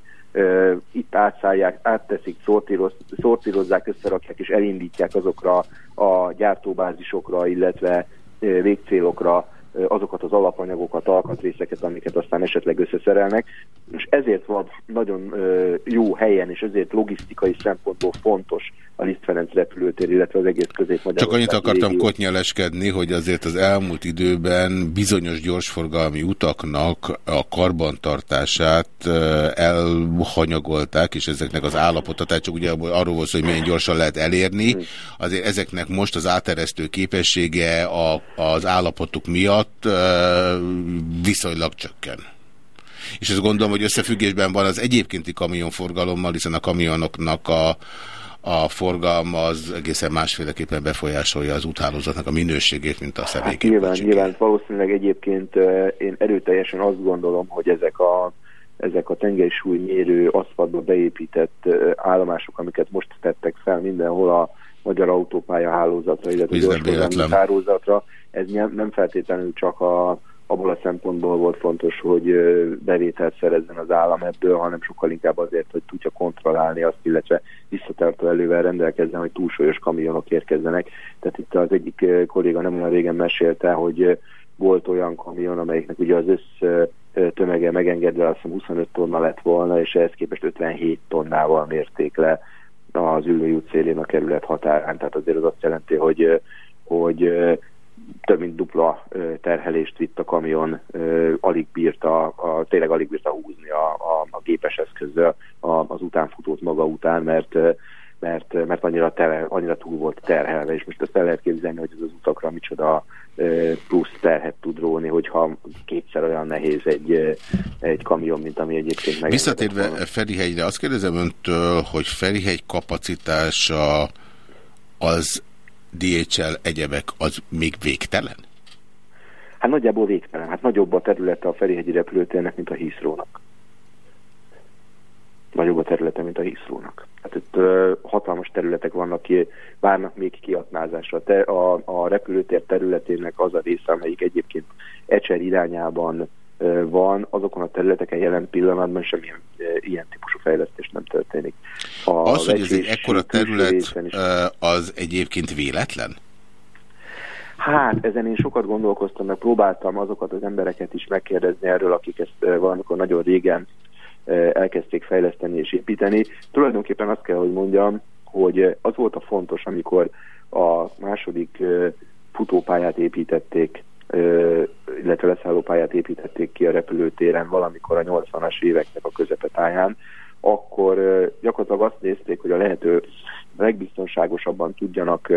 itt átszállják, átteszik, szortíroz, szortírozzák, összerakják és elindítják azokra a gyártóbázisokra, illetve végcélokra azokat az alapanyagokat, alkatrészeket, amiket aztán esetleg összeszerelnek, és ezért van nagyon jó helyen, és ezért logisztikai szempontból fontos a Liszt Ferenc repülőtér, illetve az egész közép Csak annyit akartam régió. kotnyeleskedni, hogy azért az elmúlt időben bizonyos gyorsforgalmi utaknak a karbantartását elhanyagolták, és ezeknek az állapota, tehát csak ugye arról volt hogy milyen gyorsan lehet elérni, hm. azért ezeknek most az áteresztő képessége a, az állapotuk miatt viszonylag csökken. És ezt gondolom, hogy összefüggésben van az egyébkénti kamionforgalommal, hiszen a kamionoknak a a forgalma az egészen másféleképpen befolyásolja az úthálózatnak a minőségét, mint a személyképességét. Hát nyilván, nyilván valószínűleg egyébként én erőteljesen azt gondolom, hogy ezek a ezek a tengerysúlymérő aszfaltba beépített állomások, amiket most tettek fel mindenhol a magyar autópálya hálózatra, illetve a gyorsforgalmi hálózatra, ez nem feltétlenül csak a abból a szempontból volt fontos, hogy bevételt szerezzen az állam ebből, hanem sokkal inkább azért, hogy tudja kontrollálni azt, illetve visszatartó elővel rendelkezzen, hogy túlsúlyos kamionok érkezzenek. Tehát itt az egyik kolléga nem olyan régen mesélte, hogy volt olyan kamion, amelyiknek ugye az össz tömege megengedve azt hiszem 25 tonna lett volna, és ehhez képest 57 tonnával mérték le az ülői út szélén a kerület határán. Tehát azért az azt jelenti, hogy, hogy több mint dupla terhelést vitt a kamion, alig bírta, tényleg alig bírta húzni a, a, a gépes eszközzel az utánfutót maga után, mert mert, mert annyira, tele, annyira túl volt terhelve, és most ezt el lehet képzelni, hogy ez az utakra micsoda plusz terhet tud róni, hogyha kétszer olyan nehéz egy, egy kamion, mint ami egyébként meg. Visszatérve Ferihegyre, azt kérdezem öntől, hogy Ferihegy kapacitása az DHL egyebek az még végtelen? Hát nagyjából végtelen. Hát nagyobb a területe a Ferihegyi repülőtérnek, mint a Hiszrónak. Nagyobb a területe, mint a Hiszrónak. Hát itt uh, hatalmas területek vannak, ki, várnak még kiaknázásra. Te, a, a repülőtér területének az a része, amelyik egyébként Ecser irányában van, azokon a területeken jelen pillanatban semmilyen ilyen típusú fejlesztés nem történik. A az, hogy ez egy ekkora terület, az egyébként véletlen? Hát, ezen én sokat gondolkoztam, meg próbáltam azokat az embereket is megkérdezni erről, akik ezt valamikor nagyon régen elkezdték fejleszteni és építeni. Tulajdonképpen azt kell, hogy mondjam, hogy az volt a fontos, amikor a második futópályát építették illetve leszállópályát építették ki a repülőtéren valamikor a 80-as éveknek a közepetáján, akkor gyakorlatilag azt nézték, hogy a lehető legbiztonságosabban tudjanak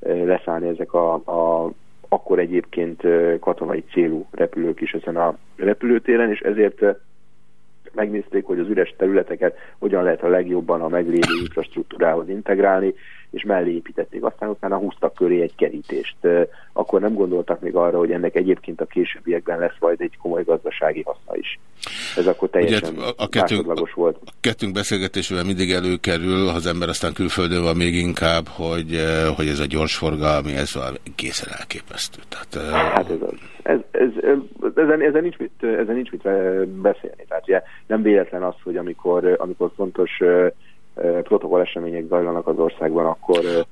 leszállni ezek a, a akkor egyébként katonai célú repülők is ezen a repülőtéren, és ezért megnézték, hogy az üres területeket hogyan lehet a legjobban a meglévő infrastruktúrához integrálni, és mellé építették. Aztán utána húztak köré egy kerítést. Akkor nem gondoltak még arra, hogy ennek egyébként a későbbiekben lesz majd egy komoly gazdasági haszna is. Ez akkor teljesen Ugye, a kettőnk, volt. A kettőnk beszélgetésében mindig előkerül, ha az ember aztán külföldön van még inkább, hogy, hogy ez a gyorsforgalmi, ez valami egészen elképesztő. Tehát, hát ez az. Ez, ez, ezen, ezen, nincs mit, ezen nincs mit beszélni. Tehát ugye nem véletlen az, hogy amikor, amikor fontos protokoll események zajlanak az országban, akkor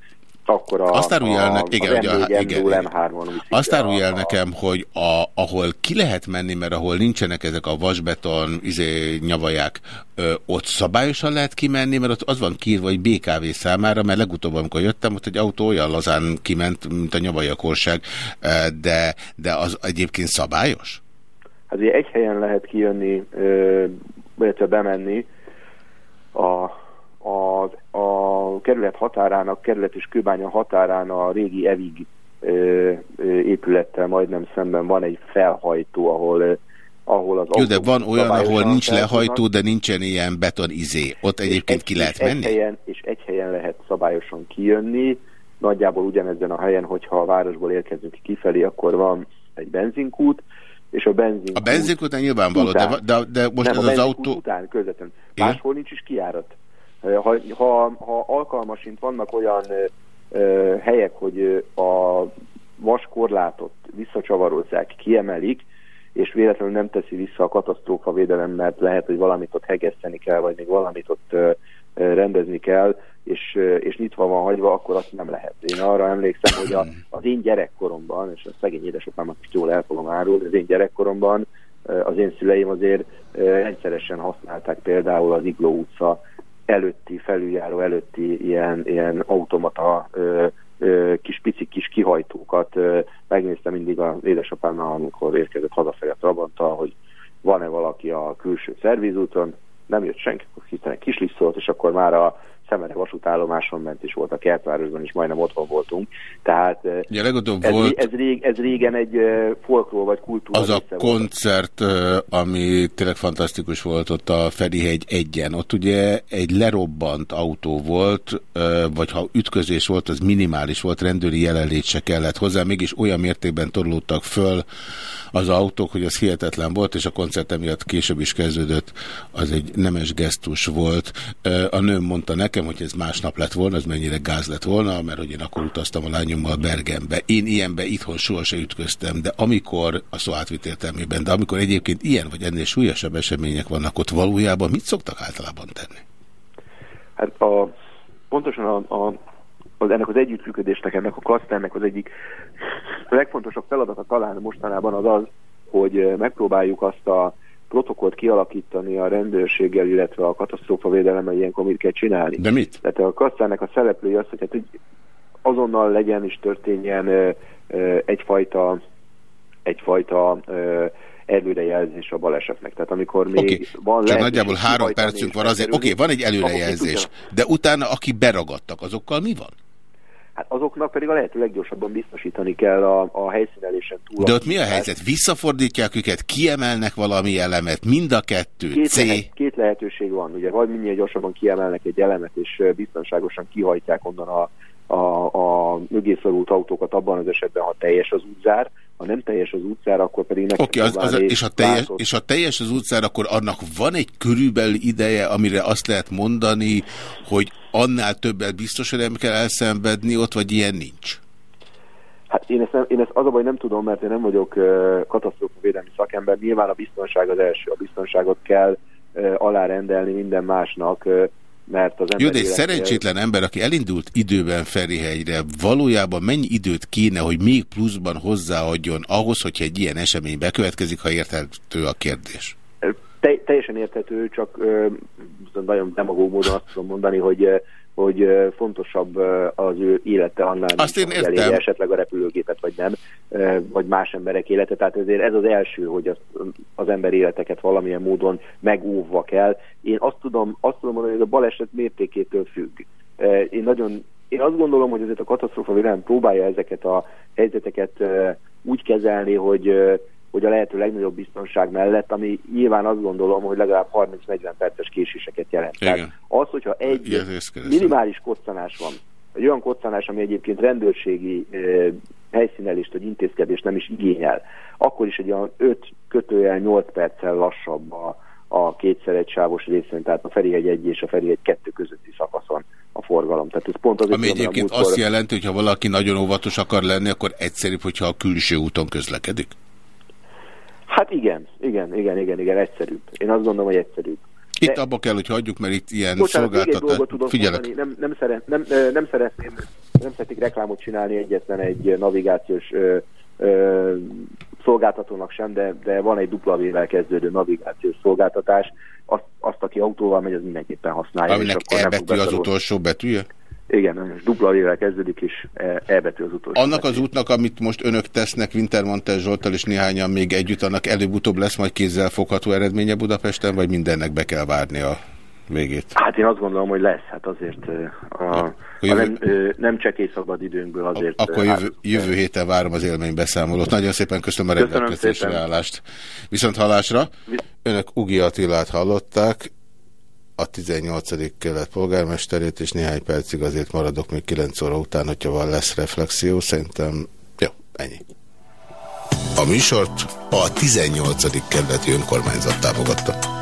akkor a, azt árulj el, ne, igen, ugye, a, igen, igen. Azt árulj el nekem, hogy a, ahol ki lehet menni, mert ahol nincsenek ezek a vasbeton izé, nyavaják, ö, ott szabályosan lehet kimenni, mert ott az van kiírva, hogy BKV számára, mert legutóbb, amikor jöttem, ott egy autó olyan lazán kiment, mint a nyavajakorság, de, de az egyébként szabályos? Hát ugye egy helyen lehet kijönni, illetve bemenni, a a, a kerület határának, kerület és kőbánya határán a régi Evig ö, ö, épülettel majdnem szemben van egy felhajtó, ahol ahol az Jó, de van olyan, ahol nincs lehajtó, de nincsen ilyen beton izé. Ott egyébként egy, ki lehet menni? Egy helyen, és egy helyen lehet szabályosan kijönni. Nagyjából ugyanezen a helyen, hogyha a városból érkezünk kifelé, akkor van egy benzinkút, és a benzin. A benzinkút nyilvánvaló, de, de, de most nem, ez az autó... után közvetlen. Máshol nincs is kiárat. Ha, ha, ha alkalmasint vannak olyan ö, helyek, hogy a vaskorlátot visszacsavarozzák, kiemelik, és véletlenül nem teszi vissza a katasztrófa védelem, mert lehet, hogy valamit ott hegeszteni kell, vagy még valamit ott ö, rendezni kell, és, és nyitva van hagyva, akkor azt nem lehet. Én arra emlékszem, hogy a, az én gyerekkoromban, és a szegény édesapámat most jól el fogom árulni, az én gyerekkoromban az én szüleim azért rendszeresen használták például az Igló utca előtti, felüljáró előtti ilyen, ilyen automata ö, ö, kis pici kis kihajtókat. Ö, megnéztem mindig az édesapámnál, amikor érkezett hazafelé a Trabanta, hogy van-e valaki a külső szervizúton, nem jött senki, hiszen egy kis szólt, és akkor már a Szemere vasútállomáson ment is volt a kertvárosban, és majdnem otthon voltunk. Tehát ja, legutóbb ez, volt... ez, rég, ez régen egy folkról vagy kultúra. Az a koncert, volt. ami tényleg fantasztikus volt ott a Ferihegy egyen, ott ugye egy lerobbant autó volt, vagy ha ütközés volt, az minimális volt, rendőri jelenlét se kellett hozzá, mégis olyan mértékben torlódtak föl az autók, hogy az hihetetlen volt, és a koncert emiatt később is kezdődött, az egy nemes gesztus volt. A nőm mondta nekem, hogy ez másnap lett volna, az mennyire gáz lett volna, mert hogy én akkor utaztam a lányommal Bergenbe. Én ilyenbe itthon sohasem ütköztem, de amikor, a szó átvit értelmében, de amikor egyébként ilyen vagy ennél súlyosabb események vannak ott valójában, mit szoktak általában tenni? Hát a, pontosan a, a az, ennek az együttműködésnek, ennek a klaszternek az egyik legfontosabb feladata talán mostanában az az, hogy megpróbáljuk azt a protokollt kialakítani a rendőrséggel, illetve a katasztrófavédelemmel ilyenkor mit kell csinálni. De mit? Tehát a klaszternek a szereplői az, hogy, hát, hogy azonnal legyen és történjen ö, ö, egyfajta, egyfajta ö, előrejelzés a balesetnek. Tehát amikor még okay. van Csak nagyjából három percünk van azért, oké, okay, van egy előrejelzés, de utána aki beragadtak, azokkal mi van? Hát azoknak pedig a lehető leggyorsabban biztosítani kell a, a helyszínelésen túl. De ott mi a helyzet? Visszafordítják őket, kiemelnek valami elemet, mind a kettő, két C? Lehet, két lehetőség van, ugye, vagy minél gyorsabban kiemelnek egy elemet, és biztonságosan kihajtják onnan a, a, a mögé szorult autókat abban az esetben, ha teljes az útzár, ha nem teljes az utcára, akkor pedig meg okay, az, az, és, ha teljes, és ha teljes az utcára, akkor annak van egy körülbelül ideje, amire azt lehet mondani, hogy annál többet biztos, hogy nem kell elszenvedni ott, vagy ilyen nincs? Hát én ezt, nem, én ezt az a baj nem tudom, mert én nem vagyok uh, katasztrófavédelmi szakember. Nyilván a biztonság az első. A biztonságot kell uh, alárendelni minden másnak. Uh, mert az ember... Jó, de egy szerencsétlen ember, aki elindult időben Ferihegyre, valójában mennyi időt kéne, hogy még pluszban hozzáadjon ahhoz, hogyha egy ilyen esemény bekövetkezik, ha érthető a kérdés? Te, teljesen érthető, csak ö, nagyon demagóg módon azt tudom mondani, hogy hogy fontosabb az ő élete annál, Azt én értem. esetleg a repülőgépet, vagy nem, vagy más emberek élete. Tehát ezért ez az első, hogy az, az ember életeket valamilyen módon megóvva kell. Én azt tudom, azt tudom mondani, hogy a baleset mértékétől függ. Én nagyon én azt gondolom, hogy azért a katasztrófa védelem próbálja ezeket a helyzeteket úgy kezelni, hogy hogy a lehető legnagyobb biztonság mellett, ami nyilván azt gondolom, hogy legalább 30-40 perces késéseket jelent. Igen. Tehát az, hogyha egy minimális koccanás van, egy olyan koccanás, ami egyébként rendőrségi e, helyszínelést vagy intézkedést nem is igényel, akkor is egy olyan 5 kötőjel 8 perccel lassabb a, a kétszer egy sávos részén, tehát a Ferihegy 1 és a Ferihegy 2 közötti szakaszon a forgalom. Tehát ez pont azért, Ami egyébként azt jelenti, hogy ha valaki nagyon óvatos akar lenni, akkor egyszerűbb, hogyha a külső úton közlekedik? Hát igen, igen, igen, igen, igen, egyszerűbb. Én azt gondolom, hogy egyszerűbb. Itt De... abba kell, hogy hagyjuk, mert itt ilyen Bocsánat, szolgáltatás... Figyelek. Mondani, nem, nem, szeret, nem, nem szeretném, nem szeretnék reklámot csinálni egyetlen egy navigációs ö, ö, szolgáltatónak sem, de, de van egy dupla vével kezdődő navigációs szolgáltatás. Azt, azt, aki autóval megy, az mindenképpen használja. Aminek E betű az utolsó betűje? Igen, és dupla vével kezdődik, és e, betű az utolsó. Annak az útnak, amit most önök tesznek Wintermantel Zsoltal és néhányan még együtt, annak előbb-utóbb lesz majd kézzel fogható eredménye Budapesten, vagy mindennek be kell várni a végét? Hát én azt gondolom, hogy lesz. Hát azért a, a jövő... nem, nem csekély szabad időnkből azért... Akkor jövő, jövő héten várom az élménybeszámolót. Nagyon szépen köszönöm a rendelkezésre állást. Viszont hallásra, önök Ugi Attilát hallották, a 18. kelet polgármesterét, és néhány percig azért maradok még 9 óra után, hogyha van lesz reflexió. Szerintem, jó, ennyi. A műsort a 18. kerületi önkormányzat támogatta.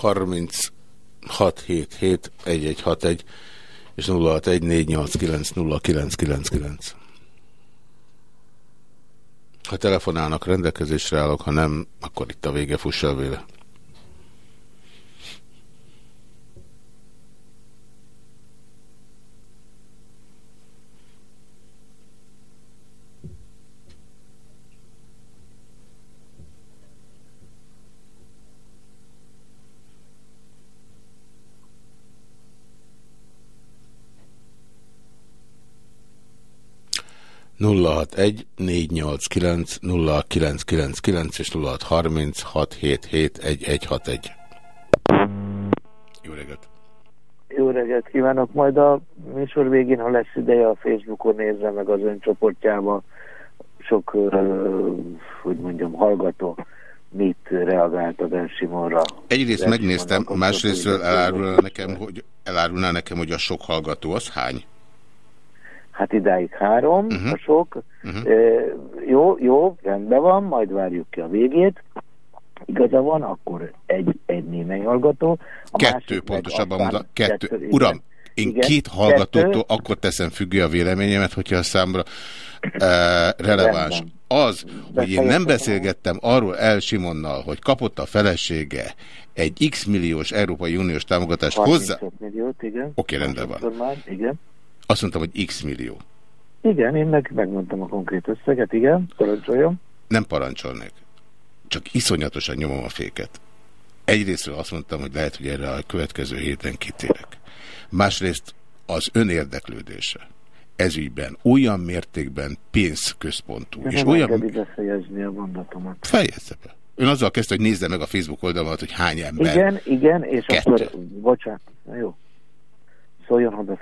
30 677 1161 és 0614890999. Ha telefonálnak, rendelkezésre állok, ha nem, akkor itt a vége fuss el véle. 061 489 0999 és 0630 677 Jó reggelt! Jó reggelt kívánok! Majd a műsor végén, ha lesz ideje, a Facebookon nézze meg az öncsoportjába. Sok, hogy mondjam, hallgató mit reagált a Ben Simonra. Egyrészt megnéztem, másrésztről elárulná nekem, hogy, elárulná nekem, hogy a sok hallgató az hány? Hát idáig három, uh mhm. -huh. a sok. Uh -huh. e, jó, jó, rendben van, majd várjuk ki a végét. Igaza van, akkor egy, egy némely hallgató. A kettő pontosabban mondom, kettő. kettő. Uram, én igen, két hallgatótól kettő. akkor teszem függő a véleményemet, hogyha a számra e, releváns. Az, hogy én nem beszélgettem arról El Simonnal, hogy kapott a felesége egy x milliós Európai Uniós támogatást hozzá... Milliót, igen. Oké, rendben van. Igen. Azt mondtam, hogy x millió. Igen, én meg megmondtam a konkrét összeget, igen, parancsoljon. Nem parancsolnék. Csak iszonyatosan nyomom a féket. Egyrésztről azt mondtam, hogy lehet, hogy erre a következő héten kitérek. Másrészt az önérdeklődése ezügyben olyan mértékben pénzközpontú. és olyan... befejezni a mondatomat. Fejezze be. Ön azzal kezdte, hogy nézze meg a Facebook oldalamat, hogy hány ember. Igen, igen, és Kettő. akkor, bocsánat, na jó szóljon,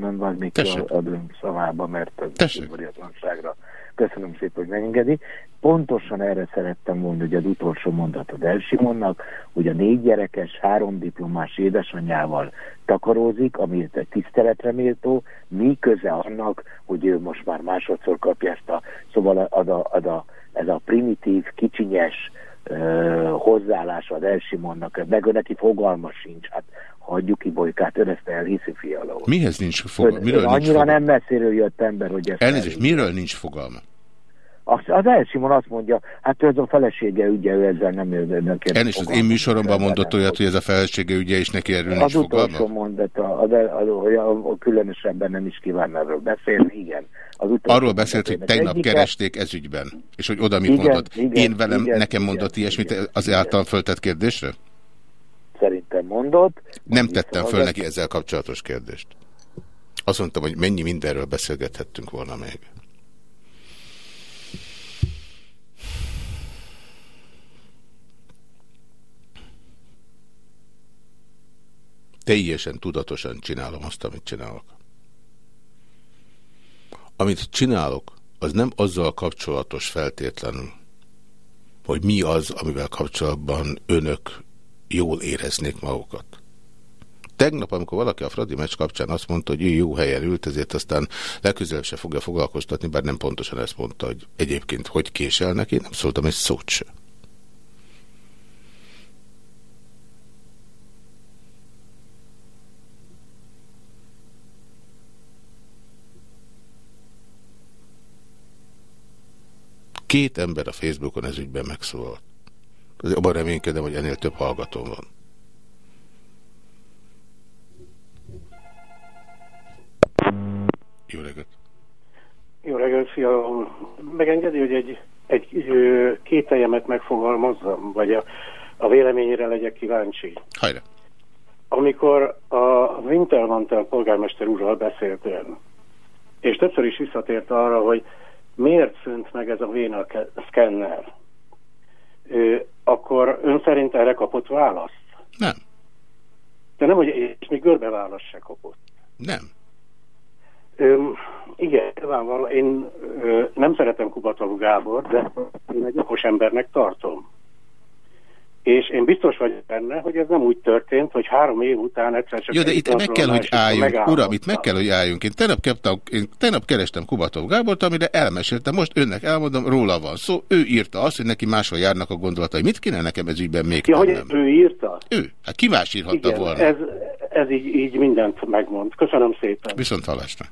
nem vág még a szavába, mert az udvariatlanságra. Köszönöm szépen, hogy megengedi. Pontosan erre szerettem volna, hogy az utolsó mondat a Elsimonnak, hogy a négy gyerekes, három diplomás édesanyjával takarózik, ami egy tiszteletre méltó, mi köze annak, hogy ő most már másodszor kapja ezt a, szóval ad a, ad a, ez a primitív, kicsinyes, hozzáállása az Elsimonnak, meg neki fogalma sincs. Hát hagyjuk ki bolykát, ön ezt elhiszi fiala Mihez nincs fogalma? Miről ön nincs annyira fogalma? nem messziről jött ember, hogy ezt Elnézést, miről nincs fogalma? Az, az Elsimon azt mondja, hát ez a felesége ügye, ő ezzel nem érdekel. Elnézést, az én műsoromban mondott olyat, hogy ez a felesége ügye, és neki erről nincs fogalma? Az utolsó mondat, a, a, a, a, különösebben nem is kíván erről beszélni, igen. Az Arról beszélt, hogy tegnap egyike. keresték ez ügyben, és hogy oda mit igen, mondott. Igen, én velem, igen, nekem igen, mondott igen, ilyesmit az által föltett kérdésre? Szerintem mondott. Nem tettem föl neki ezzel kapcsolatos kérdést. Azt mondtam, hogy mennyi mindenről beszélgethettünk volna még. Teljesen tudatosan csinálom azt, amit csinálok. Amit csinálok, az nem azzal kapcsolatos feltétlenül, hogy mi az, amivel kapcsolatban önök jól éreznék magukat. Tegnap, amikor valaki a Fradi meccs kapcsán azt mondta, hogy ő jó helyen ült, ezért aztán legközelebb se fogja foglalkoztatni, bár nem pontosan ezt mondta, hogy egyébként hogy késelnek, én nem szóltam egy szót se. Két ember a Facebookon ez ügyben megszólalt. Abban reménykedem, hogy ennél több hallgató van. Jó reggelt! Jó reggelt, fia! Megengedi, hogy egy, egy kételjemet megfogalmazzam, vagy a, a véleményére legyek kíváncsi? Hajra! Amikor a Wintermantel polgármester úrral beszélt ön, és többször is visszatért arra, hogy miért szűnt meg ez a véna szkenner, akkor ön szerint erre kapott választ? Nem. De nem, hogy és még görbe választ se kapott. Nem. Ö, igen, nyilvánvalóan én ö, nem szeretem Kubatov Gábor, de én egy okos embernek tartom. És én biztos vagyok benne, hogy ez nem úgy történt, hogy három év után egyszer csak... Jó, de itt meg kell, hogy álljunk. Uram, itt meg kell, hogy álljunk. Én tegnap, kaptam, én tegnap kerestem Kubatov Gábort, amire elmeséltem. Most önnek elmondom, róla van szó. Ő írta azt, hogy neki máshol járnak a gondolatai. Mit kéne nekem ez ügyben még ja, tennem? hogy ő írta? Ő. Hát ki más írhatta Igen, volna? Ez, ez így, így mindent megmond. Köszönöm szépen. Viszont hallásra.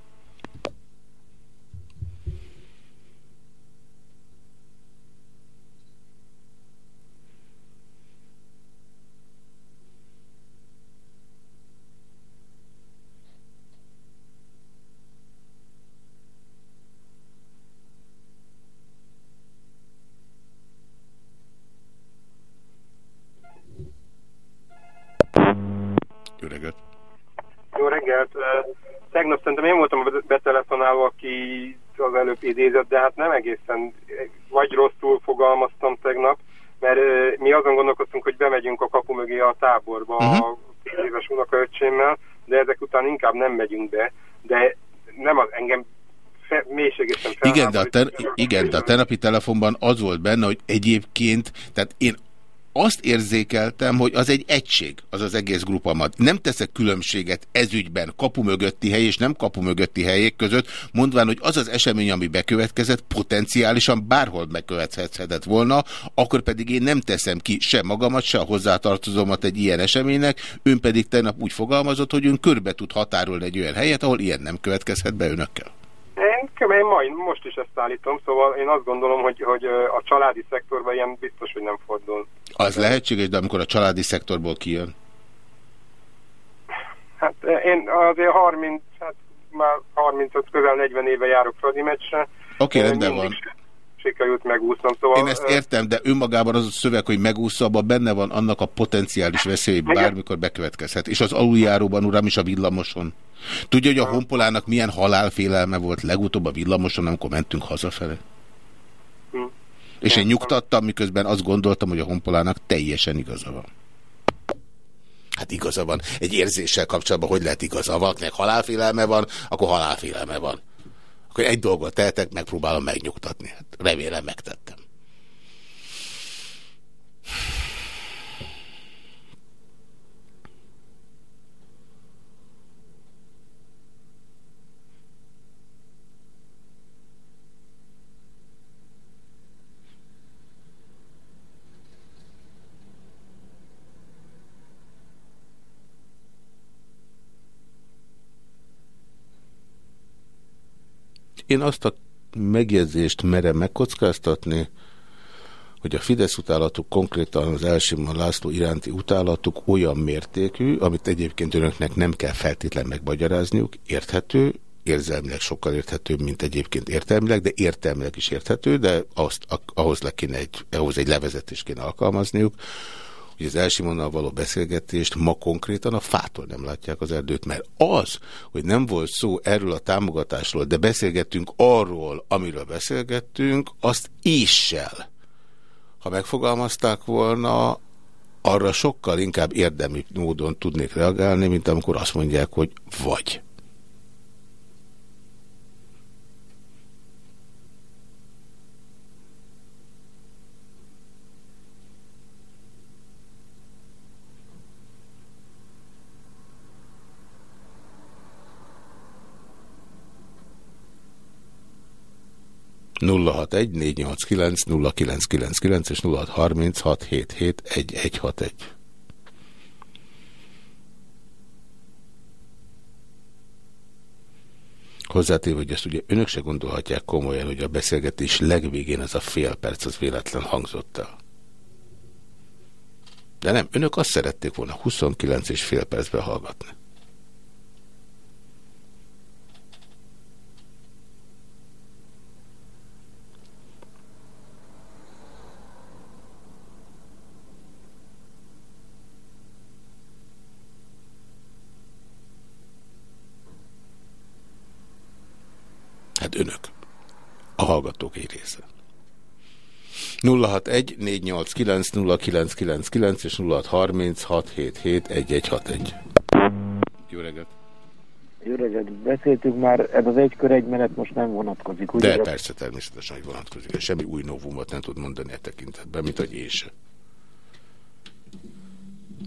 Jó reggelt! Jó reggelt! Tegnap szerintem én voltam a betelefonáló, aki az előbb idézett, de hát nem egészen, vagy rosszul fogalmaztam tegnap, mert mi azon gondolkoztunk, hogy bemegyünk a kapu mögé a táborba uh -huh. a két éves unokaöcsémmel, de ezek után inkább nem megyünk be, de nem az engem mélységesen igen de, a ten, igen, de a tenapi telefonban az volt benne, hogy egyébként, tehát én azt érzékeltem, hogy az egy egység, az az egész grupamat. Nem teszek különbséget ezügyben kapu mögötti hely és nem kapu mögötti helyek között, mondván, hogy az az esemény, ami bekövetkezett, potenciálisan bárhol megkövethetett volna, akkor pedig én nem teszem ki se magamat, se a hozzátartozómat egy ilyen eseménynek, ön pedig tegnap úgy fogalmazott, hogy ön körbe tud határolni egy olyan helyet, ahol ilyen nem következhet be önökkel. Én, én majd, most is ezt állítom, szóval én azt gondolom, hogy, hogy a családi szektorban ilyen biztos, hogy nem fordul. Az lehetséges, de amikor a családi szektorból kijön? Hát én azért 30, hát már 35, közel 40 éve járok Fradi meccsre. Oké, okay, rendben van sikerült megúsznom. Szóval, Én ezt értem, de önmagában az a szöveg, hogy megúszza, abban benne van annak a potenciális veszély, bármikor bekövetkezhet. És az aluljáróban, uram, is a villamoson. Tudja, hogy a honpolának milyen halálfélelme volt legutóbb a villamoson, amikor mentünk hazafele? Hm. És én nyugtattam, miközben azt gondoltam, hogy a honpolának teljesen igaza van. Hát igaza van. Egy érzéssel kapcsolatban hogy lehet igaza? Valakinek halálfélelme van, akkor halálfélelme van. Akkor egy dolgot tehetek, megpróbálom megnyugtatni. Hát remélem megtettem. Én azt a megjegyzést merem megkockáztatni, hogy a Fidesz utálatuk konkrétan az Elsimon László iránti utálatuk olyan mértékű, amit egyébként önöknek nem kell feltétlen megmagyarázniuk, érthető, érzelmileg sokkal érthetőbb, mint egyébként értelmileg, de értelmileg is érthető, de azt, ahhoz, le kéne egy, ahhoz egy levezetést kéne alkalmazniuk, hogy az Elsimonnal való beszélgetést ma konkrétan a fától nem látják az erdőt, mert az, hogy nem volt szó erről a támogatásról, de beszélgettünk arról, amiről beszélgettünk, azt éssel. Ha megfogalmazták volna, arra sokkal inkább érdemi módon tudnék reagálni, mint amikor azt mondják, hogy vagy. 061 és 0636771161. Hozzátéve, hogy ezt ugye önök se gondolhatják komolyan, hogy a beszélgetés legvégén ez a fél perc az véletlen hangzott el. De nem, önök azt szerették volna 29 és fél percbe hallgatni. Hát önök. A hallgatók egy része. 061 489 0999 és 0636771161. Jó reggelt! Jó reggelt! Beszéltük már, ez az egykör egy menet most nem vonatkozik, ugye? De persze, természetesen, hogy vonatkozik. Semmi új novumot nem tud mondani e tekintetben, mint hogy én se.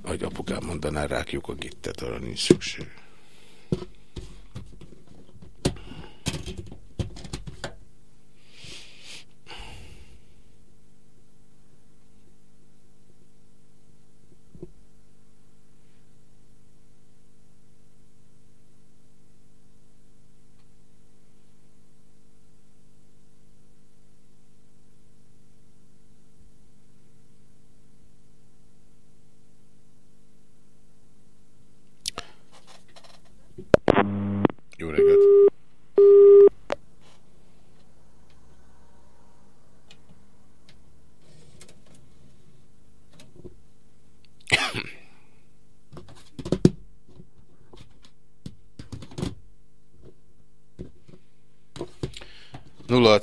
Ahogy apukám mondaná, rákjuk a gittet, arra nincs szükség. Jó reggelt! nulla egy négy nyolc kilenc nulla kilenc kilenc kilenc és nulla harminc hat hét hét egy egy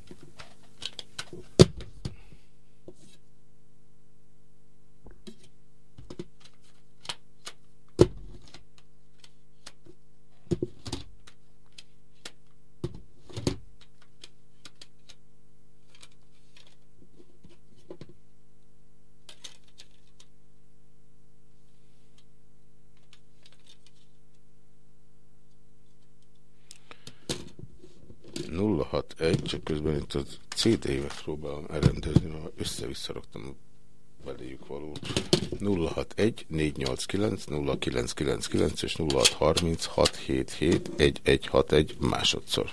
Itt a CD-vet próbálom elrendezni, mert össze-vissza raktam beléjük valót. 061 489 0999 és 0630 677 1161 másodszor.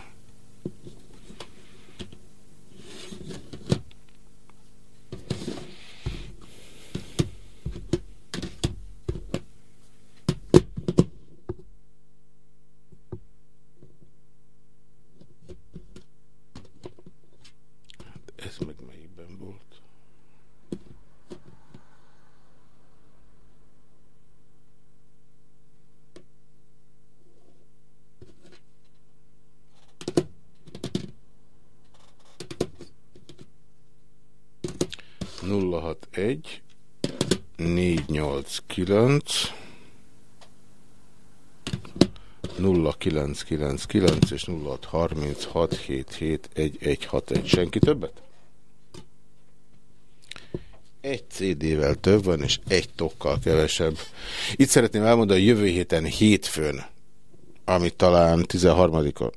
0999 és 0636771161. Senki többet? Egy CD-vel több van, és egy tokkal kevesebb. Itt szeretném elmondani, hogy jövő héten hétfőn, ami talán 13-a,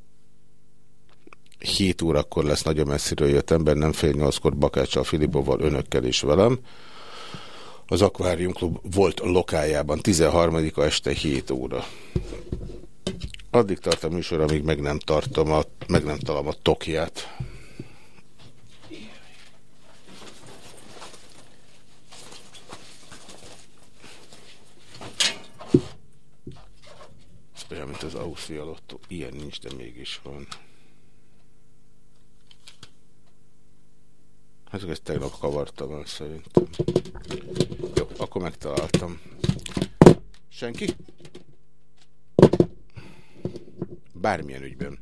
7 órakor lesz nagyon messziről jött ember, nem fél nyolckor Bakáccsal, Filipovval, önökkel és velem. Az Aquarium Klub volt lokájában, 13-a este 7 óra. Addig tart a műsor, amíg meg nem tartom a, meg nem találom a tokját. Ez olyan, mint az Ausztria Lotto. Ilyen nincs, de mégis van. Hát ezt tegnap kavartam el szerintem. Jó, akkor megtaláltam. Senki? Bármilyen ügyben.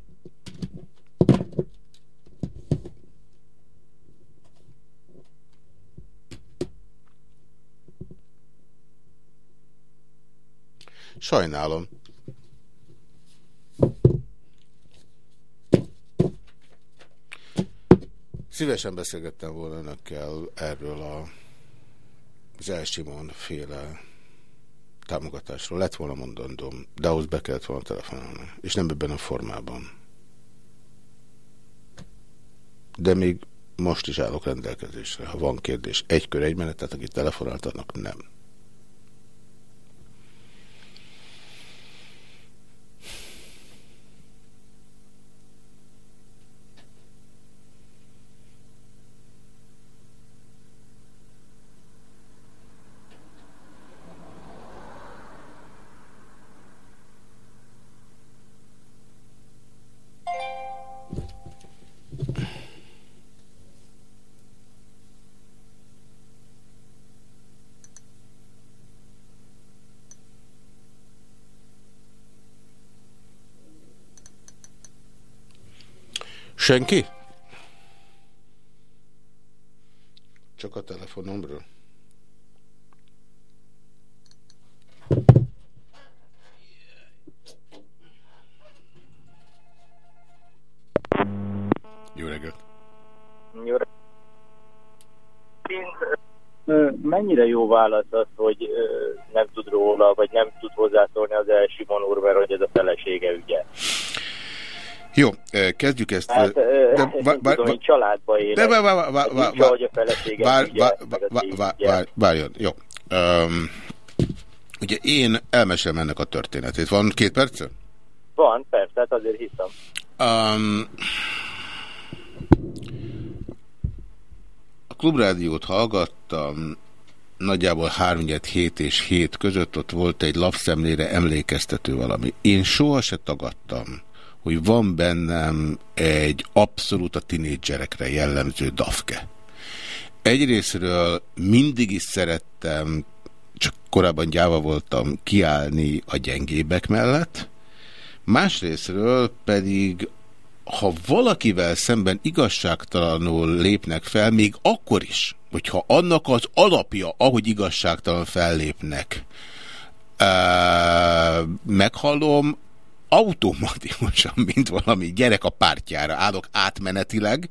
Sajnálom. Szívesen beszélgettem volna önökkel erről a, az Elsimon féle támogatásról. Lett volna mondandóm, de ahhoz be kellett volna telefonálni. És nem ebben a formában. De még most is állok rendelkezésre. Ha van kérdés, egy kör, egy menet, tehát aki telefonált, annak nem. Senki? Csak a telefonomról. Jó reggelt! Jó reggelt! Mennyire jó válasz az, hogy nem tud róla, vagy nem tud hozzászólni az első monúr, hogy ez a felesége ügye? Jó, kezdjük ezt. Hát, de, [laughs] vár, tudom, családba élek. De vár, vár, vár, vár, hogy a felesége vár, ügye, vár, vár, vár, vár, várjon, jó. Um, ugye én elmesem ennek a történetét. Van két perc? Van, persze, hát azért hiszem. Um, klubrádiót hallgattam, nagyjából 3 hét és 7 között ott volt egy lapszemlére emlékeztető valami. Én soha se tagadtam, hogy van bennem egy abszolút a tinédzserekre jellemző dafke. Egyrésztről mindig is szerettem, csak korábban gyáva voltam, kiállni a gyengébek mellett, másrésztről pedig ha valakivel szemben igazságtalanul lépnek fel, még akkor is, hogyha annak az alapja, ahogy igazságtalan fellépnek, meghallom, automatikusan, mint valami gyerek a pártjára állok átmenetileg,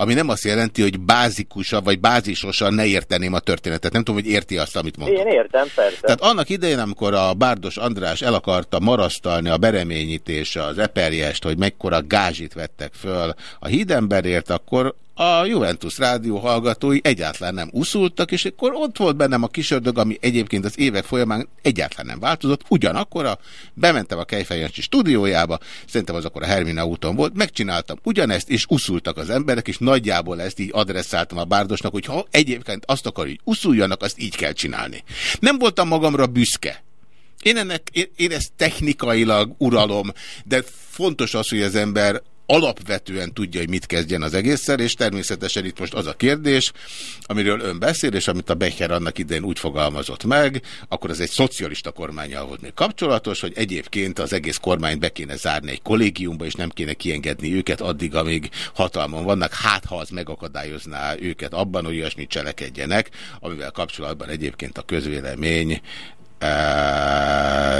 ami nem azt jelenti, hogy bázikusan vagy bázisosan ne érteném a történetet. Nem tudom, hogy érti azt, amit mondtam. Én értem, persze. Tehát annak idején, amikor a Bárdos András el akarta marasztalni a bereményit és az eperjest, hogy mekkora gázsit vettek föl a hídemberért, akkor a Juventus rádió hallgatói egyáltalán nem uszultak, és akkor ott volt bennem a kisördög, ami egyébként az évek folyamán egyáltalán nem változott. Ugyanakkor a, bementem a Kejfejancsi stúdiójába, szerintem az akkor a Hermina úton volt, megcsináltam ugyanezt, és uszultak az emberek, és nagyjából ezt így adresszáltam a Bárdosnak, hogy ha egyébként azt akar, hogy uszuljanak, azt így kell csinálni. Nem voltam magamra büszke. Én, ennek, én, én ezt technikailag uralom, de fontos az, hogy az ember alapvetően tudja, hogy mit kezdjen az egésszer, és természetesen itt most az a kérdés, amiről ön beszél, és amit a Becher annak idején úgy fogalmazott meg, akkor az egy szocialista kormányjal volt még kapcsolatos, hogy egyébként az egész kormányt be kéne zárni egy kollégiumba, és nem kéne kiengedni őket addig, amíg hatalmon vannak, hát ha az megakadályozná őket abban, hogy olyasmit cselekedjenek, amivel kapcsolatban egyébként a közvélemény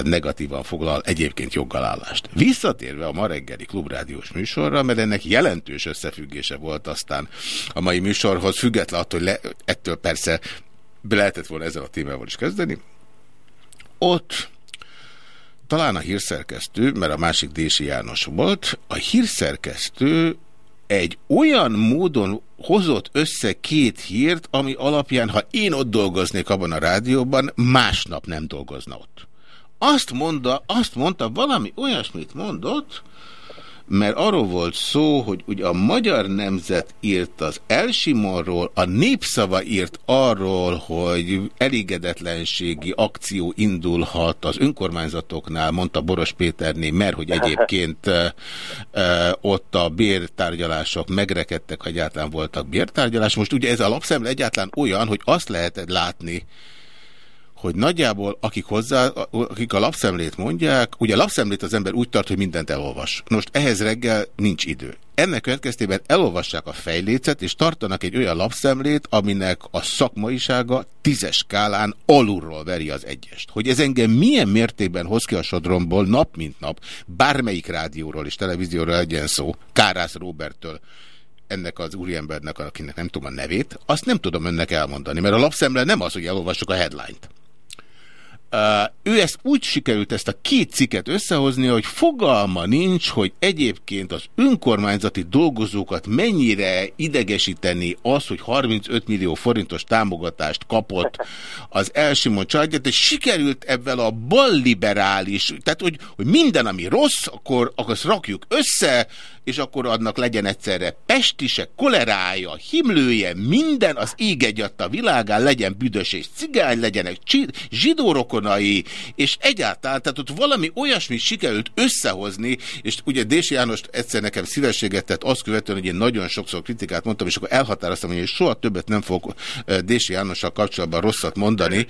negatívan foglal egyébként joggalállást. Visszatérve a ma reggeli klubrádiós műsorra, mert ennek jelentős összefüggése volt aztán a mai műsorhoz, független attól, hogy le, ettől persze lehetett volna ezzel a témával is kezdeni. Ott talán a hírszerkesztő, mert a másik Dési János volt, a hírszerkesztő egy olyan módon hozott össze két hírt, ami alapján, ha én ott dolgoznék abban a rádióban, másnap nem dolgozna ott. Azt, mondta, azt mondta, valami olyasmit mondott, mert arról volt szó, hogy ugye a magyar nemzet írt az Elsimonról, a népszava írt arról, hogy elégedetlenségi akció indulhat az önkormányzatoknál, mondta Boros Péterné, mert hogy egyébként [laughs] e, ott a bértárgyalások megrekedtek, ha egyáltalán voltak bértárgyalások. Most ugye ez a lapszemle egyáltalán olyan, hogy azt lehet látni, hogy nagyjából akik hozzá, akik a lapszemlét mondják, ugye a lapszemlét az ember úgy tart, hogy mindent elolvas. Most ehhez reggel nincs idő. Ennek következtében elolvassák a fejlécet, és tartanak egy olyan lapszemlét, aminek a szakmaisága tízes skálán alulról veri az egyest. Hogy ez engem milyen mértékben hoz ki a sodromból nap mint nap, bármelyik rádióról és televízióról legyen szó, Kárász Roberttől, ennek az úriembernek, akinek nem tudom a nevét, azt nem tudom önnek elmondani, mert a lapszemle nem az, hogy elolvassuk a headline-t. Ő ezt úgy sikerült ezt a két cikket összehozni, hogy fogalma nincs, hogy egyébként az önkormányzati dolgozókat mennyire idegesíteni az, hogy 35 millió forintos támogatást kapott az Elsimon családját, és sikerült ebben a balliberális, tehát hogy, hogy minden, ami rossz, akkor, akkor azt rakjuk össze, és akkor adnak legyen egyszerre pestise, kolerája, himlője, minden az ég a világán, legyen büdös és cigány, legyenek zsidó rokonai, és egyáltalán, tehát ott valami olyasmit sikerült összehozni, és ugye Dési János egyszer nekem szívességet tett azt követően, hogy én nagyon sokszor kritikát mondtam, és akkor elhatároztam, hogy én soha többet nem fogok Dési Jánossal kapcsolatban rosszat mondani,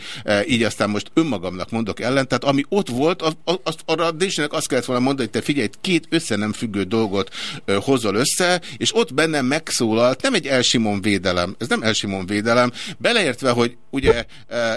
így aztán most önmagamnak mondok ellen, tehát ami ott volt, az, az, arra Désinek azt kellett volna mondani, hogy te figyelj, két össze nem függő dolgot hozol össze, és ott bennem megszólalt, nem egy elsimon védelem, ez nem elsimon védelem, beleértve, hogy ugye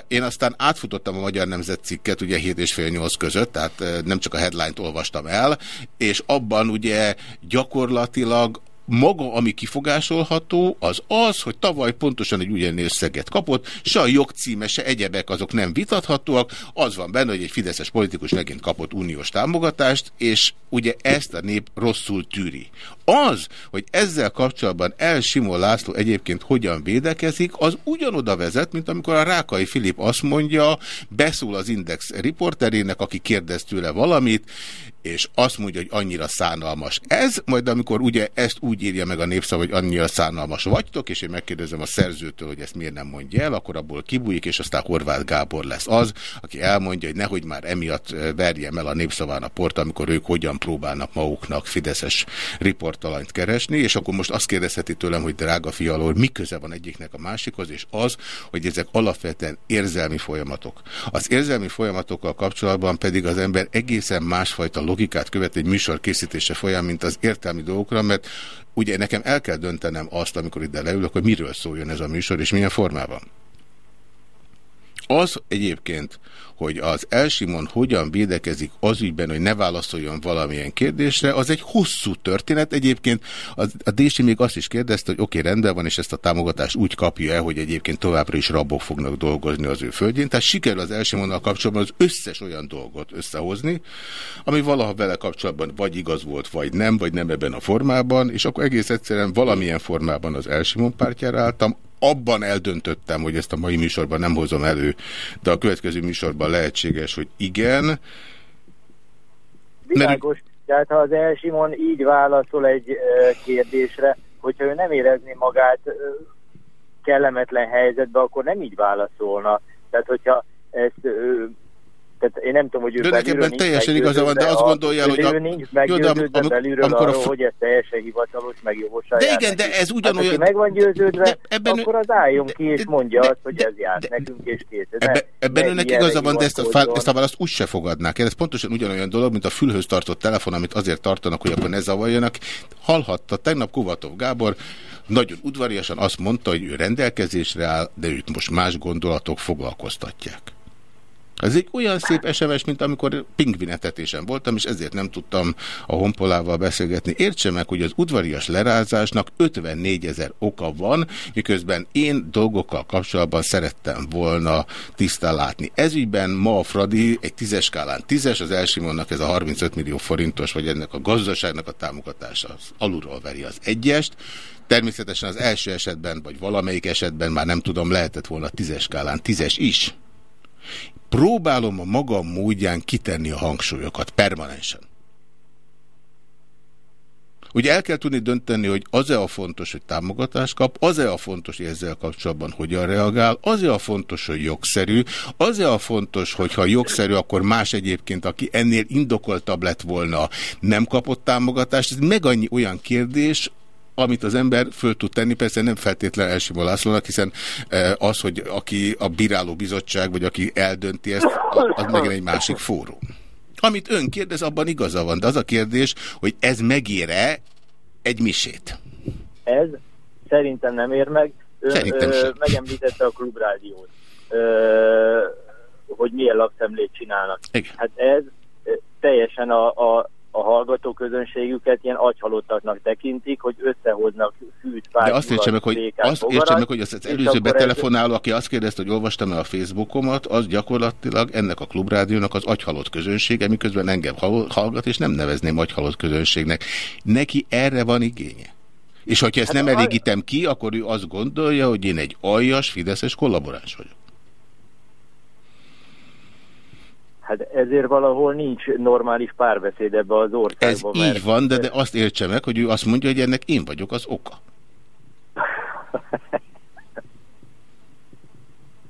én aztán átfutottam a Magyar Nemzet cikket, ugye 7 és fél 8 között, tehát nem csak a headline-t olvastam el, és abban ugye gyakorlatilag maga, ami kifogásolható, az az, hogy tavaly pontosan egy ugyan összeget kapott, se a jogcíme, se egyebek azok nem vitathatóak, az van benne, hogy egy fideszes politikus megint kapott uniós támogatást, és ugye ezt a nép rosszul tűri. Az, hogy ezzel kapcsolatban El Simon László egyébként hogyan védekezik, az ugyanoda vezet, mint amikor a Rákai Filip azt mondja, beszól az Index riporterének, aki kérdez tőle valamit, és azt mondja, hogy annyira szánalmas ez, majd amikor ugye ezt úgy írja meg a népszav, hogy annyira szánalmas vagytok, és én megkérdezem a szerzőtől, hogy ezt miért nem mondja el, akkor abból kibújik, és aztán Horváth Gábor lesz az, aki elmondja, hogy nehogy már emiatt verjem el a népszaván a port, amikor ők hogyan próbálnak maguknak fideszes riportalanyt keresni, és akkor most azt kérdezheti tőlem, hogy drága fialó, mi köze van egyiknek a másikhoz, és az, hogy ezek alapvetően érzelmi folyamatok. Az érzelmi folyamatokkal kapcsolatban pedig az ember egészen másfajta logikát követ egy műsor készítése folyam, mint az értelmi dolgokra, mert ugye nekem el kell döntenem azt, amikor ide leülök, hogy miről szóljon ez a műsor, és milyen formában. Az egyébként, hogy az Elsimon hogyan védekezik az ügyben, hogy ne válaszoljon valamilyen kérdésre, az egy hosszú történet. Egyébként a, Dési még azt is kérdezte, hogy oké, okay, rendben van, és ezt a támogatást úgy kapja el, hogy egyébként továbbra is rabok fognak dolgozni az ő földjén. Tehát sikerül az Elsimonnal kapcsolatban az összes olyan dolgot összehozni, ami valaha vele kapcsolatban vagy igaz volt, vagy nem, vagy nem ebben a formában, és akkor egész egyszerűen valamilyen formában az Elsimon pártjára álltam, abban eldöntöttem, hogy ezt a mai műsorban nem hozom elő, de a következő műsorban lehetséges, hogy igen. Világos, mert... tehát ha az Elsimon így válaszol egy kérdésre, hogyha ő nem érezni magát kellemetlen helyzetbe, akkor nem így válaszolna. Tehát, hogyha ezt tehát én nem tudom, hogy ő de nekem teljesen igaza van, de azt gondolja, hogy... A, ő nincs meggyőződve am, am, belülről amikor arról, a... hogy ez teljesen hivatalos, meg jó De igen, de ez ugyanolyan... Hát, meg van győződve, de ebben akkor az álljon ki, és mondja de, azt, hogy ez járt de, nekünk, és kész. Ebbe, ebben önnek igaza van, de ezt a, ezt a választ úgy se fogadnák. Ez pontosan ugyanolyan dolog, mint a fülhöz tartott telefon, amit azért tartanak, hogy akkor ne zavarjanak. Hallhatta tegnap Kuvatov Gábor, nagyon udvariasan azt mondta, hogy ő rendelkezésre áll, de őt most más gondolatok foglalkoztatják. Ez egy olyan szép SMS, mint amikor pingvinetetésen voltam, és ezért nem tudtam a honpolával beszélgetni. Értse meg, hogy az udvarias lerázásnak 54 ezer oka van, miközben én dolgokkal kapcsolatban szerettem volna tisztán látni. Ezügyben ma a Fradi egy tízes skálán tízes, az Elsimonnak ez a 35 millió forintos, vagy ennek a gazdaságnak a támogatása az alulról veri az egyest. Természetesen az első esetben, vagy valamelyik esetben már nem tudom, lehetett volna tízes skálán tízes is. Próbálom a magam módján kitenni a hangsúlyokat permanensen. Ugye el kell tudni dönteni, hogy az-e a fontos, hogy támogatást kap, az-e a fontos, hogy ezzel kapcsolatban hogyan reagál, az-e a fontos, hogy jogszerű, az-e a fontos, hogy ha jogszerű, akkor más egyébként, aki ennél indokoltabb lett volna, nem kapott támogatást. Ez meg annyi olyan kérdés, amit az ember föl tud tenni, persze nem feltétlenül Elsimó Lászlónak, hiszen e, az, hogy aki a bíráló bizottság, vagy aki eldönti ezt, az megint egy másik fórum. Amit ön kérdez, abban igaza van, de az a kérdés, hogy ez megér-e egy misét? Ez szerintem nem ér meg. Ön szerintem ö, megemlítette a klubrádiót, ö, hogy milyen lapszemlét csinálnak. Igen. Hát ez teljesen a, a a hallgatóközönségüket ilyen agyhalottaknak tekintik, hogy összehoznak fűt, fát, De azt értsem meg, hogy, azt értsem meg, hogy az, az előző betelefonáló, aki azt kérdezte, hogy olvastam-e a Facebookomat, az gyakorlatilag ennek a klubrádiónak az agyhalott közönsége, miközben engem hallgat, és nem nevezném agyhalott közönségnek. Neki erre van igénye. És hogyha ezt hát nem elégítem ki, akkor ő azt gondolja, hogy én egy aljas, fideszes kollaboráns vagyok. Hát ezért valahol nincs normális párbeszéd ebbe az országban. Ez mert... így van, de, de azt értse meg, hogy ő azt mondja, hogy ennek én vagyok az oka. [laughs]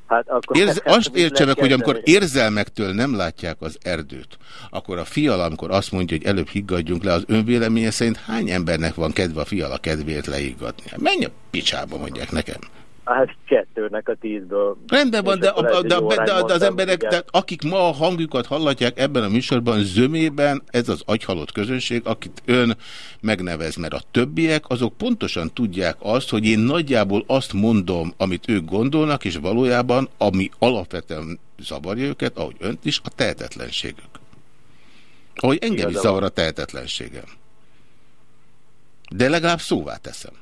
Hát akkor Érz, azt értse meg, hogy amikor érzelmektől nem látják az erdőt, akkor a fiala, amikor azt mondja, hogy előbb higgadjunk le, az önvéleménye szerint hány embernek van kedve a fiala kedvéért leiggadni? Hát menj a picsába, mondják nekem. Hát kettőnek a tízből. Rendben van, de, a, de, de, de, de az emberek, de, akik ma a hangjukat hallatják ebben a műsorban, zömében ez az agyhalott közönség, akit ön megnevez, mert a többiek, azok pontosan tudják azt, hogy én nagyjából azt mondom, amit ők gondolnak, és valójában, ami alapvetően zavarja őket, ahogy önt is, a tehetetlenségük. Ahogy engem is zavar a tehetetlenségem. De legalább szóvá teszem.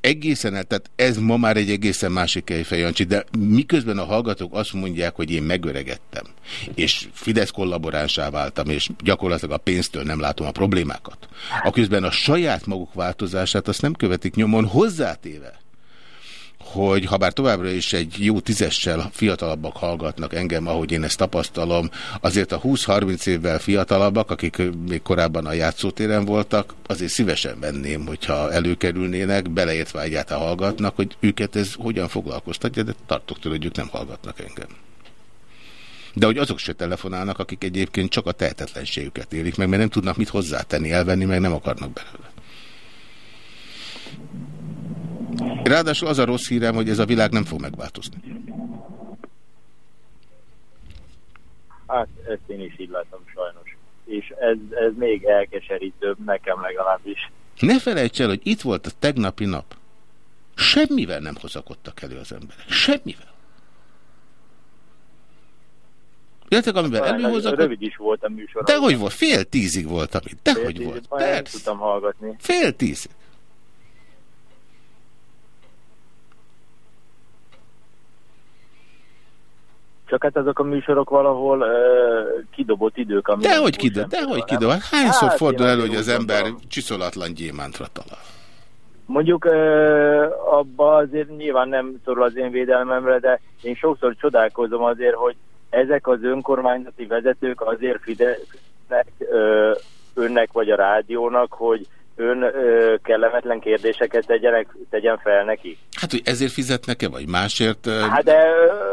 Egészen tehát ez ma már egy egészen másik Kejfej de miközben a hallgatók azt mondják, hogy én megöregettem, és Fidesz kollaboránsá váltam, és gyakorlatilag a pénztől nem látom a problémákat, aközben a saját maguk változását azt nem követik nyomon hozzátéve, hogy ha bár továbbra is egy jó tízessel fiatalabbak hallgatnak engem, ahogy én ezt tapasztalom, azért a 20-30 évvel fiatalabbak, akik még korábban a játszótéren voltak, azért szívesen venném, hogyha előkerülnének, beleértve egyáltalán hallgatnak, hogy őket ez hogyan foglalkoztatja, de tartok tőle, hogy ők nem hallgatnak engem. De hogy azok se telefonálnak, akik egyébként csak a tehetetlenségüket élik meg, mert nem tudnak mit hozzátenni, elvenni, meg nem akarnak belőle. Ráadásul az a rossz hírem, hogy ez a világ nem fog megváltozni. Hát ezt én is így látom sajnos. És ez, ez még elkeserítőbb nekem legalábbis. Ne felejts el, hogy itt volt a tegnapi nap. Semmivel nem hozakodtak elő az emberek. Semmivel. Értek, amivel előhozakodtak? Rövid is volt a műsor. Dehogy volt, fél tízig voltam itt. Dehogy volt. Nem tudtam hallgatni. Fél tízig. Csak hát azok a műsorok valahol uh, kidobott idők. Dehogy kidob, dehogy kidob. Hát hányszor hát, fordul elő, hogy az ember mondom. csiszolatlan gyémántra talál? Mondjuk uh, abba azért nyilván nem szorul az én védelmemre, de én sokszor csodálkozom azért, hogy ezek az önkormányzati vezetők azért Fidesznek, uh, önnek vagy a rádiónak, hogy ön ö, kellemetlen kérdéseket tegyenek, tegyen fel neki. Hát, hogy ezért fizetnek-e, vagy másért? Ö... Hát de ö,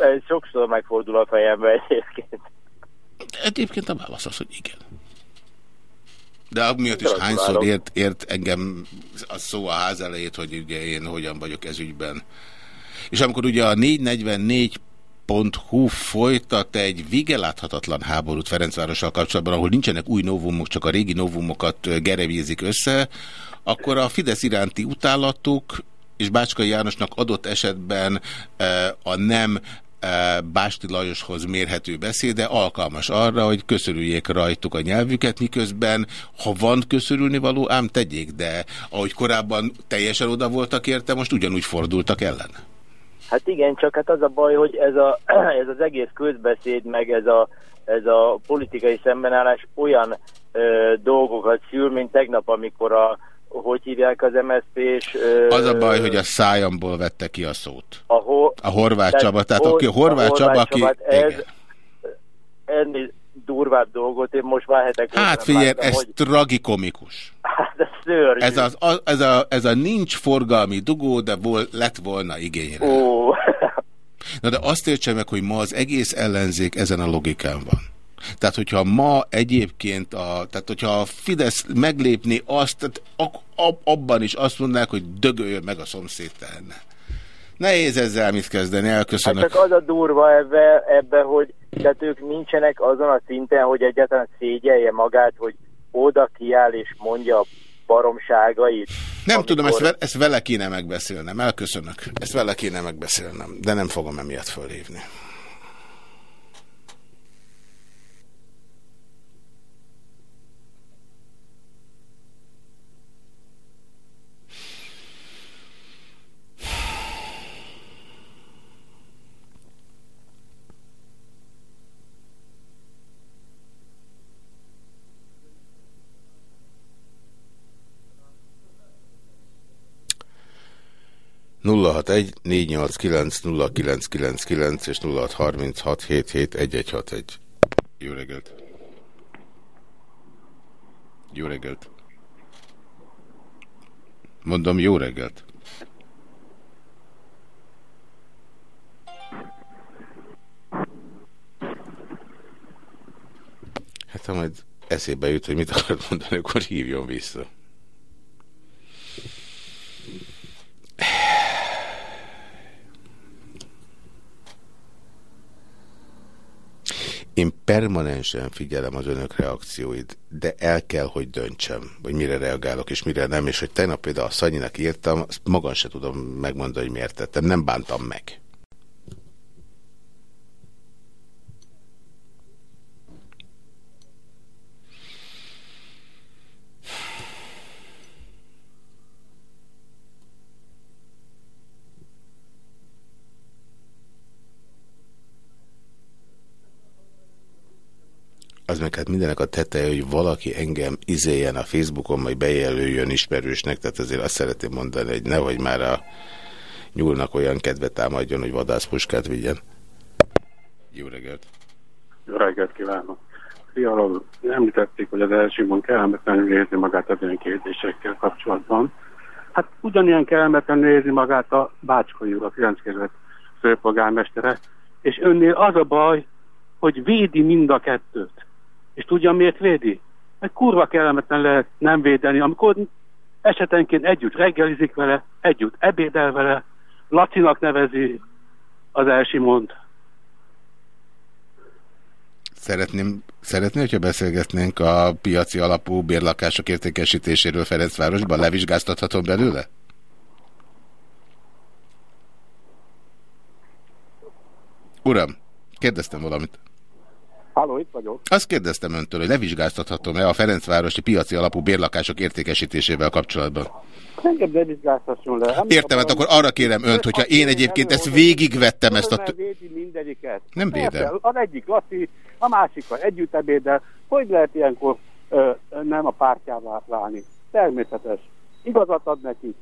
ez sokszor megfordul a fejembe egyébként. Egyébként a válasz az, hogy igen. De miatt is hányszor ért, ért engem a szó a ház elejét, hogy ugye én hogyan vagyok ez ügyben. És amikor ugye a 444 Hu folytat egy végeláthatatlan háborút Ferencvárossal kapcsolatban, ahol nincsenek új novumok, csak a régi novumokat gerevízik össze, akkor a Fidesz iránti utálatuk és Bácskai Jánosnak adott esetben a nem Básti Lajoshoz mérhető beszéde alkalmas arra, hogy köszörüljék rajtuk a nyelvüket, miközben, ha van köszörülni való, ám tegyék, de ahogy korábban teljesen oda voltak érte, most ugyanúgy fordultak ellen. Hát igen, csak hát az a baj, hogy ez, a, [clears throat] ez az egész közbeszéd, meg ez a, ez a politikai szembenállás olyan ö, dolgokat szül, mint tegnap, amikor a hogy hívják az MSZP és... Az a baj, hogy a szájamból vette ki a szót. A, ho a Horváth Csaba, tehát aki a Horváth, a Csaba, aki... Ez, ennél durvább dolgot, én most már hetek... Hát figyelj, ez hogy... tragikomikus. Hát ez szörnyű. Ez, az, a, ez, a, ez a nincs forgalmi dugó, de vol, lett volna igényre. Ó. Na de azt értse meg, hogy ma az egész ellenzék ezen a logikán van. Tehát, hogyha ma egyébként, a, tehát hogyha a Fidesz meglépni azt, tehát ab, abban is azt mondják, hogy dögöljön meg a szomszéd tehenne. Nehéz ezzel mit kezdeni, elköszönök. Hát csak az a durva ebbe, ebbe hogy tehát ők nincsenek azon a szinten, hogy egyáltalán szégyelje magát, hogy oda kiáll és mondja a baromságait. Nem amikor... tudom, ezt, ezt vele kéne megbeszélnem, elköszönök. Ezt vele kéne megbeszélnem, de nem fogom emiatt fölhívni. 061 489 és 0636771161. Jó reggelt! Jó reggelt! Mondom, jó reggelt! Hát ha majd eszébe jut, hogy mit akar mondani, akkor hívjon vissza. Én permanensen figyelem az önök reakcióit, de el kell, hogy döntsem, hogy mire reagálok és mire nem, és hogy tegnap például a Szanyinak írtam, azt magam se tudom megmondani, hogy miért tettem, nem bántam meg. Az meg hát mindenek a teteje, hogy valaki engem izéljen a Facebookon, majd bejelöljön ismerősnek, tehát azért azt szeretném mondani, hogy nehogy már a nyúlnak olyan kedvet támadjon, hogy vadászpuskát vigyen. Jó reggelt! Jó reggelt kívánok! Fialal, említették, hogy az elsőban kellemetlenül érzi magát az ilyen kérdésekkel kapcsolatban. Hát ugyanilyen kellemetlenül érzi magát a Bácskai úr, a 9 főpolgármestere, és önnél az a baj, hogy védi mind a kettőt. És tudja, miért védi? Mert kurva kellemetlen lehet nem védeni, amikor esetenként együtt reggelizik vele, együtt ebédel vele, Lacinak nevezi az első mond. Szeretném, szeretné, hogyha beszélgetnénk a piaci alapú bérlakások értékesítéséről Ferencvárosban, levizsgáztathatom belőle? Uram, kérdeztem valamit. Háló, itt vagyok. Azt kérdeztem öntől, hogy levizsgáztathatom-e a Ferencvárosi piaci alapú bérlakások értékesítésével kapcsolatban. Engem ne vizsgáztasson le. Nem Értem, hát akkor arra kérem önt, hogyha én egyébként ezt végigvettem ezt a... védi mindegyiket. Nem védem. Az egyik Laci, a másikkal együtt ebéddel. Hogy lehet ilyenkor ö, nem a pártjává válni? Természetes. Igazat ad neki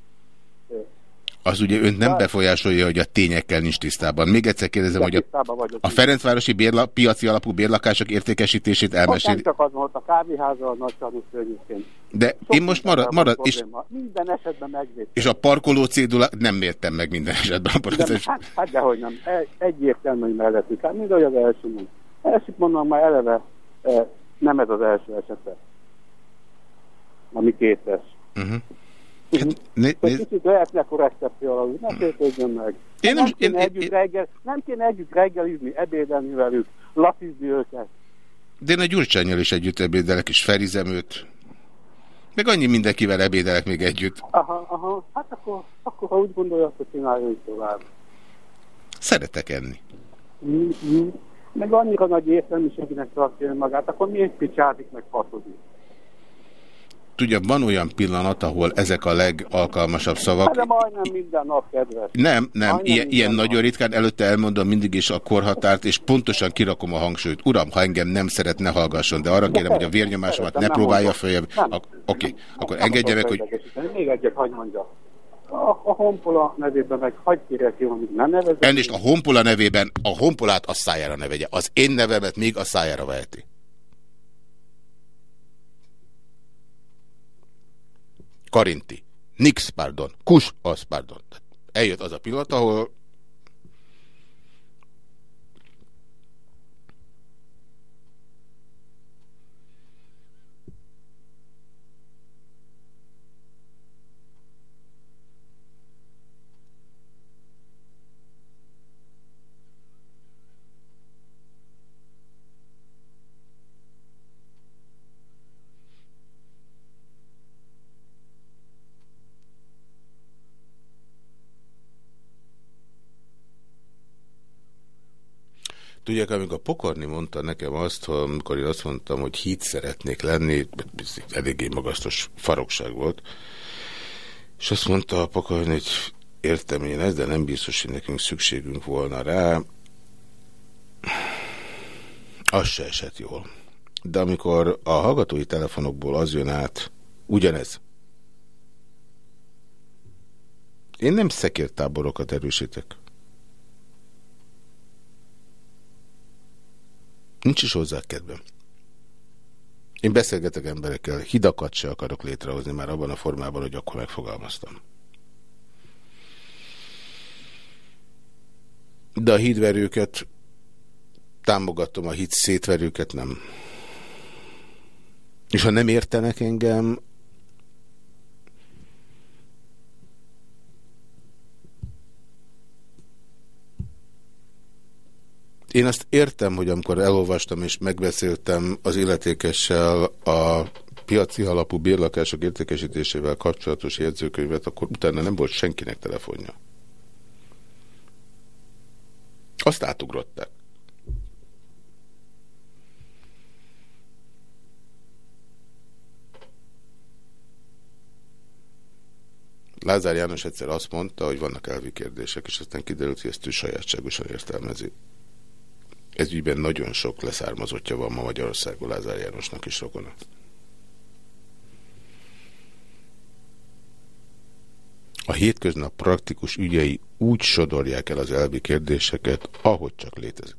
az ugye önt nem befolyásolja, hogy a tényekkel nincs tisztában. Még egyszer kérdezem, hogy a, a Ferencvárosi bérla, piaci alapú bérlakások értékesítését elmeséli. csak az volt a kávéháza a nagy környékén. De Sok én most marad, marad és, minden esetben megvédtem. És a parkoló cédula nem mértem meg minden esetben. De, hát, hát dehogy nem. Egyértelmű, hogy mellettük. Hát mind az első mond. Elsőt mondom, már eleve eh, nem ez az első esete. Ami kétes. Uh -huh. Hát, né, né... Kicsit lehetne korrektebb fialalú, ne sértődjön meg. Én nem, nem, kéne én, együtt én... Reggel, nem kéne együtt reggelizni, ebédelni velük, lapizni őket. De én a Gyurcsányjal is együtt ebédelek, és felizem őt. Meg annyi mindenkivel ebédelek még együtt. Aha, aha. Hát akkor, akkor ha úgy gondolja, akkor csinálja így tovább. Szeretek enni. Mm -hmm. Meg annyira nagy értelmiséginek tartja magát, akkor miért picsázik meg fatodik? Tudja, van olyan pillanat, ahol ezek a legalkalmasabb szavak... Hát de majdnem minden nap, kedves. Nem, nem, ilyen, ilyen nagyon ritkán, előtte elmondom mindig is a korhatárt, és pontosan kirakom a hangsúlyt. Uram, ha engem nem szeret, ne hallgasson, de arra de kérem, hogy a vérnyomásomat ne próbálja följebb. Oké, okay, akkor engedje meg, hogy... Még egyet, hagyd mondja. A, a honpola nevében meg hagyd kérek jó, amit nem nevezem. Elnézést, a honpola nevében a honpolát a szájára ne vegye. Az én nevemet még a szájára veheti. Karinti. Nix, pardon. Kus, az, pardon. Eljött az a pillanat, ahol Tudják, amikor Pokorni mondta nekem azt, hogy amikor én azt mondtam, hogy hit szeretnék lenni, eléggé magasztos farokság volt, és azt mondta a Pokorni, hogy értem én ezt, de nem biztos, hogy nekünk szükségünk volna rá. Az se esett jól. De amikor a hallgatói telefonokból az jön át, ugyanez. Én nem szekértáborokat erősítek. Nincs is hozzá kedvem. Én beszélgetek emberekkel, hidakat se akarok létrehozni már abban a formában, hogy akkor megfogalmaztam. De a hídverőket támogatom, a híd szétverőket nem. És ha nem értenek engem, Én azt értem, hogy amikor elolvastam és megbeszéltem az illetékessel a piaci alapú bérlakások értékesítésével kapcsolatos jegyzőkönyvet, akkor utána nem volt senkinek telefonja. Azt átugrották. Lázár János egyszer azt mondta, hogy vannak elvi kérdések, és aztán kiderült, hogy ezt ő sajátságosan értelmezi. Ez ügyben nagyon sok leszármazottja van ma Magyarországon Lázár Jánosnak is rokona. A hétköznap praktikus ügyei úgy sodorják el az elvi kérdéseket, ahogy csak létezik.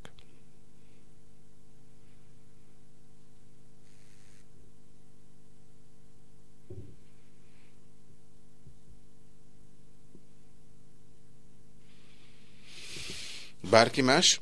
Bárki más?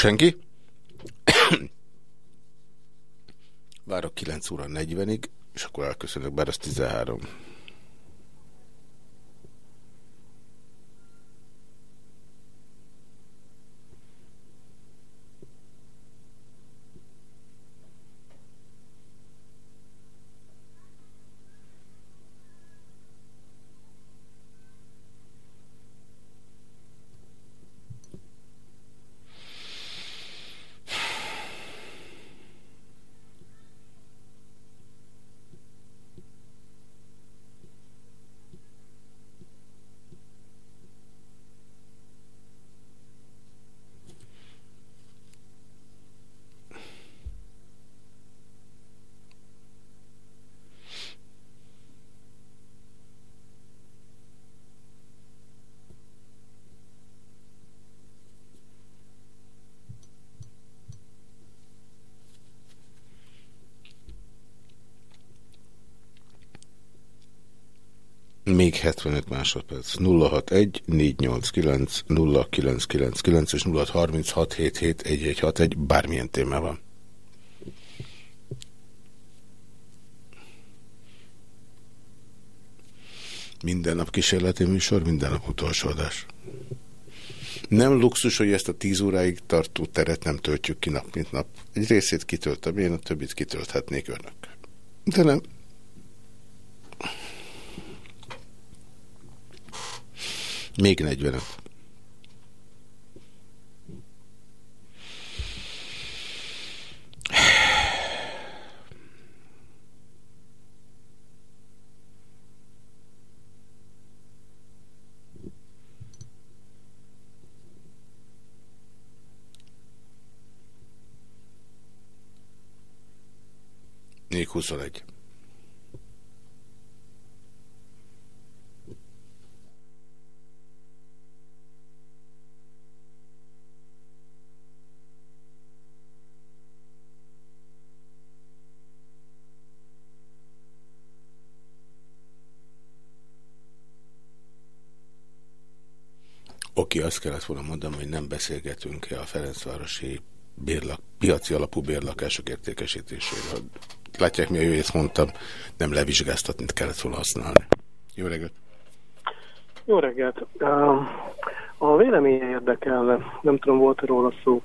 Senki? [coughs] Várok 9 óra 40-ig, és akkor elköszönök, bár az 13. Még 75 másodperc. 061 489 0999 és 0636771161 bármilyen témában. Minden nap kísérleti műsor, minden nap utolsó adás. Nem luxus, hogy ezt a tíz óráig tartó teret nem töltjük ki nap, mint nap. Egy részét kitöltöm én, a többit kitölthetnék önök. De nem, Még 45. Még 21. Oké, azt kellett volna mondanom, hogy nem beszélgetünk-e a Ferencvárosi bérlak, piaci alapú bérlakások értékesítéséről. Látják mi a jó, ezt mondtam, nem levizsgáztatni kellett volna használni. Jó reggelt! Jó reggelt! A véleménye érdekel, nem tudom, volt -e róla szó.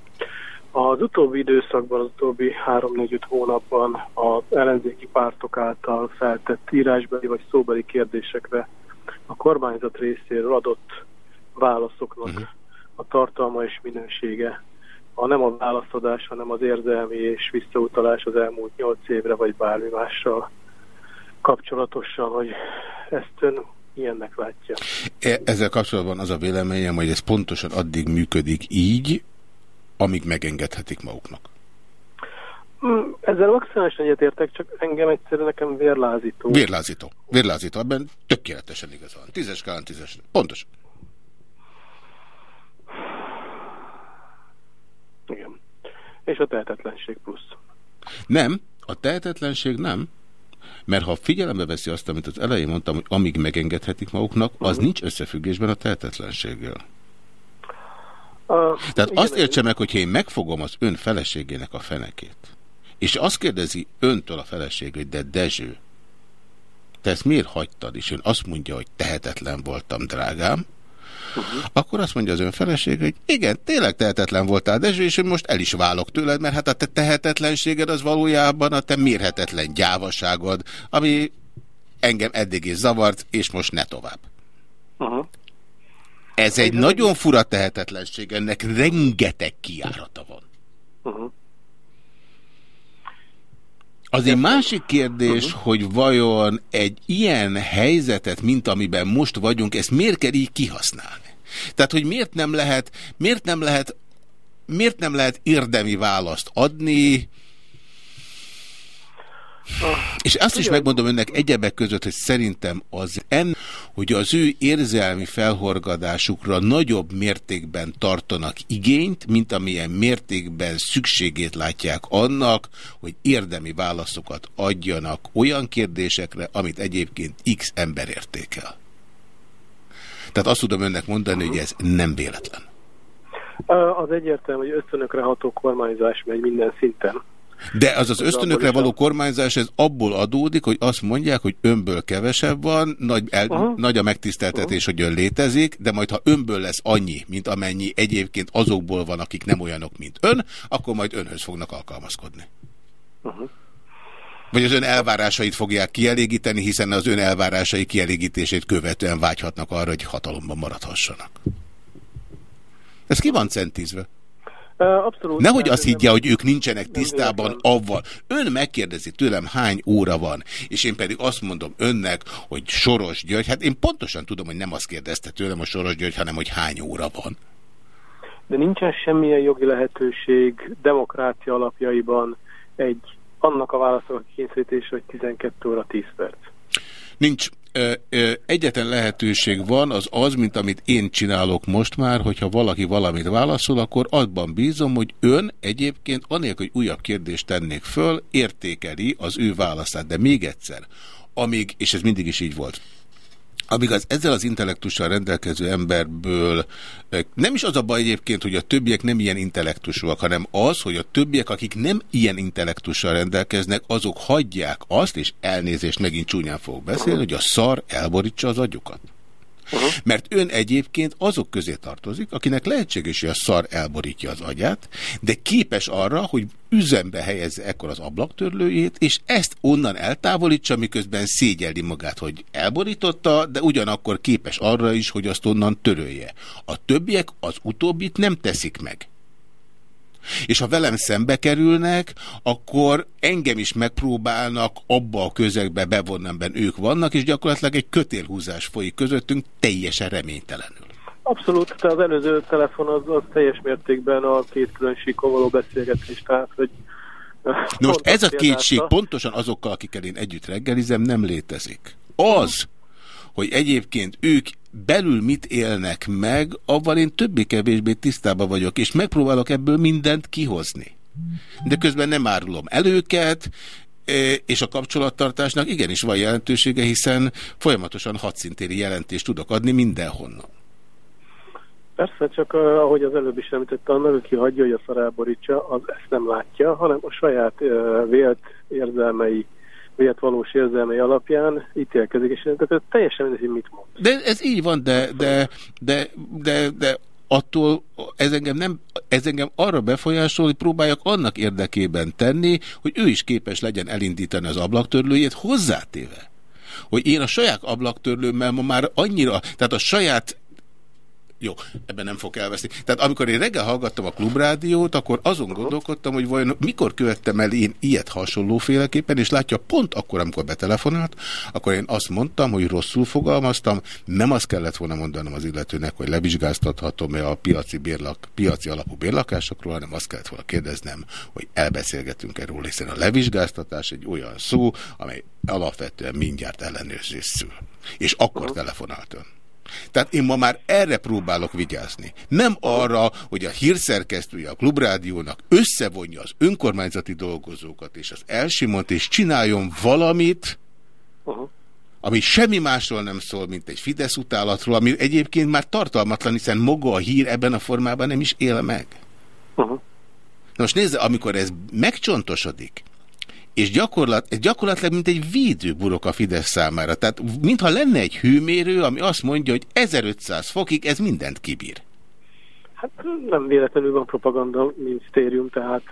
Az utóbbi időszakban, az utóbbi 3-4-5 hónapban az ellenzéki pártok által feltett írásbeli vagy szóbeli kérdésekre a kormányzat részéről adott válaszoknak uh mhm. -huh. a tartalma és minősége a nem a válaszadás, hanem az érzelmi és visszautalás az elmúlt nyolc évre, vagy bármi mással kapcsolatosan, hogy ezt ön ilyennek látja. E, ezzel kapcsolatban az a véleményem, hogy ez pontosan addig működik így, amíg megengedhetik maguknak. Mm, ezzel maximálisan egyetértek, csak engem egyszerűen nekem vérlázító. Vérlázító. Vérlázító. Ebben tökéletesen igaz van. Tízes skálán tízes. Pontos. Igen. És a tehetetlenség plusz. Nem, a tehetetlenség nem. Mert ha figyelembe veszi azt, amit az elején mondtam, hogy amíg megengedhetik maguknak, az uh mhm. -huh. nincs összefüggésben a tehetetlenséggel. Uh, Tehát igen, azt értse meg, hogyha én megfogom az ön feleségének a fenekét, és azt kérdezi öntől a feleség, hogy de Dezső, te ezt miért hagytad? És ön azt mondja, hogy tehetetlen voltam, drágám, -huh. akkor azt mondja az ön feleség, hogy igen, tényleg tehetetlen voltál, Dezső, és most el is válok tőled, mert hát a te tehetetlenséged az valójában a te mérhetetlen gyávaságod, ami engem eddig is zavart, és most ne tovább. Uh -huh. Ez egy nagyon fura tehetetlenség, ennek rengeteg kiárata van. Uh -huh. Az egy másik kérdés, uh -huh. hogy vajon egy ilyen helyzetet, mint amiben most vagyunk, ezt miért kell így kihasználni? Tehát, hogy miért nem lehet, miért nem lehet, miért nem lehet érdemi választ adni, és azt is megmondom önnek egyebek között, hogy szerintem az en, hogy az ő érzelmi felhorgadásukra nagyobb mértékben tartanak igényt, mint amilyen mértékben szükségét látják annak, hogy érdemi válaszokat adjanak olyan kérdésekre, amit egyébként X ember értékel. Tehát azt tudom önnek mondani, hogy ez nem véletlen. Az egyértelmű, hogy ösztönökre ható kormányzás megy minden szinten. De az az ösztönökre való kormányzás, ez abból adódik, hogy azt mondják, hogy önből kevesebb van, nagy, el, nagy a megtiszteltetés, -huh. hogy ön létezik, de majd ha önből lesz annyi, mint amennyi egyébként azokból van, akik nem olyanok, mint ön, akkor majd önhöz fognak alkalmazkodni. -huh. Vagy az ön elvárásait fogják kielégíteni, hiszen az ön elvárásai kielégítését követően vágyhatnak arra, hogy hatalomban maradhassanak. Ez ki van centízve? Abszolút. Nehogy azt higgye, hogy ők nincsenek tisztában avval. Ön megkérdezi tőlem, hány óra van, és én pedig azt mondom önnek, hogy Soros György, hát én pontosan tudom, hogy nem azt kérdezte tőlem a Soros György, hanem hogy hány óra van. De nincsen semmilyen jogi lehetőség demokrácia alapjaiban egy annak a válaszok kényszerítés, hogy 12 óra 10 perc. Nincs. Egyetlen lehetőség van, az az, mint amit én csinálok most már, hogyha valaki valamit válaszol, akkor abban bízom, hogy ön egyébként, anélkül, hogy újabb kérdést tennék föl, értékeli az ő válaszát. De még egyszer, amíg, és ez mindig is így volt, amíg az ezzel az intellektussal rendelkező emberből eh, nem is az a baj egyébként, hogy a többiek nem ilyen intellektusúak, hanem az, hogy a többiek, akik nem ilyen intellektussal rendelkeznek, azok hagyják azt, és elnézést megint csúnyán fogok beszélni, hogy a szar elborítsa az agyukat. Uh -huh. Mert ön egyébként azok közé tartozik, akinek lehetséges, hogy a szar elborítja az agyát, de képes arra, hogy üzembe helyezze ekkor az ablaktörlőjét, és ezt onnan eltávolítsa, miközben szégyelli magát, hogy elborította, de ugyanakkor képes arra is, hogy azt onnan törölje. A többiek az utóbbit nem teszik meg. És ha velem szembe kerülnek, akkor engem is megpróbálnak abba a közegbe bevonni, amiben ők vannak, és gyakorlatilag egy kötélhúzás folyik közöttünk teljesen reménytelenül. Abszolút, tehát az előző telefon az, az teljes mértékben a két külön való beszélgetés, tehát hogy Most ez a kétség pontosan azokkal, akikkel én együtt reggelizem, nem létezik. Az, hogy egyébként ők belül mit élnek meg, avval én többé-kevésbé tisztában vagyok, és megpróbálok ebből mindent kihozni. De közben nem árulom előket, és a kapcsolattartásnak igenis van jelentősége, hiszen folyamatosan hadszintéri jelentést tudok adni mindenhonnan. Persze, csak ahogy az előbb is említette, annak, aki hagyja, hogy a szaráborítsa, az ezt nem látja, hanem a saját vélt érzelmei, vélt valós érzelmei alapján ítélkezik, és ez teljesen mindegy, mit mond. De ez így van, de, de, de, de, de attól ez engem, nem, ez engem arra befolyásol, hogy próbáljak annak érdekében tenni, hogy ő is képes legyen elindítani az ablaktörlőjét hozzátéve hogy én a saját ablaktörlőmmel ma már annyira, tehát a saját jó, ebben nem fog elveszni. Tehát amikor én reggel hallgattam a klubrádiót, akkor azon gondolkodtam, hogy vajon mikor követtem el én ilyet hasonlóféleképpen, és látja, pont akkor, amikor betelefonált, akkor én azt mondtam, hogy rosszul fogalmaztam, nem azt kellett volna mondanom az illetőnek, hogy levizsgáztathatom-e a piaci, bérlak, piaci alapú bérlakásokról, hanem azt kellett volna kérdeznem, hogy elbeszélgetünk erről, hiszen a levizsgáztatás egy olyan szó, amely alapvetően mindjárt ellenőrzés szül. És akkor telefonált ön. Tehát én ma már erre próbálok vigyázni. Nem arra, hogy a hírszerkesztője a Klubrádiónak összevonja az önkormányzati dolgozókat és az elsimont, és csináljon valamit, ami semmi másról nem szól, mint egy Fidesz utálatról, ami egyébként már tartalmatlan, hiszen maga a hír ebben a formában nem is él meg. Uh -huh. Nos nézze, amikor ez megcsontosodik, és gyakorlat, gyakorlatilag mint egy védőburok a Fidesz számára. Tehát mintha lenne egy hőmérő, ami azt mondja, hogy 1500 fokig ez mindent kibír. Hát nem véletlenül van propaganda minisztérium, tehát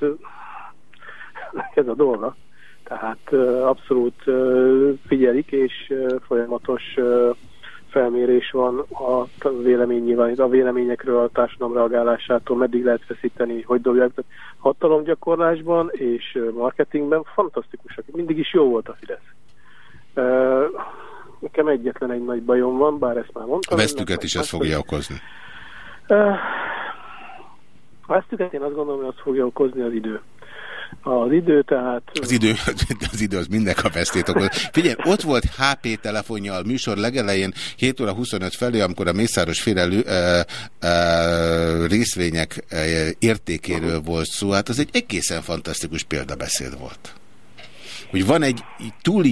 ez a dolga. Tehát abszolút figyelik, és folyamatos felmérés van a véleménynyilván, a véleményekről, a társadalom reagálásától, meddig lehet feszíteni, hogy dobják. Hatalomgyakorlásban és marketingben fantasztikusak. Mindig is jó volt a Fidesz. Nekem egyetlen egy nagy bajom van, bár ezt már mondtam. A vesztüket is ez fogja okozni. A vesztüket én azt gondolom, hogy azt fogja okozni az idő az idő, tehát... Az idő, [laughs] az idő az minden vesztét okoz. Figyelj, ott volt HP telefonja a műsor legelején 7 óra 25 felé, amikor a Mészáros félelő e, e, részvények e, értékéről volt szó. Hát az egy egészen fantasztikus példabeszéd volt. Hogy van egy túl,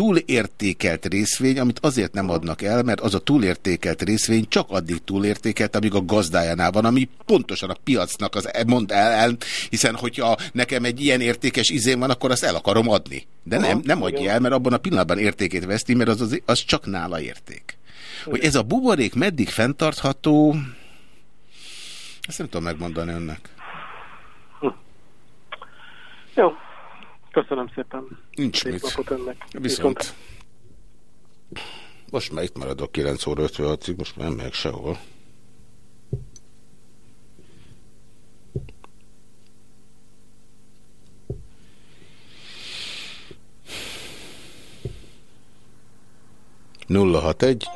túlértékelt részvény, amit azért nem adnak el, mert az a túlértékelt részvény csak addig túlértékelt, amíg a gazdájánál van, ami pontosan a piacnak az mond el, el hiszen hogyha nekem egy ilyen értékes izén van, akkor azt el akarom adni. De nem, nem adja el, mert abban a pillanatban értékét veszti, mert az, az, az csak nála érték. Hogy ez a buborék meddig fenntartható, ezt nem tudom megmondani önnek. Hm. Jó. Köszönöm szépen. Nincs Szép mit. Napot önnek. Viszont. Most már itt maradok 9 óra 56-ig, most már nem megyek sehol. nulla hat egy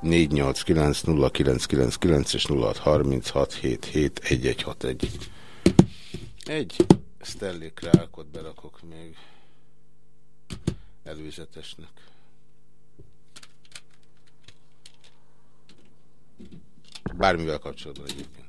négy nyolc kilenc nulla kilenc kilenc kilenc és nulla hat harminc hat hét hét egy egy hat egy egy Stanley Clarkot berakok még előzetesnek. Bármivel kapcsolatban egyébként.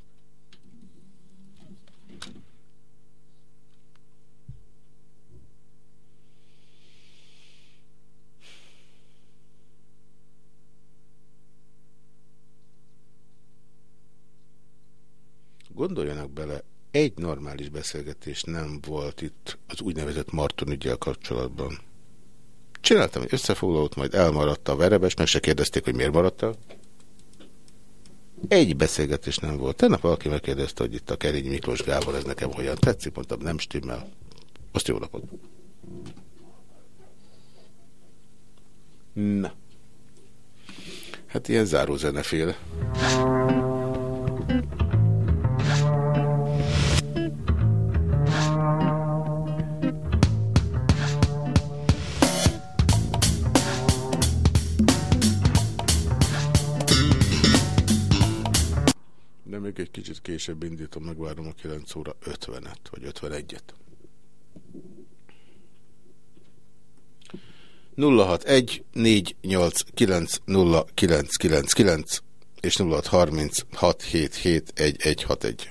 Gondoljanak bele, egy normális beszélgetés nem volt itt az úgynevezett Marton ügyel kapcsolatban. Csináltam egy összefoglalót, majd elmaradt a verebes, meg se kérdezték, hogy miért maradt el. Egy beszélgetés nem volt. Tegnap valaki megkérdezte, hogy itt a Kerényi Miklós Gábor, ez nekem hogyan tetszik, mondtam, nem stimmel. Azt jó napot. Na. Hát ilyen zárózeneféle. még egy kicsit később indítom, megvárom a 9 óra 50-et, vagy 51-et. 061 489 0999 és 0636 egy.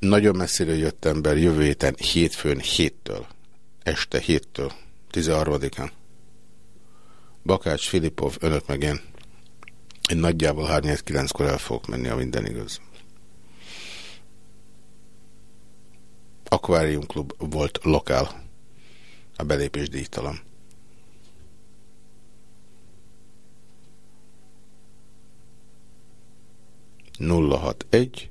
Nagyon messziről jött ember jövő héten hétfőn héttől, este héttől, 13-án. Bakács, Filipov, önök meg én. Én nagyjából 39-kor el fogok menni, a minden igaz. Aquarium Club volt lokál. A belépés díjtalan. nulla hat egy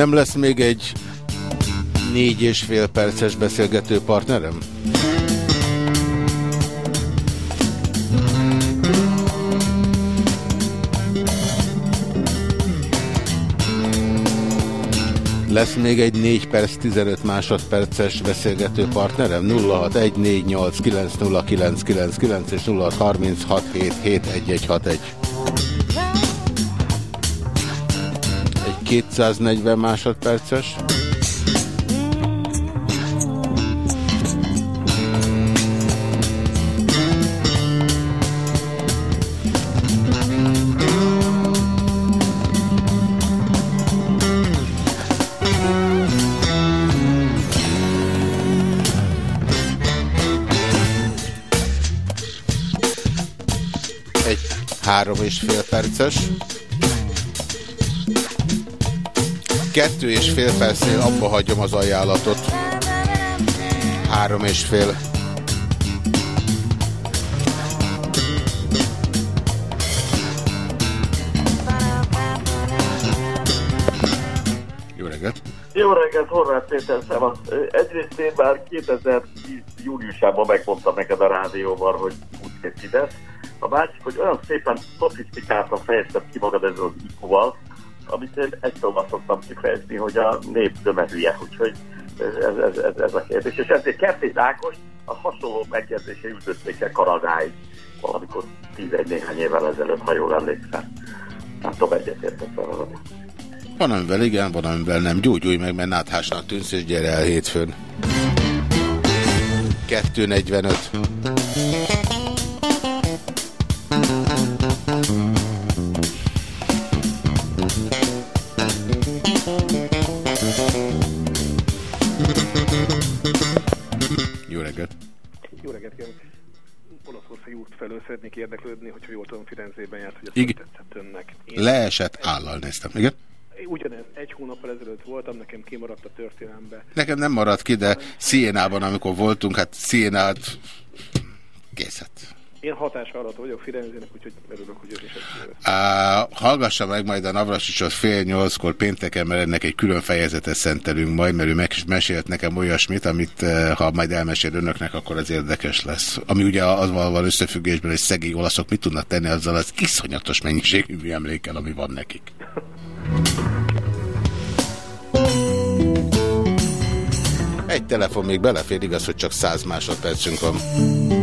Nem lesz még egy négy és fél perces beszélgető partnerem? Lesz még egy 4 perc 15 másodperces beszélgető partnerem? 0614890999 és 0636771161. 240 másodperces. Egy három és fél perces. Kettő és fél percnél abba hagyom az ajánlatot. Három és fél. Jó reggelt! Jó reggelt, Horváth Péter, szevasz. Egyrészt én már 2010 júliusában megmondtam neked a rádióban, hogy úgy Fidesz. A másik, hogy olyan szépen szofisztikáltan fejeztem ki magad ezzel az IQ-val, amit én egy szóval szoktam kifejezni, hogy a nép döme hülye, úgyhogy ez, ez, ez, ez a kérdés. És ezért Kertész Ákos a hasonló megjegyzése üldözték el Karadáig valamikor 11 néhány évvel ezelőtt, ha jól emlékszem. Nem tudom, egyetértek vele. Van amivel igen, van amivel nem. Gyógyulj meg, mert náthásnak tűnsz, és gyere el hétfőn. 245. felől szeretnék érdeklődni, hogyha jól tudom, Firenzében járt, hogy a Igen. tetszett önnek. Én Leesett állal néztem. Igen? Ugyanez, egy hónappal ezelőtt voltam, nekem kimaradt a történelembe. Nekem nem maradt ki, de Szénában, amikor voltunk, hát Szénát készett. Én hatás alatt vagyok Firenzének, úgyhogy örülök, hogy ön is ezt Hallgassa meg majd a Navrasicsot fél nyolckor pénteken, mert ennek egy külön fejezetet szentelünk majd, mert ő meg is mesélt nekem olyasmit, amit eh, ha majd elmesél önöknek, akkor az érdekes lesz. Ami ugye az van összefüggésben, hogy szegény olaszok mit tudnak tenni azzal az iszonyatos mennyiségű emlékkel, ami van nekik. Egy telefon még belefér, igaz, hogy csak száz másodpercünk van.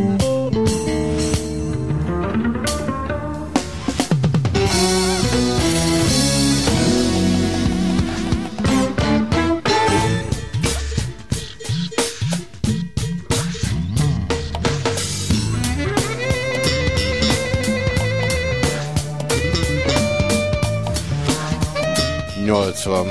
80.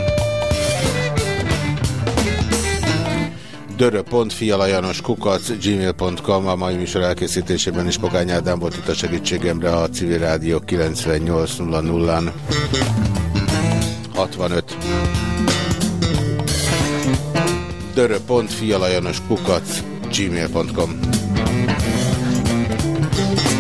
Dörö.fialajanos kukac gmail.com a mai műsor elkészítésében is Pogány Ádám volt itt a segítségemre a civil rádió 9800-an 65 Dörö.fialajanos kukac gmail.com Thank you.